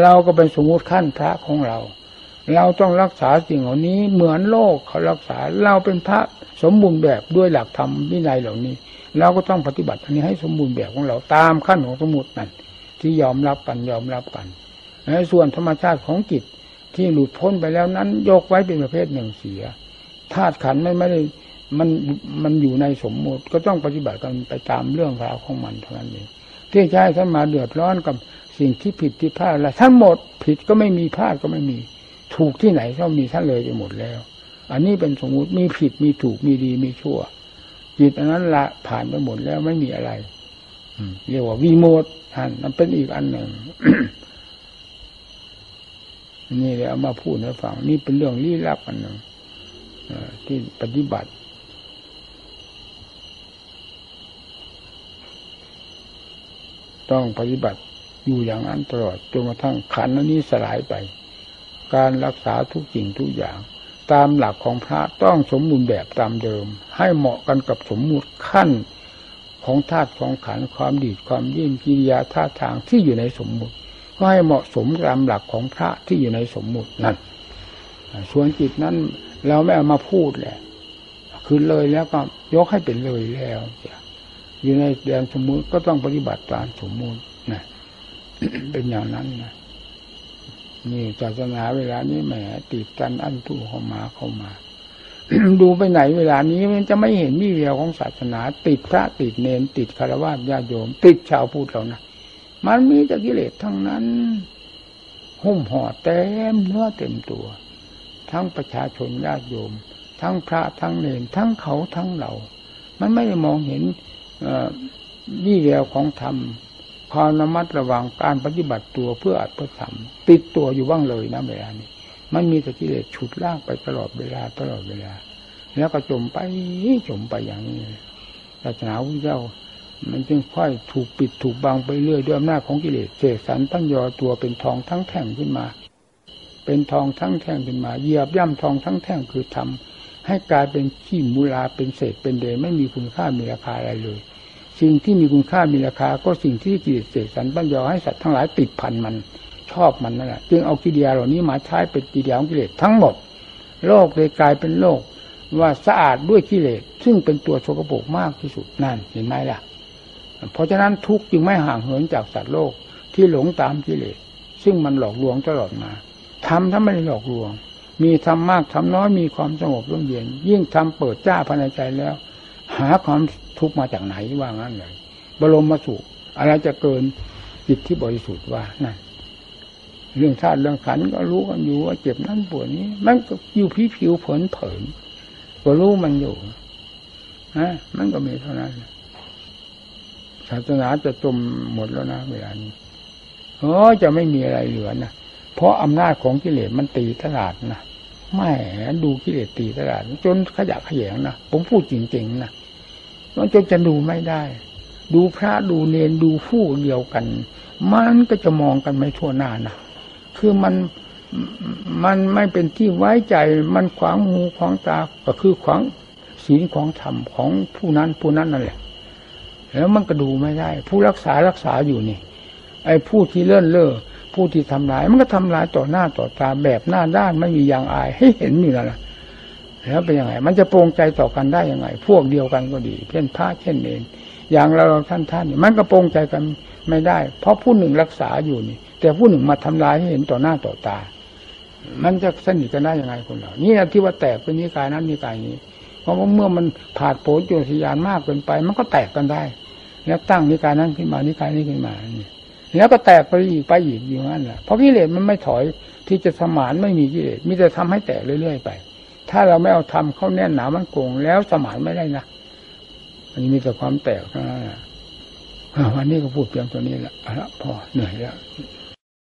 เราก็เป็นสมมุติขั้นพระของเรา เราต้องรักษาสิ่งเหล่านี้เหมือนโลกเขารักษาเราเป็นพระสมบูรณ์แบบด้วยหลักธรรมวินัยเหล่านี้ เราก็ต้องปฏิบัติอันนี้ให้สมบูรณ์แบบของเราตามขั้นของสมมุตินั่นที่ยอมรับกันยอมรับกันในส่วนธรรมชาติของจิตที่หลุดพ้นไปแล้วนั้นยกไว้เป็นประเภทหนึ่งเสียธาตุขันไม่ไม่ได้มันมันอยู่ในสมมุติก็ต้องปฏิบัติกันไปตามเรื่องราวของมันเท่านั้นเองที่ใช้ท่านมาเดือดร้อนกับสิ่งที่ผิดที่พลาดอะไรทั้งหมดผิดก็ไม่มีพลาดก็ไม่มี ถูกที่ไหนก็มีท่านเลยไปหมดแล้ว อันนี้เป็นสมมุติมีผิดมีถูกมีดีมีชั่ว จิตอันนั้นละผ่านไปหมดแล้วไม่มีอะไรเรียกว่าวีโมดท่านนั่นเป็นอีกอันหนึ่งนี่เลยเอามาพูดให้ฟังนี่เป็นเรื่องลี้ลับอันหนึ่งที่ปฏิบัติต้องปฏิบัติอยู่อย่างนั้นตลอดจนกระทั่งขันนี้สลายไป การรักษาทุกสิ่งทุกอย่าง ตามหลักของพระต้องสมบูรณ์แบบตามเดิม ให้เหมาะกันกับสมมุติขั้นของธาตุของขันความดีดความยิ่งกิริยาท่าทางที่อยู่ในสมมุติก็ให้เหมาะสมตามหลักของพระที่อยู่ในสมมุตินั่นส่วนจิตนั้นเราไม่เอามาพูดแหละ คือเลยแล้วก็ยกให้เป็นเลยแล้วอยู่ในแดนสมมุติก็ต้องปฏิบัติตามสมมุตินะเป็นอย่างนั้นนะ นี่ศาสนาเวลานี้แหมติดกันอันทุเข้ามาเข้ามา ดูไปไหนเวลานี้มันจะไม่เห็นมีเวียวของศาสนา ติดพระติดเนนติดคารวะญาโยม ติดชาวพุทธเรานะมันมีแต่กิเลสทั้งนั้น หุ้มห่อเต็มเนื้อเต็มตัว ทั้งประชาชนญาติโยม ทั้งพระทั้งเนนทั้งเขาทั้งเรา มันไม่ได้มองเห็นวี่แววของธรรม ความระมัดระวังการปฏิบัติตัวเพื่ออัดเพื่อทำติดตัวอยู่บ้างเลยนะเวลานี้ มันมีแต่กิเลสฉุดลากไปตลอดเวลาตลอดเวลา แล้วก็จมไปจมไปอย่างนี้ศาสนาพระเจ้า มันจึงค่อยถูกปิดถูกบังไปเรื่อยด้วยอำนาจของกิเลสเสกสรรตั้งยอตัวเป็นทองทั้งแท่งขึ้นมา เป็นทองทั้งแท่งขึ้นมาเหยียบย่ำทองทั้งแท่งคือทำให้กลายเป็นขี้มูลาเป็นเศษเป็นเดนไม่มีคุณค่ามีราคาอะไรเลย สิ่งที่มีคุณค่ามีราคา ก็สิ่งที่กิเลสเสกสรรปัญญาให้สัตว์ทั้งหลายติดพันมันชอบมันนั่นแหละจึงเอากิเลสเหล่านี้มาใช้เป็นกิเลสของกิเลสทั้งหมด โลกเลยกลายเป็นโลกว่าสะอาดด้วยกิเลสซึ่งเป็นตัวโสกโปกมากที่สุดนั่นเห็นไหมล่ะ เพราะฉะนั้นทุกจึงไม่ห่างเหินจากสัตว์โลกที่หลงตามกิเลสซึ่งมันหลอกลวงตลอดมาทำถ้าไม่ได้หลอกลวง มีทำมากทำน้อยมีความสงบร่มเย็น ยิ่งทำเปิดจ้าภายในใจแล้ว หาความ ทุกมาจากไหนว่างั้นเลยบรมมาสุอะไรจะเกินจิตที่บริสุทธิ์ว่านั่นเรื่องธาตุเรื่องขันก็รู้กันอยู่ว่าเจ็บนั่นปวดนี้ มันก็อยู่ผิวผิวเผินเผินก็รู้มันอยู่ฮะมันก็มีเท่านั้นศาสนาจะจมหมดแล้วนะเวลานี้เออจะไม่มีอะไรเหลือนะเพราะอำนาจของกิเลสมันตีตลาดนะไม่ดูกิเลสตีตลาด จนขยะขยงนะผมพูดจริงๆนะ มันจนจะดูไม่ได้ ดูพระดูเนนดูผู้เดียวกัน มันก็จะมองกันไม่ทั่วหน้านะคือมันมันไม่เป็นที่ไว้ใจมันขวางหูขวางตาก็คือขวางศีลของธรรมของผู้นั้นผู้นั้นนั่นแหละ แล้วมันก็ดูไม่ได้ ผู้รักษารักษาอยู่นี่ ไอ้ผู้ที่เลื่อนเล่อผู้ที่ทำลาย มันก็ทำลายต่อหน้าต่อตาแบบหน้าด้านไม่มียางอาย ให้เห็นอยู่นั่นแหละ แล้วเป็นยังไง มันจะโปรงใจต่อกันได้ยังไง พวกเดียวกันก็ดี เช่นพระเช่นเองอย่างเราท่านท่านมันก็โปรงใจกันไม่ได้ เพราะผู้หนึ่งรักษาอยู่นี่ แต่ผู้หนึ่งมาทำลายให้เห็นต่อหน้าต่อตา มันจะสนิทกันได้ยังไงคนเรานี่ที่ว่าแตกเป็นนิกายนั้นนิกายนี้ เพราะว่าเมื่อมันผ่าดโผล่โยธยานมากเกินไป มันก็แตกกันได้ แล้วตั้งนิกายนั้นขึ้นมานิกายนี้ขึ้นมานี่แล้วก็แตกไปอีกไปอีกอยู่นั่นแหละเพราะกิเลสมันไม่ถอยที่จะสมานไม่มีกิเลสมีแต่ทำให้แตกเรื่อยๆไป ถ้าเราไม่เอาทำเข้าแน่นหนามันโกงแล้วสมานไม่ได้นะอันนี้มีแต่ความแตกเท่านั้นแหละวันนี้ก็พูดเพียงตัวนี้แหละพอเหนื่อยแล้ว